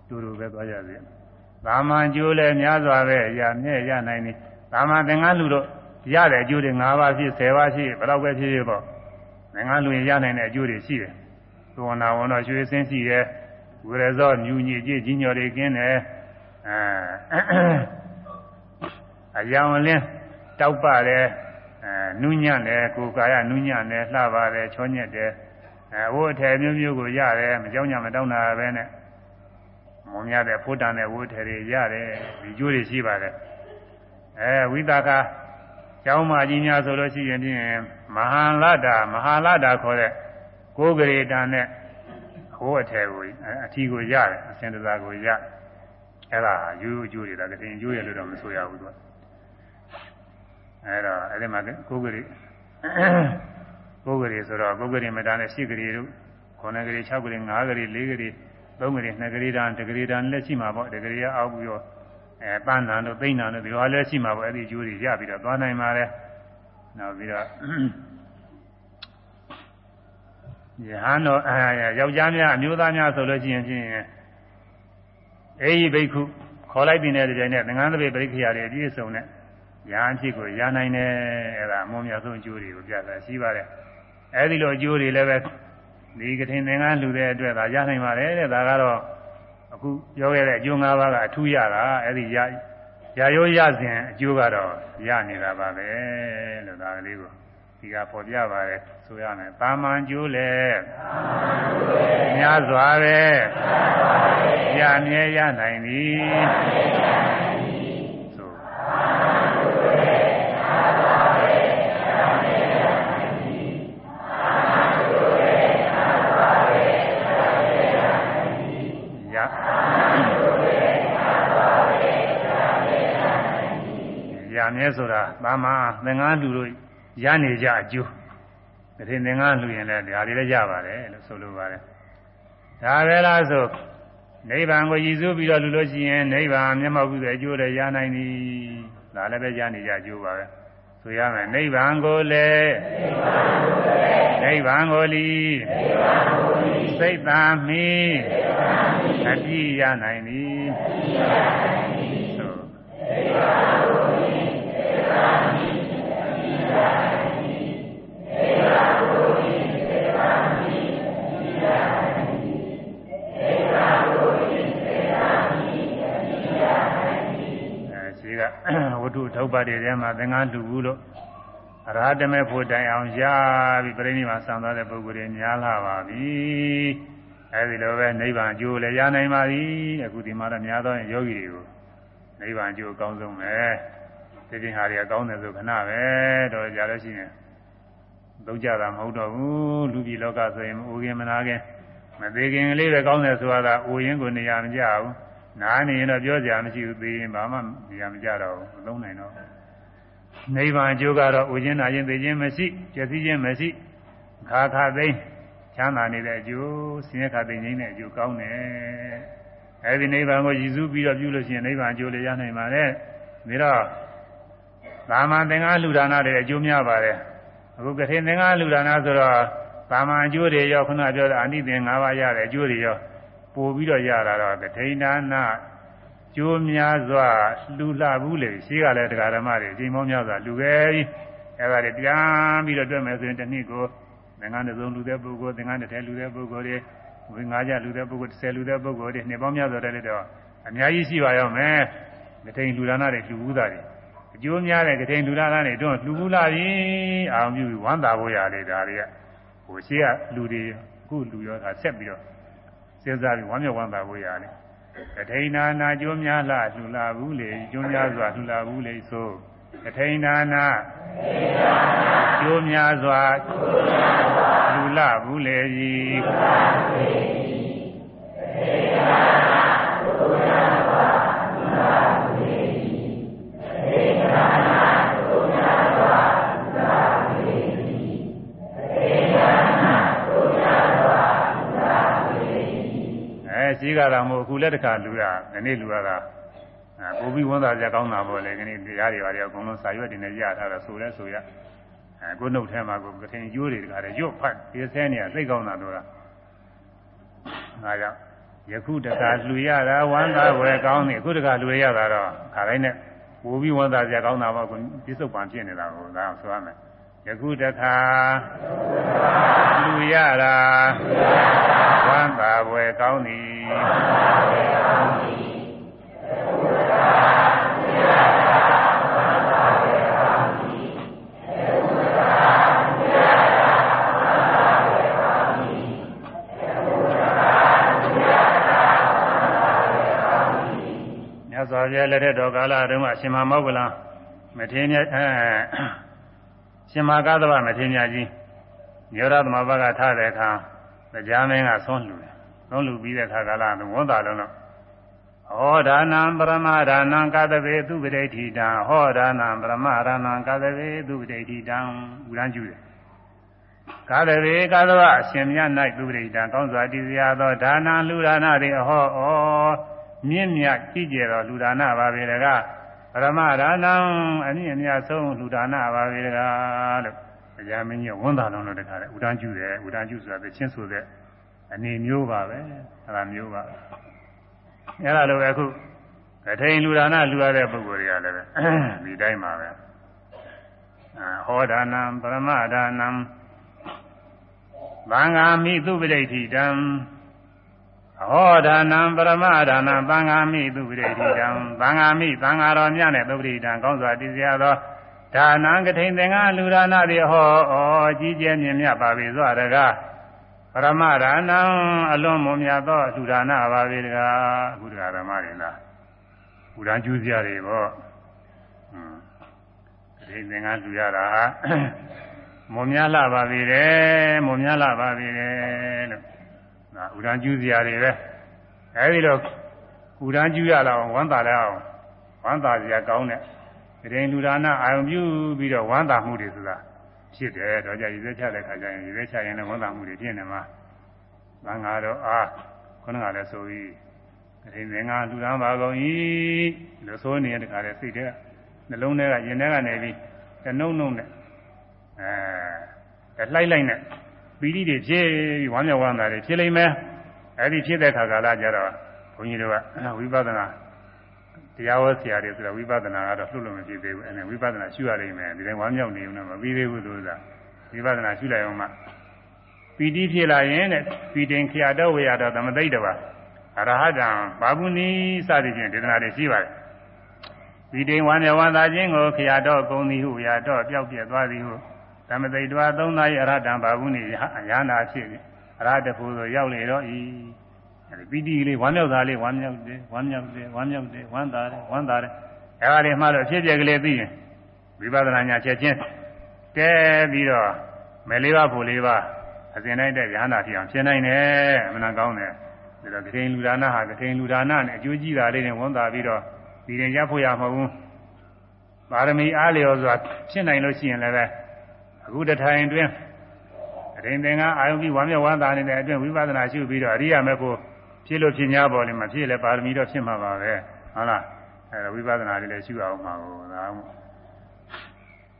တူတူပဲသွားကြစေတာမာအကျိုးလည်းများစွာပဲရမြဲရနိုင်နေတာမာသင်္ကန်းလှူတော့ရတဲ့အကျိုးတွေ၅ပါးဖြစ်10ပါးရှိဘယ်တော့ပဲဖြစ်ဖြစ်ပေါ့သင်္ကန်းလှူရင်ရနိုင်တဲ့အကျိုးတွေရှိတယ်သုဝနာဝန်တော့ရွှေစင်းရှိတယ် ဝရဇောမြူညစ်ကြည်ကြီးညော်တွေကင်းတယ်အဲအယောင်လင်းတောက်ပါတယ်အဲနုညံ့တယ်ကိုယ်ကာယနုညံ့တယ်လှပါတယ်ချောညက်တယ်အဲဝို့အထည်မျိုးမျိုးကိုရတယ်မကြောက်ညမတောင်းတာပဲနဲ့မုံများတဲ့ဖုတ်တန်တဲ့ဝို့ထည်တွေရတယ်ဒီကျိုးတွေရှိပါတယ်အဲဝိသကာကျောင်းမကြီးများဆိုလို့ရှိရင်ဖြင့်မဟာလတ္တာမဟာလတ္တာခေါ်တဲ့ကိုယ်ဂရေတာနဲ့ ဟိုးအထည်ကိုအထီကိုရတယ်အစင်တစားကိုရအဲ့ဒါယူအကျိုးတွေဒါကတင်ကျိုးရလို့တော့မဆိုရဘူးသူကအဲ့တော့အဲ့ဒီမှာကိုယ်ကလေးကိုယ်ကလေးဆိုတော့ကိုယ်ကလေးမတန်းနဲ့ရှိကလေးတို့9ကလေး6ကလေး5ကလေး4ကလေး3ကလေး2ကလေးတန်း1ကလေးတန်းလက်ရှိမှာပေါ့1ကလေးရအောက်ပြီးတော့အဲပန်းနံတို့သိမ့်နံတို့ဒီဟာလည်းရှိမှာပေါ့အဲ့ဒီကျိုးတွေရပြီးတော့သွားနိုင်ပါလေနောက်ပြီးတော့ ယဟန်တော်အဲယောက်ျားများအမျိုးသားများဆိုလို့ရှိရင်ဖြင့်အေဟိဘိက္ခုခေါ်လိုက်တဲ့တဲ့ကြိုင်နဲ့သင်္ကန်းသပိတ်ပရိက္ခရာတွေအပြည့်စုံနဲ့ယဟန်ဖြစ်ကိုရနိုင်တယ်အဲဒါအမောမြတ်ဆုံးအကျိုးတွေကိုပြတာရှိပါတယ်အဲဒီလိုအကျိုးတွေလည်းပဲဒီကထင်သင်္ကန်းလှူတဲ့အတွက်ဒါရနိုင်ပါတယ်တဲ့ဒါကတော့အခုပြောခဲ့တဲ့အကျိုး၅ပါးကအထူးရတာအဲဒီရရရိုးရစဉ်အကျိုးကတော့ရနေတာပါပဲလို့ဒါကလေးကို ဒီကပေါ်ပြပါတယ်ဆိုရမယ်။ပါမန်ကျိုးလေ။များစွာပဲ။ရမြဲရနိုင်သည်။ဆိုရရမြဲဆိုတာပါမန်သင်္ကန်းလူတို့ ရနေကြအကျိုးတထင်သင်္ကန်းလူရင်လည်းဒါတွေလည်းရပါတယ်လို့ဆိုလိုပါတယ်ဒါပဲလားဆိုနိဗ္ဗာန်ကိုရည်စူးပြီးတော့လူလို့ရှိရင်နိဗ္ဗာန်မျက်မှောက်ပြုတဲ့အကျိုးတွေရနိုင်သည်ဒါလည်းပဲရနေကြအကျိုးပါပဲဆိုရမယ်နိဗ္ဗာန်ကိုလည်းနိဗ္ဗာန်ကိုလီစိတ်သာမီအပြည့်ရနိုင်သည်ဆိုနိဗ္ဗာန်ကိုလီစိတ်သာမီ ဝတ္ထုထုတ်ပါတဲ့ထဲမှာသင်္ကန်းလူဘူးလို့အရဟတမေဖို့တိုင်အောင်ရပြီးပြိဋိနိဗ္ဗာန်ဆံသွားတဲ့ပုဂ္ဂိုလ်တွေများလာပါပြီအဲဒီလိုပဲနိဗ္ဗာန်ကျိုးလည်းရနိုင်ပါပြီအခုဒီမှာတော့များသောယောဂီတွေကိုနိဗ္ဗာန်ကျိုးအကောင်းဆုံးပဲ ဒီပြင်ဟာတွေအကောင်းတယ်ဆိုခဏပဲတော့ကြလို့ရှိရင်သုံးကြတာမဟုတ်တော့ဘူးလူပြည်လောကဆိုရင်အိုခင်မနာခင်မသေးခင်လေးပဲကောင်းတယ်ဆိုတာအိုရင်ကိုနေရာမကြဘူးနားနေရင်တော့ပြောကြမရှိဘူးသေးရင်ဘာမှနေရာမကြတော့ဘူးမသုံးနိုင်တော့နိဗ္ဗာန်အကျိုးကတော့အိုခြင်းနာခြင်းသိခြင်းမရှိကျက်စီးခြင်းမရှိခါခါသိချမ်းသာနေတဲ့အကျိုးဆင်းရဲခါသိခြင်းနဲ့အကျိုးကောင်းတယ်အဲဒီနိဗ္ဗာန်ကိုရည်စူးပြီးတော့ပြုလို့ရှိရင်နိဗ္ဗာန်အကျိုးလေးရနိုင်ပါတယ်ဒါတော့ သာမန်သင်္ဃလူဒါနတွေအကျိုးများပါတယ်အခုကထေသင်္ဃလူဒါနဆိုတော့သာမန်အကျိုးတွေရောခုနပြောတဲ့အနိသင်၅ပါးရတဲ့အကျိုးတွေရောပို့ပြီးတော့ရတာတော့ကထေနာနာကျိုးများစွာလှူလှဘူးလေရှိကလည်းတရားဓမ္မတွေအချိန်ပေါင်းများစွာလှူခဲ့ပြီးအဲဒါတွေပြန်ပြီးတော့တွေ့မယ်ဆိုရင်တစ်နှစ်ကိုသင်္ကန်းတစ်စုံလှူတဲ့ပုဂ္ဂိုလ်သင်္ကန်းတစ်ထည်လှူတဲ့ပုဂ္ဂိုလ်တွေဝင်ငါးကြလှူတဲ့ပုဂ္ဂိုလ်10လှူတဲ့ပုဂ္ဂိုလ်တွေနှစ်ပေါင်းများစွာတဲ့တော့အများကြီးရှိပါရောမယ်ကထိန်လှူဒါနတွေလှူဘူးသားတွေ အကျိုးများတဲ့ကထိန်လူလာသားတွေတော့လှူဘူးလာပြီအာပြုဝမ်းသာဖို့ရတယ်ဒါတွေကဟိုရှိကလူတွေအခုလူရောတာဆက်ပြီးတော့စဉ်းစားပြီးဝမ်းမြောက်ဝမ်းသာဖို့ရတယ်ကထိန်နာနာကျိုးများလှလှူလာဘူးလေကျိုးများစွာလှူလာဘူးလေဆိုကထိန်ဒါနာကျိုးများစွာလူလဘူးလေကြီးအဲ ရှိကတော့မို့အခုလက်တခါလူရဒီနေ့လူရတာအဲပို့ပြီးဝန်သားကြကောင်းတာပေါ့လေဒီနေ့တရားတွေပါတွေအကုန်လုံးစာရွက်တွေနဲ့ရထားတော့ဆိုလဲဆိုရအဲကိုနှုတ်ထဲမှာကိုကထင်ကျိုးတွေတခါတည်းရွတ်ဖတ်ဒီဆဲနေရသိကောင်းတာတို့ကငါကြောင့်ယခုတခါလူရတာဝမ်းသာဝယ်ကောင်းနေအခုတခါလူရတာတော့ခါတိုင်းနဲ့ ပို့ပြီးဝန်သားကြကောင်းတာပေါ့ကိုပြစ္ဆုတ်ပံဖြစ်နေတာကိုဒါဆိုရမယ်ယခုတခါလူရတာဝမ်းသာဝယ်ကောင်းသည် ဘုရားလက်ထက်တော်ကာလတုန်းကအရှင်မမောဂလံမထေရမြတ်အဲရှင်မကာသဗမထေရမြတ်ကြီးညောရသမဘကထားတဲ့အခါတရားမင်းကဆွန့်လူတယ်ဆွန့်လူပြီးတဲ့အခါကာလကဝန်တာလုံးတော့ဟောဒါနံပရမဒါနံကသဗေသူပရိဋ္ဌိတံဟောဒါနံပရမဒါနံကသဗေသူပရိဋ္ဌိတံဥရန်ကျူတယ်ကာသဗေကာသဗအရှင်မြတ်၌သူပရိဋ္ဌံကောင်းစွာတည်စရာသောဒါနံလူဒါနတွေအဟောဩ မြင့်မြတ်ကြည်ကျယ်သောလူဒါနပါပဲတကားပရမဒါနံအမြင့်အမြတ်ဆုံးလူဒါနပါပဲတကားလို့တရားမင်းကြီးဝန်တာလုံးလို့တခါလေဥဒန်းကျူတယ်ဥဒန်းကျူဆိုတာသချင်းဆိုတဲ့အနေမျိုးပါပဲအဲ့ဒါမျိုးပါအဲ့ဒါလိုပဲအခုကထိန်လူဒါနလူရတဲ့ပုဂ္ဂိုလ်တွေကလည်းပဲဒီတိုင်းပါပဲအာဟောဒါနံပရမဒါနံသံဃာမိသူပရိဋ္ဌိတံ ဟောဒါနံပရမဒါနံသံဃာမိသူပရိဋ္ဌိတံသံဃာမိသံဃာတော်မြတ်နဲ့သုပရိဋ္ဌံကောင်းစွာတည်စရာသောဒါနံကထိန်သင်္ဃလူဒါနတွေဟောဩကြီးကျယ်မြင့်မြတ်ပါပြီသောတကားပရမဒါနံအလွန်မွန်မြတ်သောလူဒါနပါပြီတကားအခုတကားဓမ္မတွေလားဘူရန်ကျူးစရာတွေပေါ့ဟွန်းကထိန်သင်္ဃလူရတာမွန်မြတ်လာပါပြီတယ်မွန်မြတ်လာပါပြီတယ်လို့ဒါ ဥဒန်းကျူးစရာတွေပဲအဲဒီတော့ဥဒန်းကျူးရလာအောင်ဝမ်းသာလဲအောင်ဝမ်းသာစရာကောင်းတဲ့တရင်လူဒါနအာယုံပြုပြီးတော့ဝမ်းသာမှုတွေဆိုတာဖြစ်တယ်တော့ကြရည်သက်ချတဲ့ခါကျရင်ရည်သက်ချရင်လည်းဝမ်းသာမှုတွေဖြစ်နေမှာသံဃာတော်အားခொနကလည်းဆိုပြီးတရင်ငင်္ဂါလူဒါန်းပါကုန်၏လို့ဆိုနေတဲ့ခါလဲစိတ်ထဲနှလုံးထဲကရင်ထဲကနေပြီးတနှုံနှုံနဲ့အဲလှိုက်လိုက်နဲ့ ပီတိတွေဖြစ်ပြီးဝမ်းမြောက်ဝမ်းသာတွေဖြစ်လိမ့်မယ်အဲဒီဖြစ်တဲ့ခါကာလကျတော့ဘုန်းကြီးတို့ကဝိပဿနာတရားဝဲဆရာတွေဆိုတော့ဝိပဿနာကတော့လှုပ်လို့မဖြစ်သေးဘူးအဲဝိပဿနာရှုရလိမ့်မယ်ဒီတိုင်းဝမ်းမြောက်နေုံနဲ့မပြီးသေးဘူးလို့ဆိုတာဝိပဿနာရှုလိုက်အောင်မှပီတိဖြစ်လာရင်တဲ့ပီတင်ခရတော်ဝေရတော်သမသိတ္တပါအရဟတံဘာဝုနီစသည်ဖြင့်ဒေသနာတွေရှိပါတယ်ပီတိဝမ်းမြောက်ဝမ်းသာခြင်းကိုခရတော်ကုံသည်ဟုရာတော်ပျောက်ပြက်သွားသည်ဟု သမသိတ္တဝသုံးသား၏အရဟတံဘာဝုနီရဟနာဖြစ်အရဟတဖို့ဆိုရောက်လေတော့ဤပီတိလေးဝမ်းမြောက်တာလေးဝမ်းမြောက်တယ်ဝမ်းမြောက်တယ်ဝမ်းမြောက်တယ်ဝမ်းသာတယ်ဝမ်းသာတယ်အဲဒါလေးမှတော့ဖြစ်ပြက်ကလေးသိရင်ဝိပဿနာညာချက်ချင်းတဲပြီးတော့မယ်လေးပါဖို့လေးပါအစဉ်တိုင်းတဲ့ရဟနာဖြစ်အောင်ဖြစ်နိုင်တယ်အမှန်ကောင်းတယ်ဒါတော့ဂတိန်လူဒါနဟာဂတိန်လူဒါနနဲ့အကျိုးကြီးတာလေးနဲ့ဝန်သာပြီးတော့ဒီရင်ရဖို့ရမဟုတ်ဘူးပါရမီအားလျော်စွာဖြစ်နိုင်လို့ရှိရင်လည်းပဲ အခုတထိုင်အတွင်းအရင်သင်္ကအာယုံပြီးဝမ်းမြောက်ဝမ်းသာနေတဲ့အတွင်းဝိပဿနာရှုပြီးတော့အရိယာမေဖို့ဖြစ်လို့ဖြစ်냐ပေါ်လေမဖြစ်လဲပါရမီတော့ဖြစ်မှာပါပဲဟုတ်လားအဲဝိပဿနာလေးလည်းရှုအောင်မှာဟိုဒါမှ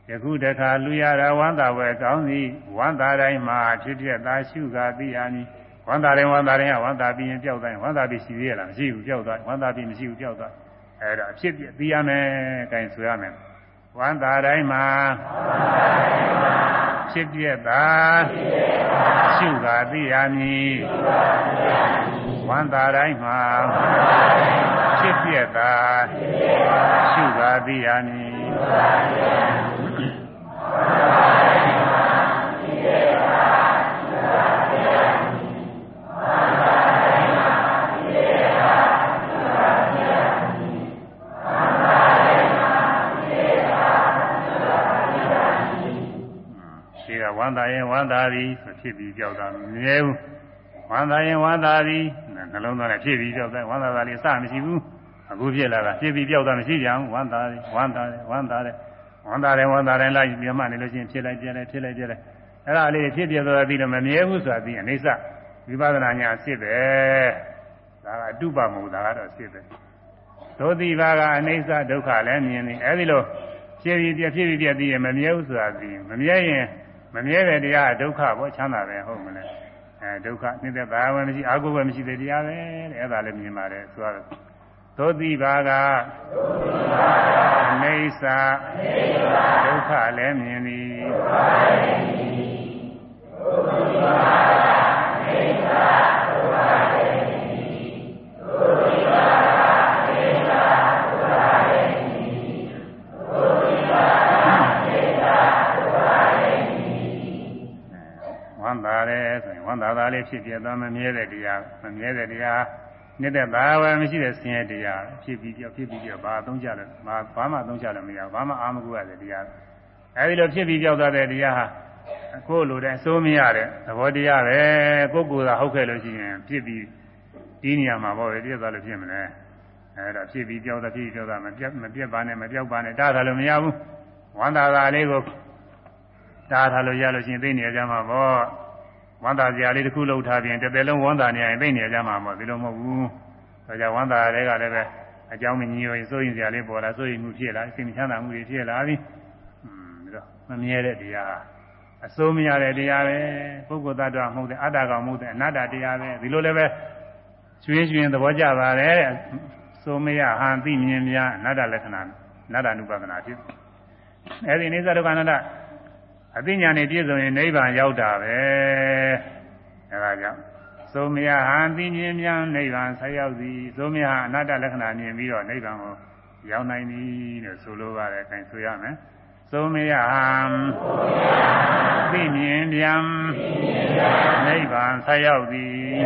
ယခုတခါလူရတာဝမ်းသာဝဲကောင်းသည်ဝမ်းသာတိုင်းမှာဖြစ်ဖြစ်သာရှုကာသိရမည်ဝမ်းသာတိုင်းဝမ်းသာတိုင်းကဝမ်းသာပြီးရင်ပျောက်တိုင်းဝမ်းသာပြီးရှိသေးရလားမရှိဘူးပျောက်သွားဝမ်းသာပြီးမရှိဘူးပျောက်သွားအဲဒါအဖြစ်ပြသိရမယ်အဲဒါဆိုရမယ် ဝမ်းသာတိုင်းမှာဖြစ်ပြတာရှုကာသိရမည်ဝမ်းသာတိုင်းမှာဖြစ်ပြတာရှုကာသိရမည် ဖြစ်ပြီးကြောက်တာမမြဲဘူးဝမ်းသာရင်ဝမ်းသာသည်နှလုံးသားနဲ့ဖြစ်ပြီးကြောက်တယ်ဝမ်းသာတာလေးစမရှိဘူးအခုဖြစ်လာတာဖြစ်ပြီးကြောက်တာမရှိကြဘူးဝမ်းသာတယ်ဝမ်းသာတယ်ဝမ်းသာတယ်ဝမ်းသာတယ်ဝမ်းသာတယ်လိုက်ပြမှနေလို့ရှိရင်ဖြစ်လိုက်ပြလိုက်ဖြစ်လိုက်ပြလိုက်အဲ့ဒါလေးဖြစ်ပြသွားပြီးတော့မမြဲဘူးဆိုတာပြီးအိဋ္ဌဝိပဿနာညာဖြစ်ပဲဒါကအတုပမဟုတ်ဒါကတော့ဖြစ်ပဲသောတိဘာကအနိစ္စဒုက္ခလည်းမြင်နေအဲဒီလိုဖြစ်ပြီးပြဖြစ်ပြီးပြပြီးရင်မမြဲဘူးဆိုတာပြီးမမြဲရင် မမြဲတဲ့တရားဒုက္ခဘောချမ်းသာပဲဟုတ်မလားအဲဒုက္ခနှိမ့်သက်ဘာဝမရှိအာဟုဘမရှိတဲ့တရားပဲတဲ့အဲ့ဒါလည်းမြင်ပါတယ်ဆိုတော့သောတိဘာကအနိစ္စဒုက္ခလည်းမြင်သည်ဒုက္ခလည်းမြင်သည်သောတိဘာက တယ်ဆိုရင်ဝမ်းသာတာလေးဖြစ်ပြသွားမမြဲတဲ့တရားမမြဲတဲ့တရားနေတဲ့ဘာဝယ်မရှိတဲ့ဆင်းရဲတရားဖြစ်ပြီးပြောဖြစ်ပြီးပြောဘာအသုံးချလဲဘာဘာမှအသုံးချလို့မရဘူးဘာမှအာမကူရတဲ့တရားအဲဒီလိုဖြစ်ပြီးပြောသွားတဲ့တရားဟာကိုယ်လိုတဲ့အစိုးမရတဲ့သဘောတရားပဲကိုယ်ကိုယ်သာဟုတ်ခဲ့လို့ရှိရင်ဖြစ်ပြီးဒီနေရာမှာပေါ့ပဲပြည့်သွားလို့ဖြစ်မလဲအဲဒါဖြစ်ပြီးပြောတာဖြစ်ပြီးပြောတာမပြတ်မပြတ်ပါနဲ့မပြောက်ပါနဲ့တားတာလို့မရဘူးဝမ်းသာတာလေးကိုတားထားလို့ရလို့ရှိရင်သိနေကြမှာပေါ့ ဝမ်းသာစရာလေးတစ်ခုလှုပ်ထားပြင်တစ်သက်လုံးဝမ်းသာနေရင်သိနေကြမှာပေါ့ဒီလိုမဟုတ်ဘူးဒါကြောင့်ဝမ်းသာတဲ့ကလည်းပဲအကြောင်းမကြီးရောရင်စိုးရင်စရာလေးပေါ်လာစိုးရင်မှုဖြစ်လာစိတ်မချမ်းသာမှုတွေဖြစ်လာပြီอืมဒါတော့မမြဲတဲ့တရားအစိုးမရတဲ့တရားပဲပုဂ္ဂိုလ်သတ္တဝါမဟုတ်တဲ့အတ္တကောင်မဟုတ်တဲ့အနတ္တတရားပဲဒီလိုလည်းပဲကျွင်းကျွင်းသဘောကျပါတယ်တဲ့စိုးမရဟန်သိမြင်များအနတ္တလက္ခဏာအနတ္တနုပဒနာဖြစ်အဲဒီအိသဒုက္ခအနတ္တ အသိဉာဏ်နဲ့ပြည့်စုံရင်နိဗ္ဗာန်ရောက်တာပဲအဲဒါကြောင့်သုံးမယဟံသိဉ္ဇဉ်မြန်နိဗ္ဗာန်ဆက်ရောက်သည်သုံးမယဟအနတ္တလက္ခဏာမြင်ပြီးတော့နိဗ္ဗာန်ကိုရောက်နိုင်သည်လို့ဆိုလိုပါတယ်အဲဒါဆိုရမယ်သုံးမယဟံသိဉ္ဇဉ်မြန်နိဗ္ဗာန်ဆက်ရောက်သည်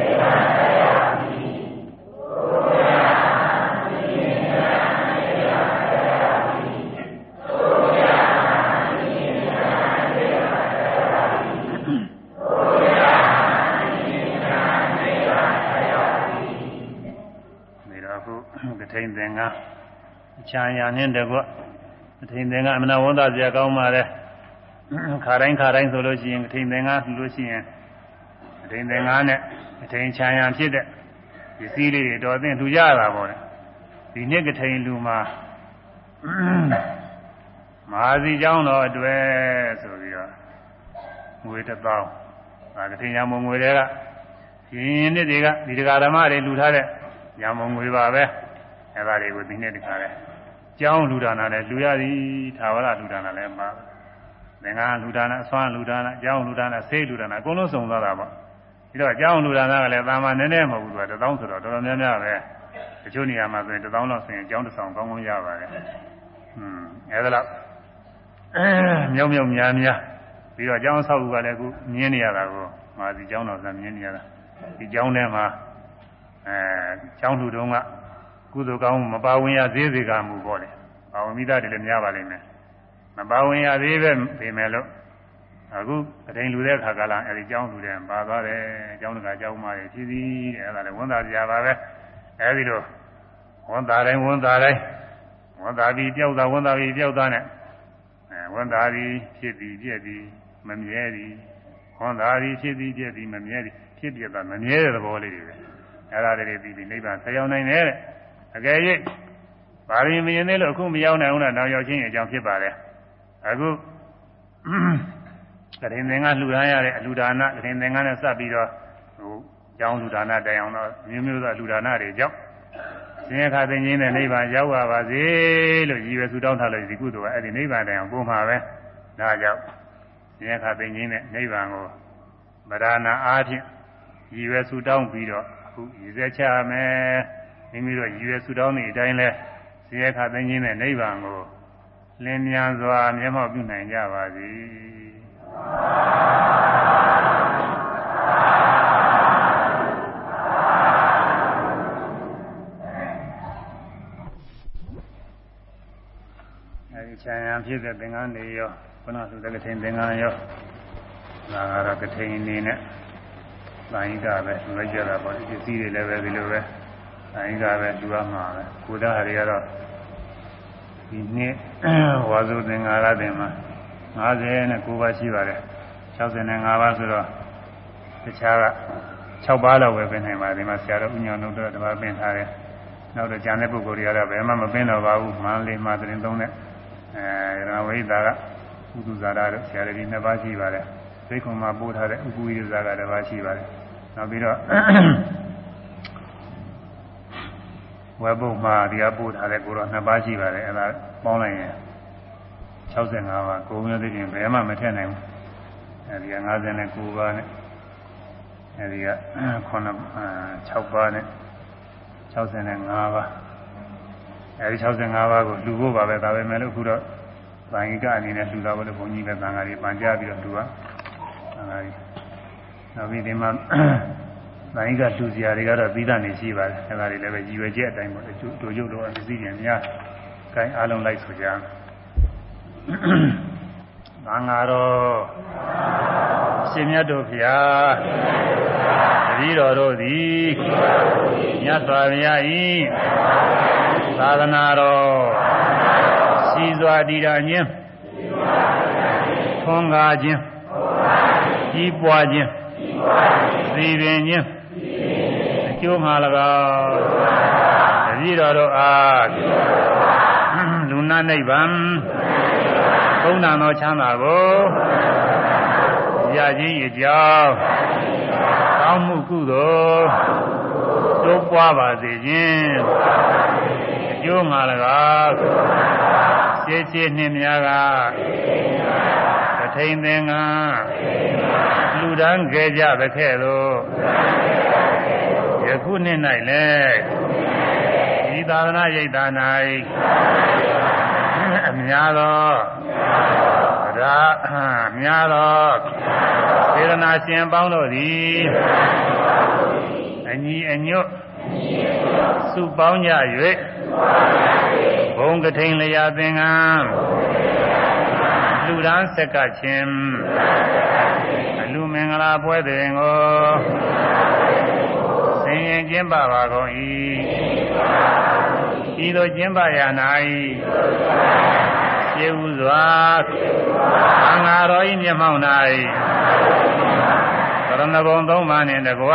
ထိန်သင်္ကအချာညာနဲ့တကွအထိန်သင်္ကအမနာဝန်သားစရာကောင်းပါလေခါတိုင်းခါတိုင်းဆိုလို့ရှိရင်အထိန်သင်္ကလှလို့ရှိရင်အထိန်သင်္ကနဲ့အထိန်ချာညာဖြစ်တဲ့ပစ္စည်းလေးတွေတော်သိလှူကြတာပေါ့လေဒီနှစ်ကထိန်လူမှာမဟာစီเจ้าတော်အတွေ့ဆိုပြီးတော့ငွေတစ်သောင်းဒါကထိန်ညာမငွေတွေကရှင်နှစ်တွေကဒီတရားဓမ္မတွေလှူထားတဲ့ညာမငွေပါပဲ အဲဒါတွေကိုဒီနေ့တခါလဲကျောင်းလူဒါနာနဲ့လူရသည်သာဝရလူဒါနာလည်းမှာသင်္ဃာလူဒါနာအစွမ်းလူဒါနာကျောင်းလူဒါနာဆေးလူဒါနာအကုန်လုံးစုံသွားတာပေါ့ပြီးတော့ကျောင်းလူဒါနာကလည်းသာမန်နည်းနည်းမဟုတ်ဘူးသူက1000ဆိုတော့တော်တော်များများပဲတချို့နေရာမှာဆိုရင်1000လောက်ဆိုရင်ကျောင်းတစ်ဆောင်ကောင်းကောင်းရပါတယ်อืมအဲဒါလောက်မြောက်မြောက်များများပြီးတော့ကျောင်းဆောက်လူကလည်းအခုမြင်းနေရတာကိုမာစီကျောင်းတော်ကမြင်းနေရတာဒီကျောင်းထဲမှာအဲကျောင်းလူတုံးက ကုသိုလ်ကောင်းမပါဝင်ရသေးစေကမူပေါ့လေပါဝင်မိသားတွေလည်းများပါလိမ့်မယ်မပါဝင်ရသေးပဲပြင်မယ်လို့အခုအတိုင်းလူတဲ့ခါကလာအဲဒီကျောင်းလူတဲ့ပါသွားတယ်ကျောင်းတကာကျောင်းမတွေဖြည်းဖြည်းတဲ့အဲ့ဒါလည်းဝန်သားကြပါပဲအဲဒီလိုဝန်သားတိုင်းဝန်သားတိုင်းဝန်သားပြီးပြောက်တာဝန်သားပြီးပြောက်တာနဲ့အဲဝန်သားပြီးဖြစ်ပြီးပြည့်ပြီးမမြဲသည်ဝန်သားပြီးဖြစ်ပြီးပြည့်ပြီးမမြဲသည်ဖြစ်ပြတာမမြဲတဲ့သဘောလေးတွေပဲအဲ့ဒါတွေပြီးပြီးနိဗ္ဗာန်ဆက်ရောက်နိုင်တယ်တဲ့ အကယ်၍ပါရမီမရင်သေးလို့အခုမရောက်နိုင်ဘူးလားနောက်ရောက်ချင်းအကြောင်းဖြစ်ပါတယ်အခုကရင်သင်္ကလှူဒါန်းရတဲ့အလှူဒါနကရင်သင်္ကနဲ့စပ်ပြီးတော့ဟိုကျောင်းလှူဒါနတိုင်အောင်တော့မျိုးမျိုးသောလှူဒါနတွေကြောင့်ဆင်းရဲခါသိခြင်းနဲ့နိဗ္ဗာန်ရောက်ပါပါစေလို့ရည်ရွယ်ဆုတောင်းထားလို့ဒီကုသိုလ်ကအဲ့ဒီနိဗ္ဗာန်တိုင်အောင်ပုံမှာပဲဒါကြောင့်ဆင်းရဲခါသိခြင်းနဲ့နိဗ္ဗာန်ကိုဗရဏအားဖြင့်ရည်ရွယ်ဆုတောင်းပြီးတော့အခုရည်စဲချမယ် မိမိတို့ရည်ရွယ်ဆုတောင်းတဲ့အတိုင်းလဲဇေယခသိခြင်းနဲ့နိဗ္ဗာန်ကိုလင်းမြန်စွာမျက်မှောက်ပြုနိုင်ကြပါစေအဲဒီချမ်းရန်ဖြစ်တဲ့သင်္ကန်းတွေရောခုနသုတကထင်သင်္ကန်းရောဒါကတော့ကထိန်အနေနဲ့သာယိကပဲလွှဲကြတာပေါ့ဒီပစ္စည်းတွေလည်းပဲဒီလိုပဲ သာယိကပဲလူရမှာပဲကိုသားတွေကတော့ဒီနှစ်ဝါစုသင်္ဃာရတင်မှာ59ပါးရှိပါတယ်65ပါးဆိုတော့တခြားက6ပါးလောက်ပဲပြင်နိုင်ပါဒီမှာဆရာတော်ဥညောင်းတို့တော့တပါးပြင်ထားတယ်နောက်တော့ကျန်တဲ့ပုဂ္ဂိုလ်တွေကတော့ဘယ်မှမပင်းတော့ပါဘူးမန္တလေးမှာတင်သုံးတဲ့အဲရဝိဒါကဥဒုဇာရတို့ဆရာတော်ကြီးနှစ်ပါးရှိပါတယ်သိကုံမှာပို့ထားတဲ့ဥပ္ပဝိဇာကတစ်ပါးရှိပါတယ်နောက်ပြီးတော့ ဝက်ဘုတ်မှာဒီကပို့ထားတဲ့ကိုတော့နှစ်ပါးရှိပါတယ်အဲဒါပေါင်းလိုက်ရင်65ပါးကိုမျိုးသိရင်ဘယ်မှမထည့်နိုင်ဘူးအဲဒီက59ပါးနဲ့အဲဒီက9 6ပါးနဲ့65ပါးအဲဒီ65ပါးကိုလူဖို့ပါပဲဒါပဲမဲ့လို့အခုတော့ဗန်ဂိကအနေနဲ့လူတော်ဘလို့ဘုန်းကြီးလည်းသံဃာတွေပန်ကြပြီးတော့လူပါသံဃာတွေနောက်ပြီးဒီမှာဗ န်ဂိကလူစရာတွေကတော့ပြီးသားနေရှိပါတယ်အဲဒါတွေလည်းပဲရည်ရွယ်ချက်အတိုင်းပေါ့တို့ရုပ်တော့အသိဉာဏ်များကိုင်းအားလုံးလိုက်ဆိုကြသံဃာတော်ရှင်မြတ်တို့ဖျားတတိတော်တို့သည်မြတ်စွာဘုရား၏သာသနာတော်စီစွာတည်တာခြင်းထွန်းကားခြင်းကြီးပွားခြင်းသိပင်ခြင်းအ ကျိုးမှာ၎င်းတတိတော်တို့အားလူနာနိဗ္ဗာန်သုံးနာသောချမ်းသာကိုရခြင်းအကြောင်းကောင်းမှုကုသိုလ်တိုးပွားပါစေခြင်းအကျိုးမှာ၎င်းရှေးရှေးနှင်းများကတထိန်သင်္ကလူဒန်းကြကြသခဲ့သို့ယ ခုနှစ်၌လည်းဒီသာသနာရိပ်သာ၌အများသောရာများသောစေရနာရှင်ပေါင်းတို့သည်အညီအညွတ်စုပေါင်းကြ၍ဘုံကထိန်လျာသင်္ကန်းလူရန်ဆက်ကချင်းအလူမင်္ဂလာပွဲတွင်ကိုဆ င်ရင်ကျင်းပပါကုန်၏ဤသို့ကျင်းပရ၌ကျေဥစွာသံဃာတော်ဤမျက်မှောက်၌သရဏဂုံသုံးပါးနှင့်တကွ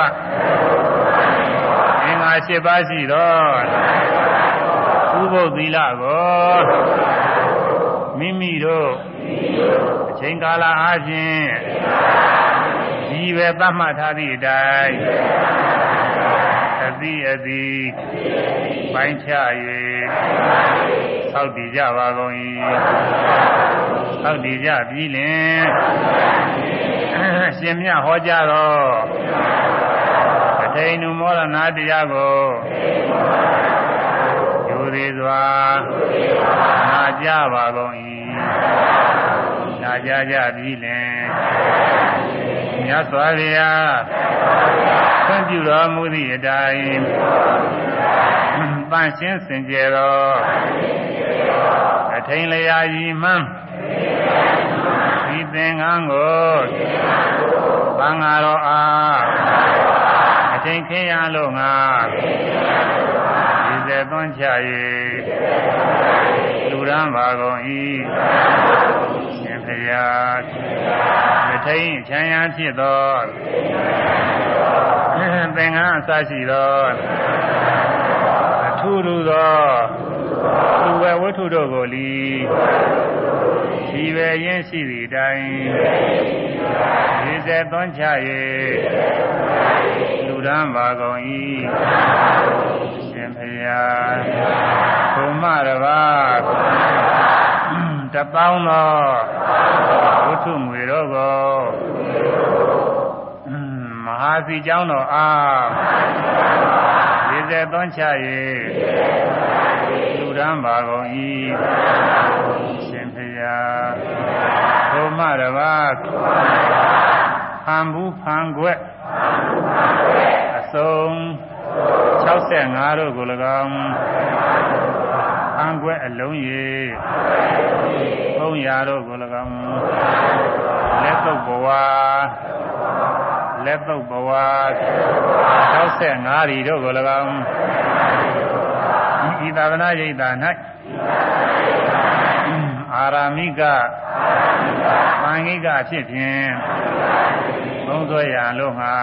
အင်္ဂါ၈ပါးရှိသောဥပုသ်သီလကိုမိမိတို့အချိန်ကာလအားဖြင့်ဒီပဲသတ်မှတ်ထားသည့်အတိုင်း အသည့်အသည့်ပိုင်းခြား၍သောက်တည်ကြပါကုန်၏သောက်တည်ကြပြီးလင်ရှင်မြတ်ဟောကြားတော်အထိန်နုမောရဏတရားကိုယူသေးစွာနာကြပါကုန်၏နာကြကြပြီးလင် မြတ်စွာဘုရားခွင့်ပြုတော်မူသည့်အတိုင်းပန့်ရှင်းစင်ကြယ်သောအထိန်လျာယီမှန်းဒီသင်္ကန်းကိုသံဃာတော်အားအထိန်ခင်းရလို့ငါဒီစေသွန်းချ၍လူရန်ပါကုန်၏ရှင်ဖရာမ ထိန်ချမ်းရဖြစ်သောသင်္ကန်းအစရှိသောထူထူသောသူဝဲဝတ္ထုတို့ကိုလီဒီပဲရင်းရှိသည့်အတိုင်းဒီစေသွန်းချ၍လူရန်ပါကုန်၏ရှင်ဖရာဘုမတပါတပေါင်းသောဝတ္ထုငွေ တို့ကိုမဟာစီเจ้าတော်အားဒီစေသွန်းချ၍လူရန်ပါကုန်၏ရှင်ဖရာဘုမတပါဖန်ဘူးဖန်ခွက်အစုံ65တို့ကို၎င်းဖန်ခွက်အလုံးရည်300တို့ကို၎င်း လက်သုတ်ဘဝလက်သုတ်ဘဝ65ရီတို့ကို၎င်းဤသာသနာရိပ်သာ၌အာရမိကသံဃိကဖြစ်ဖြင့်သုံးဆွဲရလို့ငါ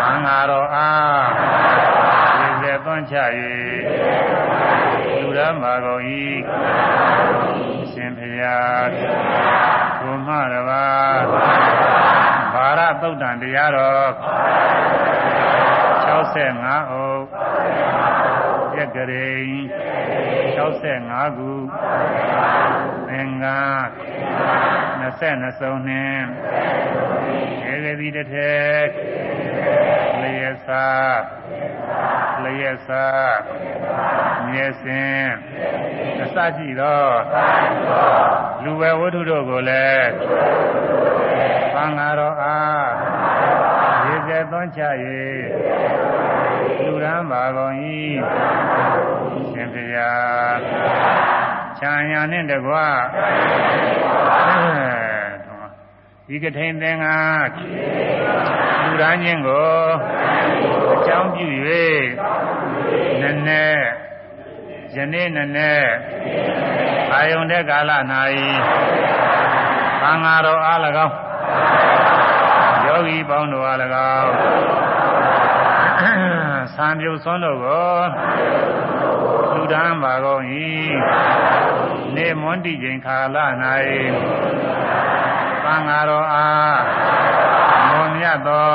သံဃာတော်အားရေစေသွန်းချ၍လူရမကုန်၏အရှင်ဖျားကို မရပါဘာရသုတ်တန်တရားတော်65အုပ်ပြက်ကရိန်65ခုသင်္ကာ22စုံနှင့် ဧကတိတစ်ထက်လျက်စာလျက်စာမြဲစင်အစရှိသောလူဝဲဝတ္ထုတို့ကိုလည်းသံဃာတော်အားရေစေသွန်းချ၍လူရန်ပါကုန်၏ရှင်ဖျားချာညာနှင့်တကွ ဒီကထိန်သင်္ဃာလူရန်ခြင်းကိုအကြောင်းပြု၍နည်းနည်းယနေ့နည်းနည်းအာယုန်တဲ့ကာလ၌သံဃာတော်အား၎င်းယောဂီပေါင်းတို့အား၎င်းသံပြုစွန်းတို့ကိုလူဒန်းပါကုန်၏နေမွန်တိချိန်ခါလ၌ သံဃာတော်အားမွန်မြတ်သော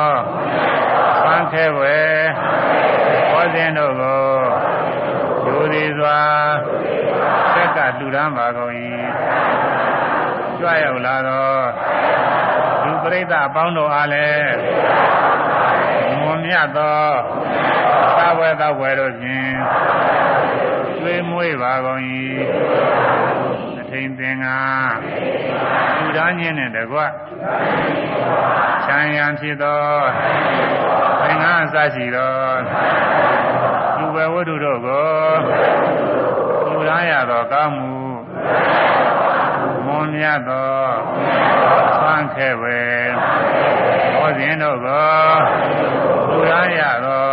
သံခဲွယ်ဟောစဉ်တို့ကိုဒူသည်စွာသက်ကလူဒန်းပါကုန်၏ကြွရောက်လာသောလူပရိသတ်အပေါင်းတို့အားလည်းမွန်မြတ်သောသဝဲသဝဲတို့ဖြင့်ကျွေးမွေးပါကုန်၏အ ထိန်သင်္ကာလူသားချင်းနဲ့တကွချမ်းရန်ဖြစ်သောသင်္ကာအစရှိသောလူပဲဝတ္ထုတို့ကိုလူသားရသောကောင်းမှုမွန်မြတ်သောသံခဲဝေဟောစဉ်တို့ကိုလူသားရသော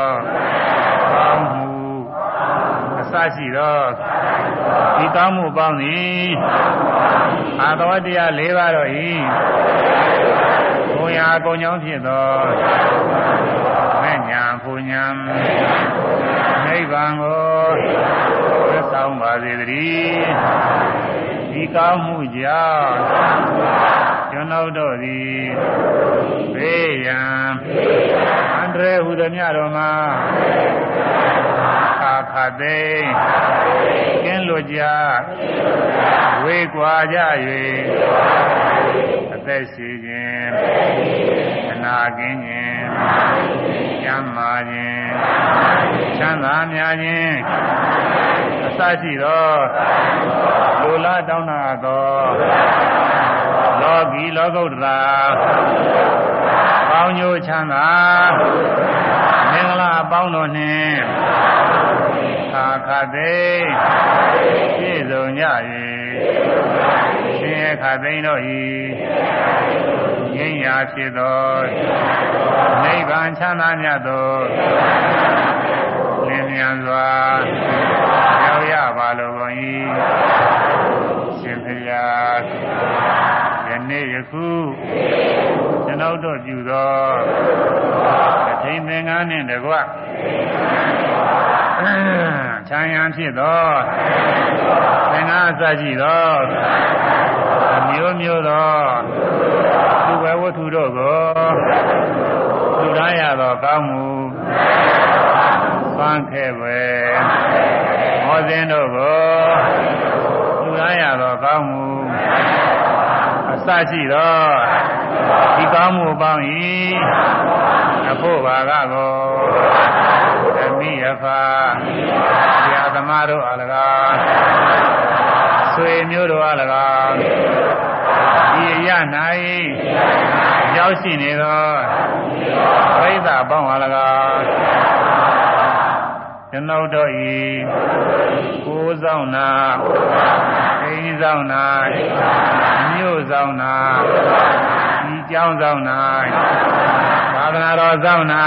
ကောင်းမှုအ စရှိသောဒီကောင်းမှုပေါင်းသည်အာသဝတရား၄ပါးတော့ဤဘုံရာကုံကြောင်းဖြစ်သောမဲ့ညာဘုံညာနိဗ္ဗာန်ကိုသက်ဆောင်ပါစေတည်း ဒီကောင်းမှုကြောင့်ကျွန်ုပ်တို့သည်ဘေးရန်အန္တရာယ်ဟူသည်များတော်မှာခါခသိကင်းလွတ်ကြဝေကွာကြ၍အသက်ရှိခြင်းအနာကင်းခြင်းကျမ်းမာခြင်း ချမ်းသာများခြင်းအစရှိသောလူလားတောင်းတာသောလောကီလောကုတ္တရာပေါင်းညိုချမ်းသာမင်္ဂလာအပေါင်းတို့နှင့်ခါခသိပြည့်စုံကြ၍ရှင်ရခသိန်းတို့ဤ ငြိမ်းရာဖြစ်သောနိဗ္ဗာန်ချမ်းသာမြတ်သောလင်းမြန်စွာရောက်ရပါလိုကုန်၏ရှင်ဖျားယနေ့ယခုကျွန်ုပ်တို့ပြုသောအထိန်သင်္ကန်းနှင့်တကွချမ်းရန်ဖြစ်သောသင်္ကန်းအစရှိသောအမျိုးမျိုးသော သူပဲဝတ္ထုတို့ကိုသူရရသောကောင်းမှုသံခဲ့ပဲဟောစဉ်တို့ကိုသူရရသောကောင်းမှုအစရှိသောဒီကောင်းမှုပေါင်း၏အဖို့ဘာကကိုအမိယဖာဆရာသမားတို့အား၎င်းဆွေမျိုးတို့အား၎င်း ဒီရ၌ရောက်ရှိနေသောပရိသတ်ပေါင်းအား၎င်းကျွန်ုပ်တို့ဤကိုယ်ဆောင်နာအိမ်ဆောင်နာမြို့ဆောင်နာဒီကျောင်းဆောင်နာသာသနာတော်ဆောင်နာ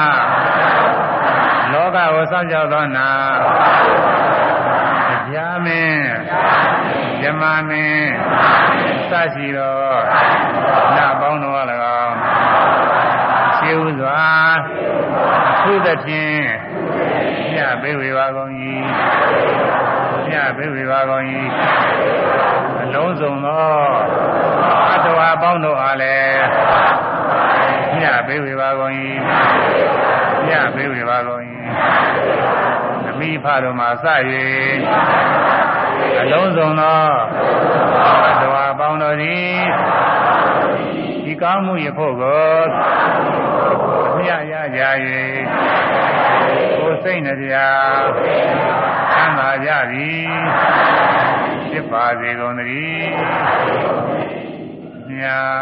လောကကိုစောင့်ကြောက်သောနာတရားမင်းဓ မ္မမင်းသရှိတော်နတ်ပေါင်းတော်၎င်းရှင်းဥစွာသုသဖြင့်ညဘေဝေပါကုန်၏ညဘေဝေပါကုန်၏အလုံးစုံသောအတ္တဝါပေါင်းတို့အားလည်းညဘေဝေပါကုန်၏ညဘေဝေပါကုန်၏အမိဖတို့မှာစ၍ အလုံးစုံသောအတ္တဝါပေါင်းတို့သည်ဒီကောင်းမှုရဖို့ကိုမြတ်ရကြ၍ကိုယ်စိတ်နှပြသမ်းသာကြသည်ဖြစ်ပါစေကုန်သတည်းမြတ်